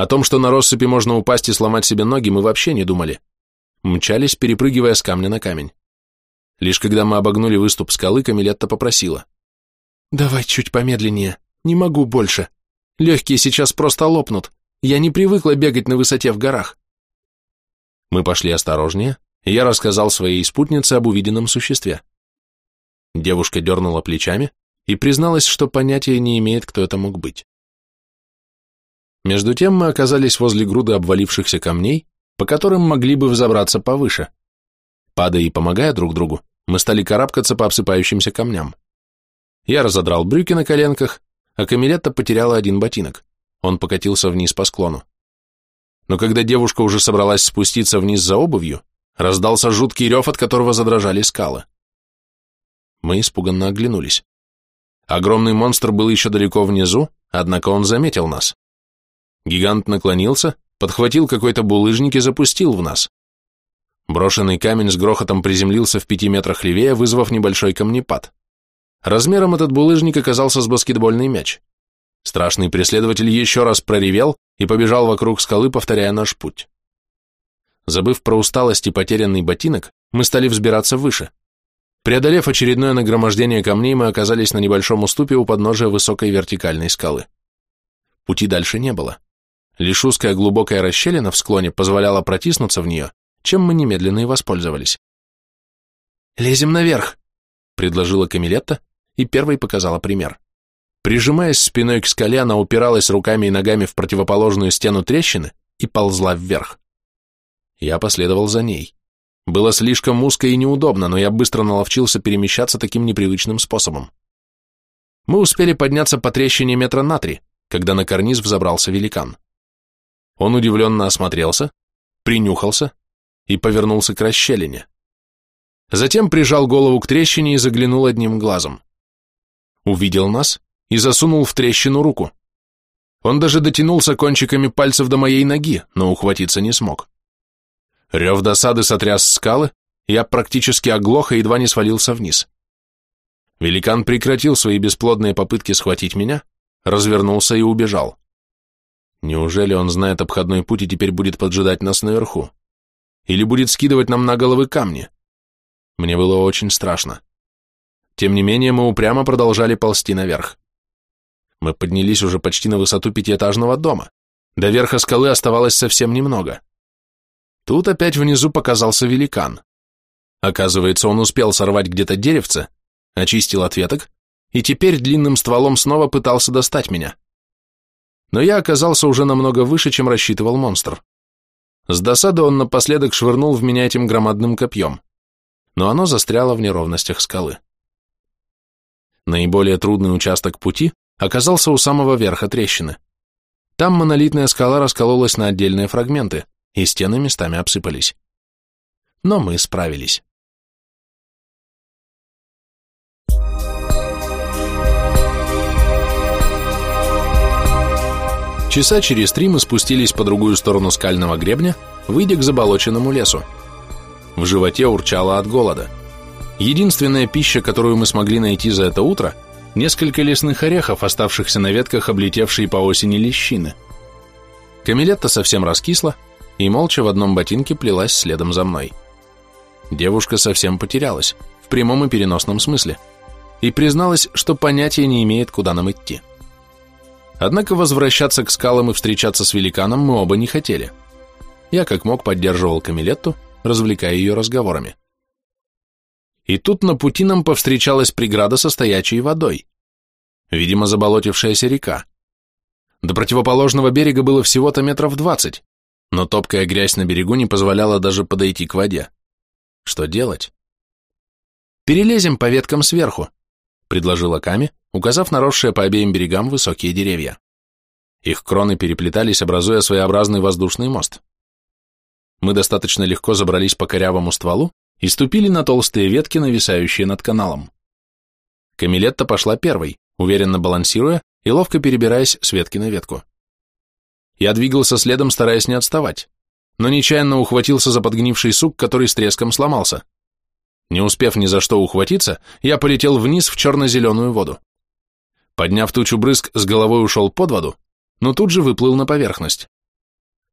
О том, что на россыпи можно упасть и сломать себе ноги, мы вообще не думали мчались, перепрыгивая с камня на камень. Лишь когда мы обогнули выступ скалы, Камилетта попросила. «Давай чуть помедленнее, не могу больше. Легкие сейчас просто лопнут. Я не привыкла бегать на высоте в горах». Мы пошли осторожнее, я рассказал своей спутнице об увиденном существе. Девушка дернула плечами и призналась, что понятия не имеет, кто это мог быть. Между тем мы оказались возле груды обвалившихся камней, по которым могли бы взобраться повыше. Падая и помогая друг другу, мы стали карабкаться по обсыпающимся камням. Я разодрал брюки на коленках, а Камилетта потеряла один ботинок. Он покатился вниз по склону. Но когда девушка уже собралась спуститься вниз за обувью, раздался жуткий рев, от которого задрожали скалы. Мы испуганно оглянулись. Огромный монстр был еще далеко внизу, однако он заметил нас. Гигант наклонился, подхватил какой-то булыжник и запустил в нас. Брошенный камень с грохотом приземлился в пяти метрах левее, вызвав небольшой камнепад. Размером этот булыжник оказался с баскетбольный мяч. Страшный преследователь еще раз проревел и побежал вокруг скалы, повторяя наш путь. Забыв про усталость и потерянный ботинок, мы стали взбираться выше. Преодолев очередное нагромождение камней, мы оказались на небольшом уступе у подножия высокой вертикальной скалы. Пути дальше не было. Лишь узкая глубокая расщелина в склоне позволяла протиснуться в нее, чем мы немедленно и воспользовались. «Лезем наверх», — предложила Камилетта и первой показала пример. Прижимаясь спиной к скале, она упиралась руками и ногами в противоположную стену трещины и ползла вверх. Я последовал за ней. Было слишком узко и неудобно, но я быстро наловчился перемещаться таким непривычным способом. Мы успели подняться по трещине метра на три, когда на карниз взобрался великан. Он удивленно осмотрелся, принюхался и повернулся к расщелине. Затем прижал голову к трещине и заглянул одним глазом. Увидел нас и засунул в трещину руку. Он даже дотянулся кончиками пальцев до моей ноги, но ухватиться не смог. Рев досады сотряс скалы, я практически оглох и едва не свалился вниз. Великан прекратил свои бесплодные попытки схватить меня, развернулся и убежал. Неужели он знает обходной путь и теперь будет поджидать нас наверху? Или будет скидывать нам на головы камни? Мне было очень страшно. Тем не менее, мы упрямо продолжали ползти наверх. Мы поднялись уже почти на высоту пятиэтажного дома. До верха скалы оставалось совсем немного. Тут опять внизу показался великан. Оказывается, он успел сорвать где-то деревце, очистил от веток, и теперь длинным стволом снова пытался достать меня но я оказался уже намного выше, чем рассчитывал монстр. С досады он напоследок швырнул в меня этим громадным копьем, но оно застряло в неровностях скалы. Наиболее трудный участок пути оказался у самого верха трещины. Там монолитная скала раскололась на отдельные фрагменты, и стены местами обсыпались. Но мы справились. Часа через три мы спустились по другую сторону скального гребня, выйдя к заболоченному лесу. В животе урчало от голода. Единственная пища, которую мы смогли найти за это утро, несколько лесных орехов, оставшихся на ветках, облетевшие по осени лещины. Камилетта совсем раскисла и молча в одном ботинке плелась следом за мной. Девушка совсем потерялась, в прямом и переносном смысле, и призналась, что понятия не имеет, куда нам идти. Однако возвращаться к скалам и встречаться с великаном мы оба не хотели. Я как мог поддерживал Камилетту, развлекая ее разговорами. И тут на пути нам повстречалась преграда со стоячей водой. Видимо, заболотившаяся река. До противоположного берега было всего-то метров двадцать, но топкая грязь на берегу не позволяла даже подойти к воде. Что делать? «Перелезем по веткам сверху», — предложила Ками, указав на росшие по обеим берегам высокие деревья. Их кроны переплетались, образуя своеобразный воздушный мост. Мы достаточно легко забрались по корявому стволу и ступили на толстые ветки, нависающие над каналом. Камилетта пошла первой, уверенно балансируя и ловко перебираясь с ветки на ветку. Я двигался следом, стараясь не отставать, но нечаянно ухватился за подгнивший сук, который с треском сломался. Не успев ни за что ухватиться, я полетел вниз в черно-зеленую воду. Подняв тучу брызг, с головой ушел под воду, но тут же выплыл на поверхность.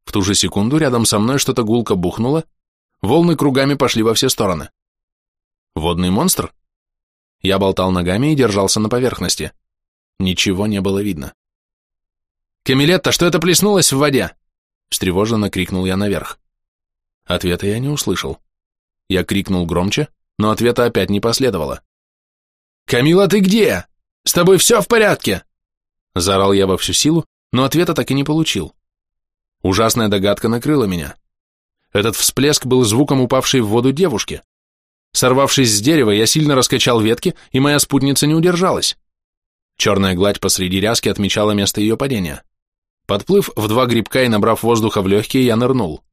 В ту же секунду рядом со мной что-то гулко бухнуло, волны кругами пошли во все стороны. Водный монстр? Я болтал ногами и держался на поверхности. Ничего не было видно. «Камилетта, что это плеснулось в воде?» Встревоженно крикнул я наверх. Ответа я не услышал. Я крикнул громче, но ответа опять не последовало. «Камила, ты где? С тобой все в порядке?» Заорал я во всю силу, но ответа так и не получил. Ужасная догадка накрыла меня. Этот всплеск был звуком упавшей в воду девушки. Сорвавшись с дерева, я сильно раскачал ветки, и моя спутница не удержалась. Черная гладь посреди ряски отмечала место ее падения. Подплыв в два грибка и набрав воздуха в легкие, я нырнул.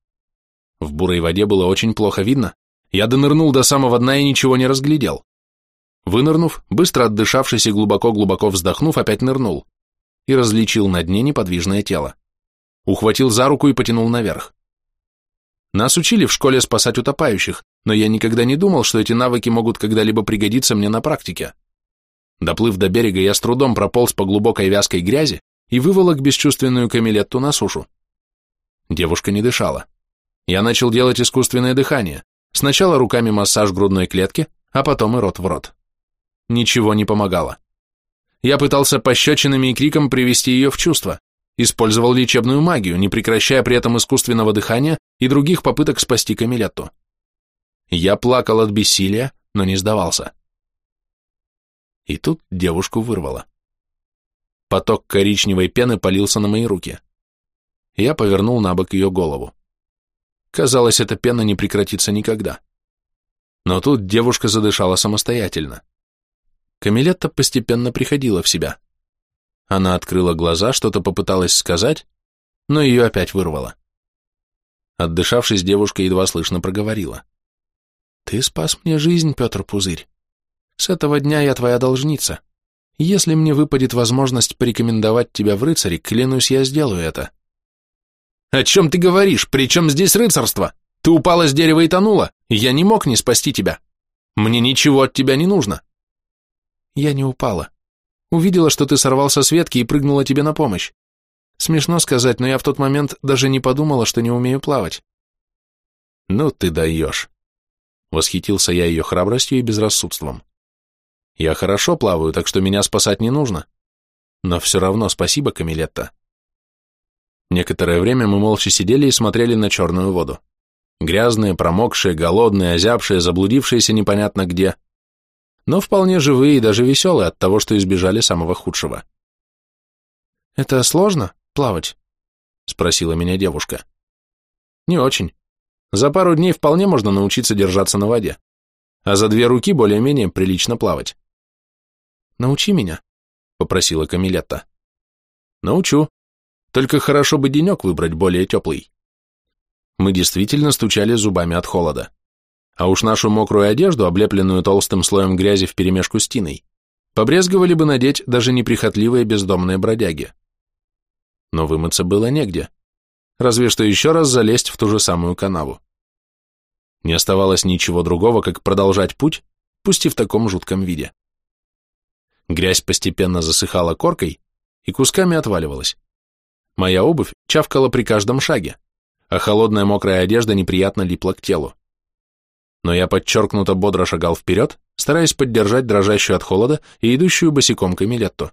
В бурой воде было очень плохо видно. Я донырнул до самого дна и ничего не разглядел. Вынырнув, быстро отдышавшись и глубоко-глубоко вздохнув, опять нырнул и различил на дне неподвижное тело. Ухватил за руку и потянул наверх. Нас учили в школе спасать утопающих, но я никогда не думал, что эти навыки могут когда-либо пригодиться мне на практике. Доплыв до берега, я с трудом прополз по глубокой вязкой грязи и выволок бесчувственную камилетту на сушу. Девушка не дышала. Я начал делать искусственное дыхание. Сначала руками массаж грудной клетки, а потом и рот в рот. Ничего не помогало. Я пытался пощечинами и криком привести ее в чувство. Использовал лечебную магию, не прекращая при этом искусственного дыхания и других попыток спасти Камилетту. Я плакал от бессилия, но не сдавался. И тут девушку вырвало. Поток коричневой пены полился на мои руки. Я повернул на бок ее голову. Казалось, эта пена не прекратится никогда. Но тут девушка задышала самостоятельно. Камилетта постепенно приходила в себя. Она открыла глаза, что-то попыталась сказать, но ее опять вырвало. Отдышавшись, девушка едва слышно проговорила. «Ты спас мне жизнь, Петр Пузырь. С этого дня я твоя должница. Если мне выпадет возможность порекомендовать тебя в рыцари, клянусь, я сделаю это». «О чем ты говоришь? При чем здесь рыцарство? Ты упала с дерева и тонула, я не мог не спасти тебя. Мне ничего от тебя не нужно». «Я не упала. Увидела, что ты сорвался с ветки и прыгнула тебе на помощь. Смешно сказать, но я в тот момент даже не подумала, что не умею плавать». «Ну ты даешь!» Восхитился я ее храбростью и безрассудством. Я хорошо плаваю, так что меня спасать не нужно. Но все равно спасибо, Камилетта. Некоторое время мы молча сидели и смотрели на черную воду. Грязные, промокшие, голодные, озябшие, заблудившиеся непонятно где. Но вполне живые и даже веселые от того, что избежали самого худшего. «Это сложно, плавать?» — спросила меня девушка. «Не очень. За пару дней вполне можно научиться держаться на воде, а за две руки более-менее прилично плавать. «Научи меня», — попросила Камилетта. «Научу. Только хорошо бы денек выбрать более теплый». Мы действительно стучали зубами от холода. А уж нашу мокрую одежду, облепленную толстым слоем грязи вперемешку с тиной, побрезговали бы надеть даже неприхотливые бездомные бродяги. Но вымыться было негде. Разве что еще раз залезть в ту же самую канаву. Не оставалось ничего другого, как продолжать путь, пусть и в таком жутком виде. Грязь постепенно засыхала коркой и кусками отваливалась. Моя обувь чавкала при каждом шаге, а холодная мокрая одежда неприятно липла к телу. Но я подчеркнуто бодро шагал вперед, стараясь поддержать дрожащую от холода и идущую босиком Камилетту.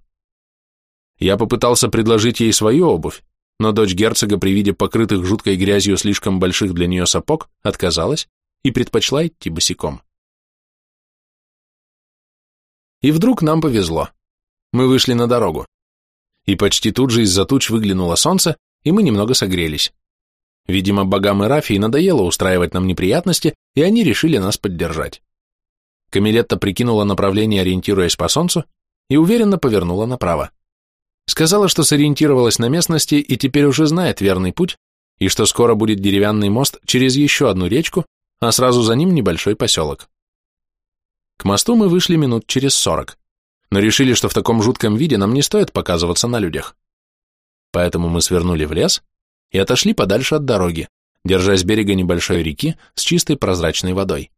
Я попытался предложить ей свою обувь, но дочь герцога при виде покрытых жуткой грязью слишком больших для нее сапог отказалась и предпочла идти босиком. И вдруг нам повезло. Мы вышли на дорогу. И почти тут же из-за туч выглянуло солнце, и мы немного согрелись. Видимо, богам и Рафии надоело устраивать нам неприятности, и они решили нас поддержать. Камилетта прикинула направление, ориентируясь по солнцу, и уверенно повернула направо. Сказала, что сориентировалась на местности и теперь уже знает верный путь, и что скоро будет деревянный мост через еще одну речку, а сразу за ним небольшой поселок. К мосту мы вышли минут через сорок, но решили, что в таком жутком виде нам не стоит показываться на людях. Поэтому мы свернули в лес и отошли подальше от дороги, держась берега небольшой реки с чистой прозрачной водой.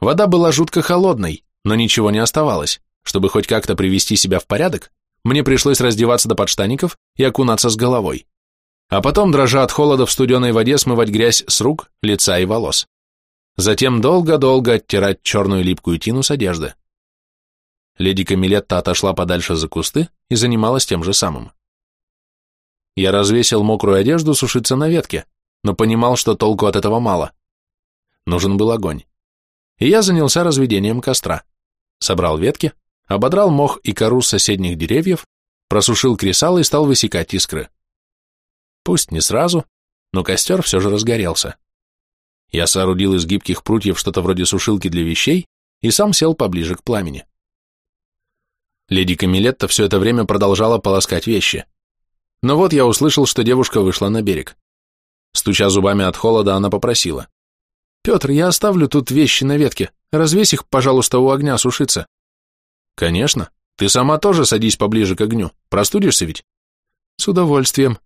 Вода была жутко холодной, но ничего не оставалось. Чтобы хоть как-то привести себя в порядок, мне пришлось раздеваться до подштаников и окунаться с головой. А потом, дрожа от холода в студеной воде, смывать грязь с рук, лица и волос. Затем долго-долго оттирать черную липкую тину с одежды. Леди Камилетта отошла подальше за кусты и занималась тем же самым. Я развесил мокрую одежду сушиться на ветке, но понимал, что толку от этого мало. Нужен был огонь. И я занялся разведением костра. Собрал ветки, ободрал мох и кору с соседних деревьев, просушил кресало и стал высекать искры. Пусть не сразу, но костер все же разгорелся. Я соорудил из гибких прутьев что-то вроде сушилки для вещей и сам сел поближе к пламени. Леди Камилетта все это время продолжала полоскать вещи. Но вот я услышал, что девушка вышла на берег. Стуча зубами от холода, она попросила. «Петр, я оставлю тут вещи на ветке. Развесь их, пожалуйста, у огня сушиться». «Конечно. Ты сама тоже садись поближе к огню. Простудишься ведь?» «С удовольствием.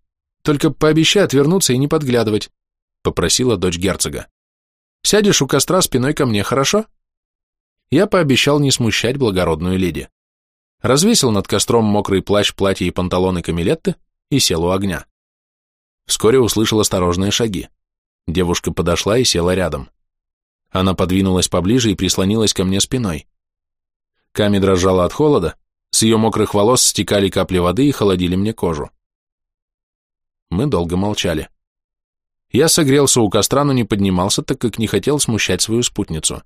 Только пообещай отвернуться и не подглядывать», — попросила дочь герцога. «Сядешь у костра спиной ко мне, хорошо?» Я пообещал не смущать благородную леди. Развесил над костром мокрый плащ, платье и панталоны камилетты и сел у огня. Вскоре услышал осторожные шаги. Девушка подошла и села рядом. Она подвинулась поближе и прислонилась ко мне спиной. Ками дрожала от холода, с ее мокрых волос стекали капли воды и холодили мне кожу. Мы долго молчали. Я согрелся у костра, но не поднимался, так как не хотел смущать свою спутницу.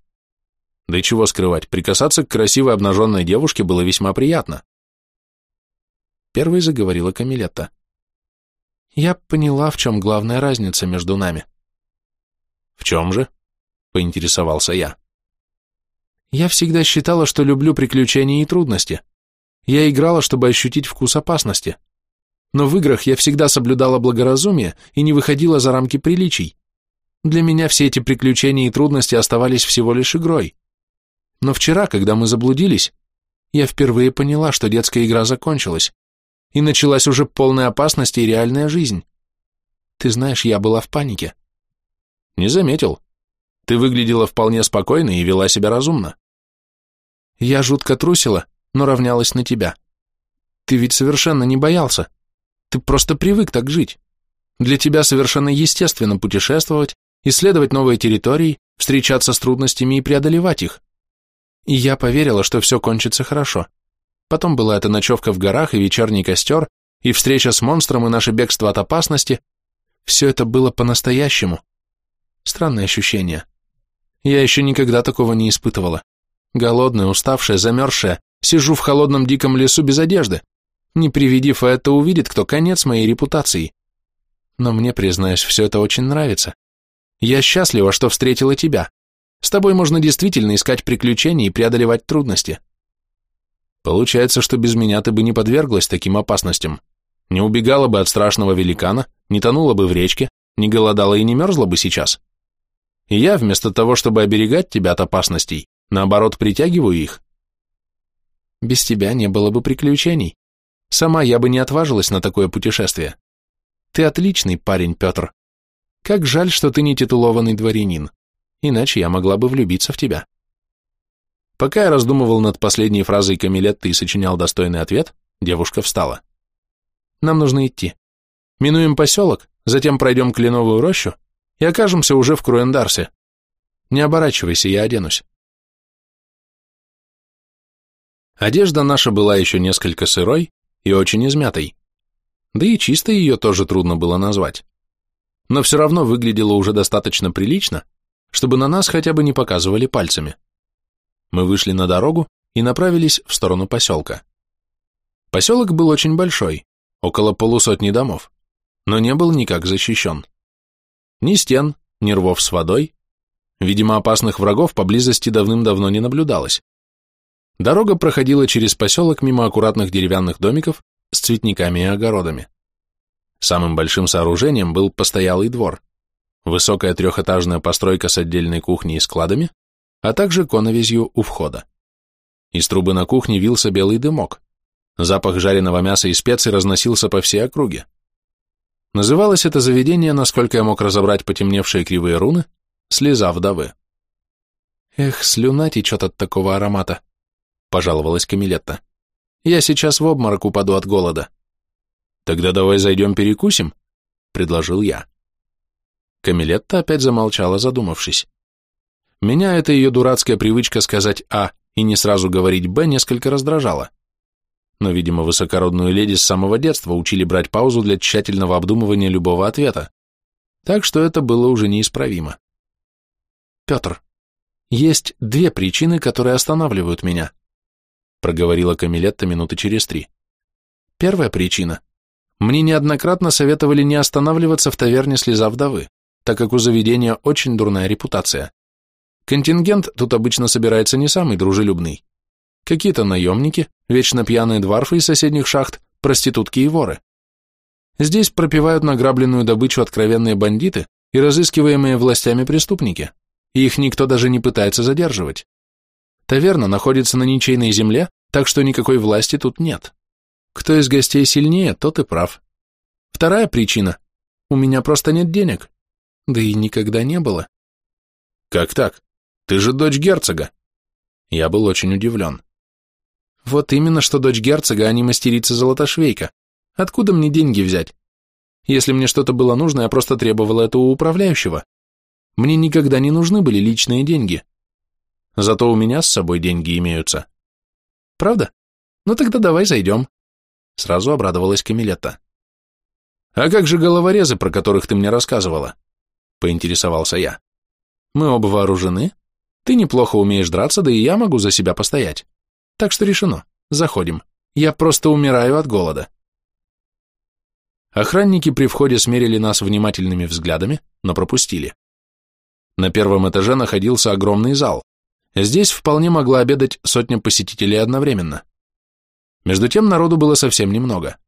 Да и чего скрывать, прикасаться к красивой обнаженной девушке было весьма приятно. Первой заговорила Камилетта. Я поняла, в чем главная разница между нами. В чем же? Поинтересовался я. Я всегда считала, что люблю приключения и трудности. Я играла, чтобы ощутить вкус опасности. Но в играх я всегда соблюдала благоразумие и не выходила за рамки приличий. Для меня все эти приключения и трудности оставались всего лишь игрой. Но вчера, когда мы заблудились, я впервые поняла, что детская игра закончилась и началась уже полная опасности и реальная жизнь. Ты знаешь, я была в панике. Не заметил. Ты выглядела вполне спокойно и вела себя разумно. Я жутко трусила, но равнялась на тебя. Ты ведь совершенно не боялся. Ты просто привык так жить. Для тебя совершенно естественно путешествовать, исследовать новые территории, встречаться с трудностями и преодолевать их. И я поверила, что все кончится хорошо. Потом была эта ночевка в горах и вечерний костер, и встреча с монстром, и наше бегство от опасности. Все это было по-настоящему. Странное ощущение. Я еще никогда такого не испытывала. Голодная, уставшая, замерзшая, сижу в холодном диком лесу без одежды. Не приведи это увидит, кто конец моей репутации. Но мне, признаюсь, все это очень нравится. Я счастлива, что встретила тебя. С тобой можно действительно искать приключения и преодолевать трудности. Получается, что без меня ты бы не подверглась таким опасностям. Не убегала бы от страшного великана, не тонула бы в речке, не голодала и не мерзла бы сейчас. И я, вместо того, чтобы оберегать тебя от опасностей, наоборот, притягиваю их. Без тебя не было бы приключений. Сама я бы не отважилась на такое путешествие. Ты отличный парень, Петр. Как жаль, что ты не титулованный дворянин, иначе я могла бы влюбиться в тебя. Пока я раздумывал над последней фразой Камилетты и сочинял достойный ответ, девушка встала. «Нам нужно идти. Минуем поселок, затем пройдем кленовую рощу и окажемся уже в Круэндарсе. Не оборачивайся, я оденусь». Одежда наша была еще несколько сырой и очень измятой. Да и чисто ее тоже трудно было назвать. Но все равно выглядело уже достаточно прилично, чтобы на нас хотя бы не показывали пальцами. Мы вышли на дорогу и направились в сторону поселка. Поселок был очень большой, около полусотни домов, но не был никак защищен. Ни стен, ни рвов с водой. Видимо, опасных врагов поблизости давным-давно не наблюдалось. Дорога проходила через поселок мимо аккуратных деревянных домиков с цветниками и огородами. Самым большим сооружением был постоялый двор, высокая трехэтажная постройка с отдельной кухней и складами, а также коновизью у входа. Из трубы на кухне вился белый дымок. Запах жареного мяса и специй разносился по всей округе. Называлось это заведение, насколько я мог разобрать потемневшие кривые руны, слеза вдовы. «Эх, слюна течет от такого аромата», — пожаловалась Камилетта. «Я сейчас в обморок упаду от голода». «Тогда давай зайдем перекусим», — предложил я. Камилетта опять замолчала, задумавшись. Меня эта ее дурацкая привычка сказать «а» и не сразу говорить «б» несколько раздражала. Но, видимо, высокородную леди с самого детства учили брать паузу для тщательного обдумывания любого ответа, так что это было уже неисправимо. Петр, есть две причины, которые останавливают меня, проговорила Камилетта минуты через три. Первая причина. Мне неоднократно советовали не останавливаться в таверне «Слеза вдовы», так как у заведения очень дурная репутация. Контингент тут обычно собирается не самый дружелюбный. Какие-то наемники, вечно пьяные дворфы из соседних шахт, проститутки и воры. Здесь пропивают награбленную добычу откровенные бандиты и разыскиваемые властями преступники, и их никто даже не пытается задерживать. Таверна находится на ничейной земле, так что никакой власти тут нет. Кто из гостей сильнее, тот и прав. Вторая причина. У меня просто нет денег. Да и никогда не было. Как так? Ты же дочь герцога. Я был очень удивлен. Вот именно, что дочь герцога, а не мастерица Золотошвейка. Откуда мне деньги взять? Если мне что-то было нужно, я просто требовала это у управляющего. Мне никогда не нужны были личные деньги. Зато у меня с собой деньги имеются. Правда? Ну тогда давай зайдем. Сразу обрадовалась Камилетта. А как же головорезы, про которых ты мне рассказывала? Поинтересовался я. Мы оба вооружены. Ты неплохо умеешь драться, да и я могу за себя постоять. Так что решено. Заходим. Я просто умираю от голода. Охранники при входе смерили нас внимательными взглядами, но пропустили. На первом этаже находился огромный зал. Здесь вполне могла обедать сотня посетителей одновременно. Между тем народу было совсем немного.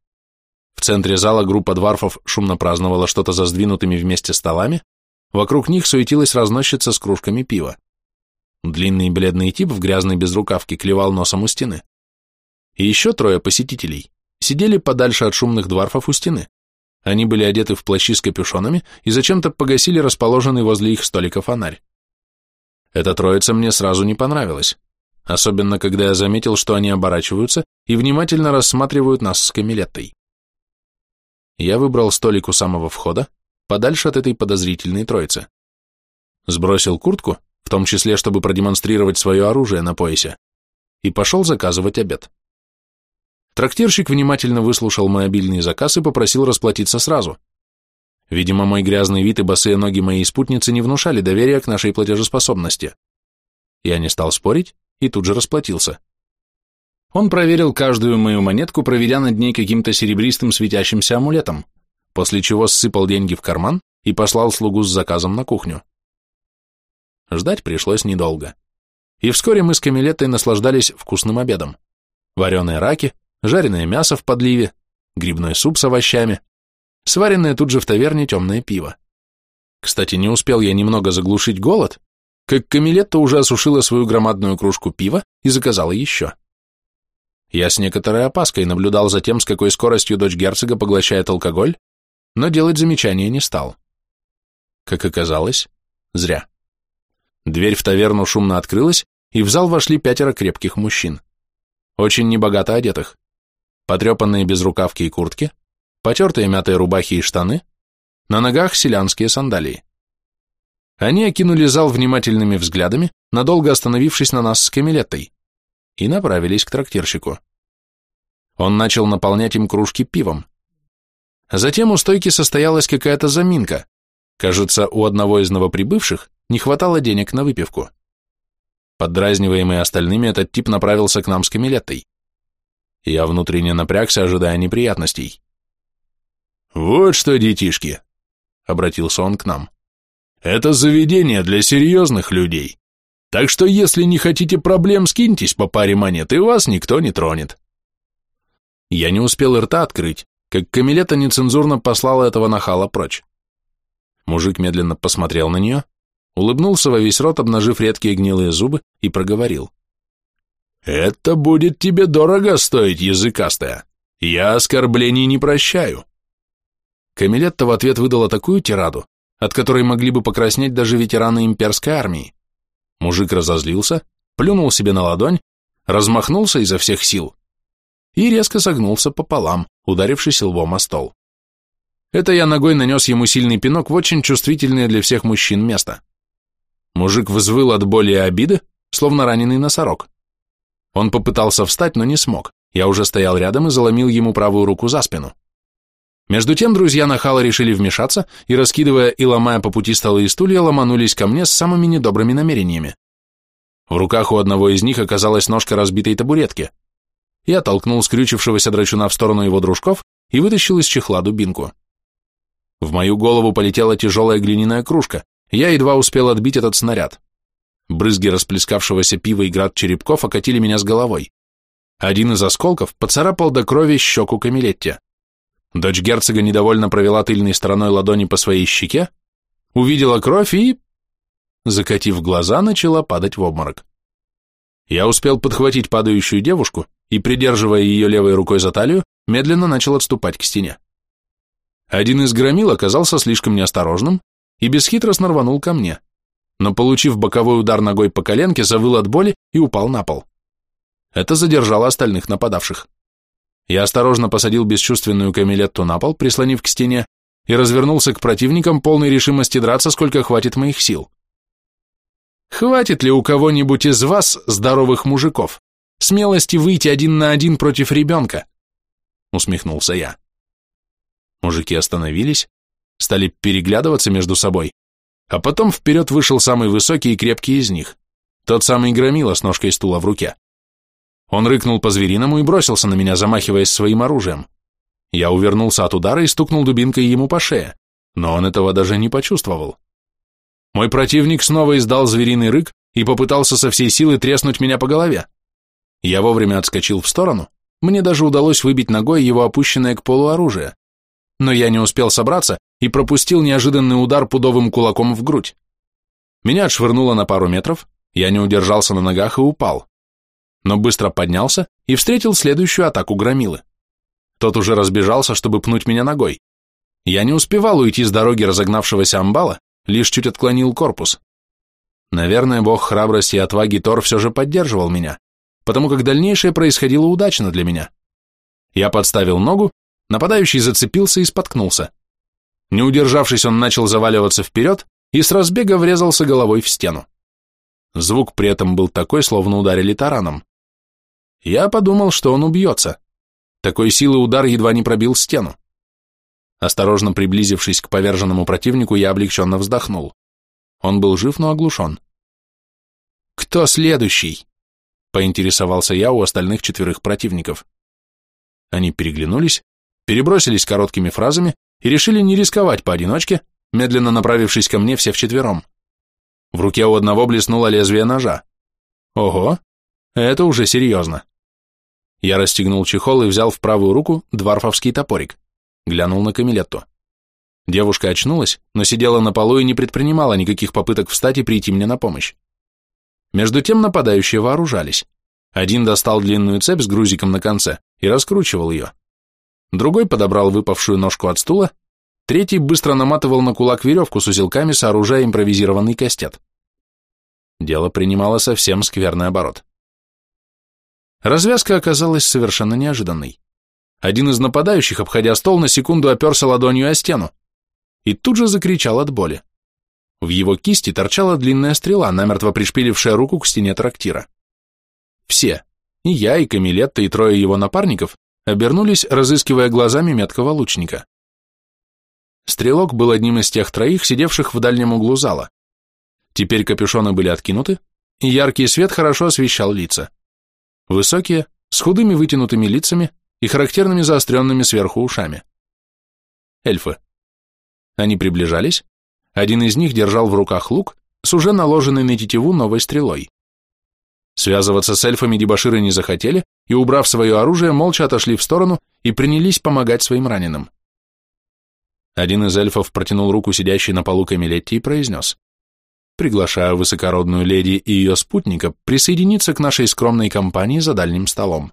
В центре зала группа дворфов шумно праздновала что-то за сдвинутыми вместе столами, вокруг них суетилась разносчица с кружками пива. Длинный бледный тип в грязной безрукавке клевал носом у стены. И еще трое посетителей сидели подальше от шумных дворфов у стены. Они были одеты в плащи с капюшонами и зачем-то погасили расположенный возле их столика фонарь. Эта троица мне сразу не понравилась, особенно когда я заметил, что они оборачиваются и внимательно рассматривают нас с Камилеттой. Я выбрал столик у самого входа, подальше от этой подозрительной троицы. Сбросил куртку, в том числе, чтобы продемонстрировать свое оружие на поясе, и пошел заказывать обед. Трактирщик внимательно выслушал мой обильный заказ и попросил расплатиться сразу. Видимо, мой грязный вид и босые ноги моей спутницы не внушали доверия к нашей платежеспособности. Я не стал спорить и тут же расплатился. Он проверил каждую мою монетку, проведя над ней каким-то серебристым светящимся амулетом, после чего ссыпал деньги в карман и послал слугу с заказом на кухню. Ждать пришлось недолго. И вскоре мы с Камилеттой наслаждались вкусным обедом. Вареные раки, жареное мясо в подливе, грибной суп с овощами, сваренное тут же в таверне темное пиво. Кстати, не успел я немного заглушить голод, как Камилетта уже осушила свою громадную кружку пива и заказала еще. Я с некоторой опаской наблюдал за тем, с какой скоростью дочь герцога поглощает алкоголь, но делать замечания не стал. Как оказалось, зря. Дверь в таверну шумно открылась, и в зал вошли пятеро крепких мужчин. Очень небогато одетых потрепанные безрукавки и куртки, потертые мятые рубахи и штаны, на ногах селянские сандалии. Они окинули зал внимательными взглядами, надолго остановившись на нас с Камилеттой, и направились к трактирщику. Он начал наполнять им кружки пивом. Затем у стойки состоялась какая-то заминка. Кажется, у одного из новоприбывших не хватало денег на выпивку. Поддразниваемый остальными, этот тип направился к нам с Камилеттой. Я внутренне напрягся, ожидая неприятностей. «Вот что, детишки!» — обратился он к нам. «Это заведение для серьезных людей. Так что если не хотите проблем, скиньтесь по паре монет, и вас никто не тронет». Я не успел рта открыть, как Камилета нецензурно послала этого нахала прочь. Мужик медленно посмотрел на нее, улыбнулся во весь рот, обнажив редкие гнилые зубы, и проговорил. «Это будет тебе дорого стоить, языкастая. Я оскорблений не прощаю». Камилетта в ответ выдала такую тираду, от которой могли бы покраснеть даже ветераны имперской армии. Мужик разозлился, плюнул себе на ладонь, размахнулся изо всех сил и резко согнулся пополам, ударившись лбом о стол. Это я ногой нанес ему сильный пинок в очень чувствительное для всех мужчин место. Мужик взвыл от боли и обиды, словно раненый носорог. Он попытался встать, но не смог. Я уже стоял рядом и заломил ему правую руку за спину. Между тем друзья Нахала решили вмешаться и, раскидывая и ломая по пути столы и стулья, ломанулись ко мне с самыми недобрыми намерениями. В руках у одного из них оказалась ножка разбитой табуретки. Я толкнул скрючившегося драчуна в сторону его дружков и вытащил из чехла дубинку. В мою голову полетела тяжелая глиняная кружка, я едва успел отбить этот снаряд. Брызги расплескавшегося пива и град черепков окатили меня с головой. Один из осколков поцарапал до крови щеку Камилетти. Дочь герцога недовольно провела тыльной стороной ладони по своей щеке, увидела кровь и, закатив глаза, начала падать в обморок. Я успел подхватить падающую девушку и, придерживая ее левой рукой за талию, медленно начал отступать к стене. Один из громил оказался слишком неосторожным и бесхитростно рванул ко мне, но, получив боковой удар ногой по коленке, завыл от боли и упал на пол. Это задержало остальных нападавших. Я осторожно посадил бесчувственную Камилетту на пол, прислонив к стене, и развернулся к противникам, полной решимости драться, сколько хватит моих сил. Хватит ли у кого-нибудь из вас, здоровых мужиков, смелости выйти один на один против ребенка? Усмехнулся я. Мужики остановились, стали переглядываться между собой, а потом вперед вышел самый высокий и крепкий из них, тот самый громила с ножкой стула в руке. Он рыкнул по-звериному и бросился на меня, замахиваясь своим оружием. Я увернулся от удара и стукнул дубинкой ему по шее, но он этого даже не почувствовал. Мой противник снова издал звериный рык и попытался со всей силы треснуть меня по голове. Я вовремя отскочил в сторону, мне даже удалось выбить ногой его опущенное к полу оружие. Но я не успел собраться и пропустил неожиданный удар пудовым кулаком в грудь. Меня отшвырнуло на пару метров, я не удержался на ногах и упал но быстро поднялся и встретил следующую атаку громилы. Тот уже разбежался, чтобы пнуть меня ногой. Я не успевал уйти с дороги разогнавшегося амбала, лишь чуть отклонил корпус. Наверное, бог храбрости и отваги Тор все же поддерживал меня, потому как дальнейшее происходило удачно для меня. Я подставил ногу, нападающий зацепился и споткнулся. Не удержавшись, он начал заваливаться вперед и с разбега врезался головой в стену. Звук при этом был такой, словно ударили тараном. Я подумал, что он убьется. Такой силы удар едва не пробил стену. Осторожно приблизившись к поверженному противнику, я облегченно вздохнул. Он был жив, но оглушен. «Кто следующий?» — поинтересовался я у остальных четверых противников. Они переглянулись, перебросились короткими фразами и решили не рисковать поодиночке, медленно направившись ко мне все вчетвером. В руке у одного блеснуло лезвие ножа. Ого, это уже серьезно. Я расстегнул чехол и взял в правую руку дварфовский топорик. Глянул на Камилетту. Девушка очнулась, но сидела на полу и не предпринимала никаких попыток встать и прийти мне на помощь. Между тем нападающие вооружались. Один достал длинную цепь с грузиком на конце и раскручивал ее. Другой подобрал выпавшую ножку от стула, третий быстро наматывал на кулак веревку с узелками, сооружая импровизированный кастет. Дело принимало совсем скверный оборот. Развязка оказалась совершенно неожиданной. Один из нападающих, обходя стол, на секунду оперся ладонью о стену и тут же закричал от боли. В его кисти торчала длинная стрела, намертво пришпилившая руку к стене трактира. Все, и я, и Камилетта, и трое его напарников, обернулись, разыскивая глазами меткого лучника. Стрелок был одним из тех троих, сидевших в дальнем углу зала. Теперь капюшоны были откинуты, и яркий свет хорошо освещал лица. Высокие, с худыми вытянутыми лицами и характерными заостренными сверху ушами. Эльфы. Они приближались. Один из них держал в руках лук с уже наложенной на тетиву новой стрелой. Связываться с эльфами дебоширы не захотели и, убрав свое оружие, молча отошли в сторону и принялись помогать своим раненым. Один из эльфов протянул руку сидящей на полу Камилетти и произнес. Приглашаю высокородную леди и ее спутника присоединиться к нашей скромной компании за дальним столом.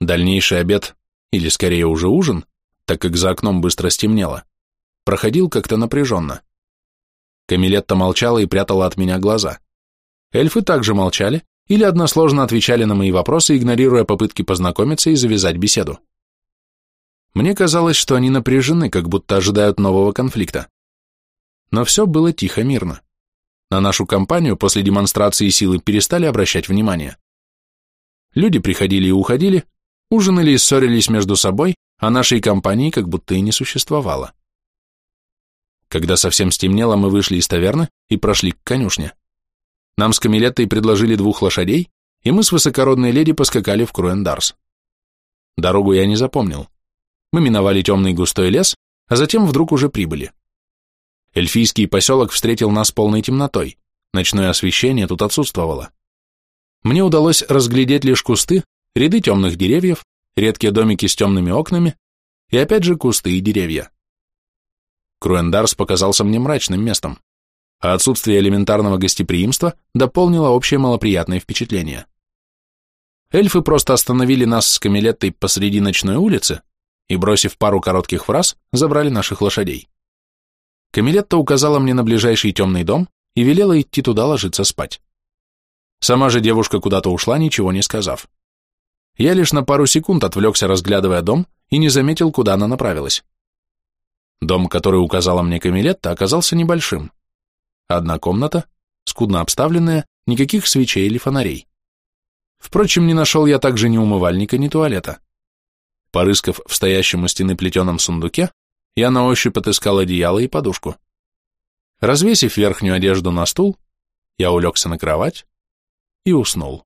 Дальнейший обед, или скорее уже ужин, так как за окном быстро стемнело, проходил как-то напряженно. Камилетта молчала и прятала от меня глаза. Эльфы также молчали или односложно отвечали на мои вопросы, игнорируя попытки познакомиться и завязать беседу. Мне казалось, что они напряжены, как будто ожидают нового конфликта. Но все было тихо-мирно. На нашу компанию после демонстрации силы перестали обращать внимание. Люди приходили и уходили, ужинали и ссорились между собой, а нашей компании как будто и не существовало. Когда совсем стемнело, мы вышли из таверны и прошли к конюшне. Нам с Камилеттой предложили двух лошадей, и мы с высокородной леди поскакали в Круэндарс. Дорогу я не запомнил. Мы миновали темный густой лес, а затем вдруг уже прибыли. Эльфийский поселок встретил нас полной темнотой, ночное освещение тут отсутствовало. Мне удалось разглядеть лишь кусты, ряды темных деревьев, редкие домики с темными окнами и опять же кусты и деревья. Круэндарс показался мне мрачным местом, а отсутствие элементарного гостеприимства дополнило общее малоприятное впечатление. Эльфы просто остановили нас с Камилеттой посреди ночной улицы и, бросив пару коротких фраз, забрали наших лошадей. Камилетта указала мне на ближайший темный дом и велела идти туда ложиться спать. Сама же девушка куда-то ушла, ничего не сказав. Я лишь на пару секунд отвлекся, разглядывая дом, и не заметил, куда она направилась. Дом, который указала мне Камилетта, оказался небольшим. Одна комната, скудно обставленная, никаких свечей или фонарей. Впрочем, не нашел я также ни умывальника, ни туалета. Порыскав в стоящем у стены плетеном сундуке, я на ощупь отыскал одеяло и подушку. Развесив верхнюю одежду на стул, я улегся на кровать и уснул.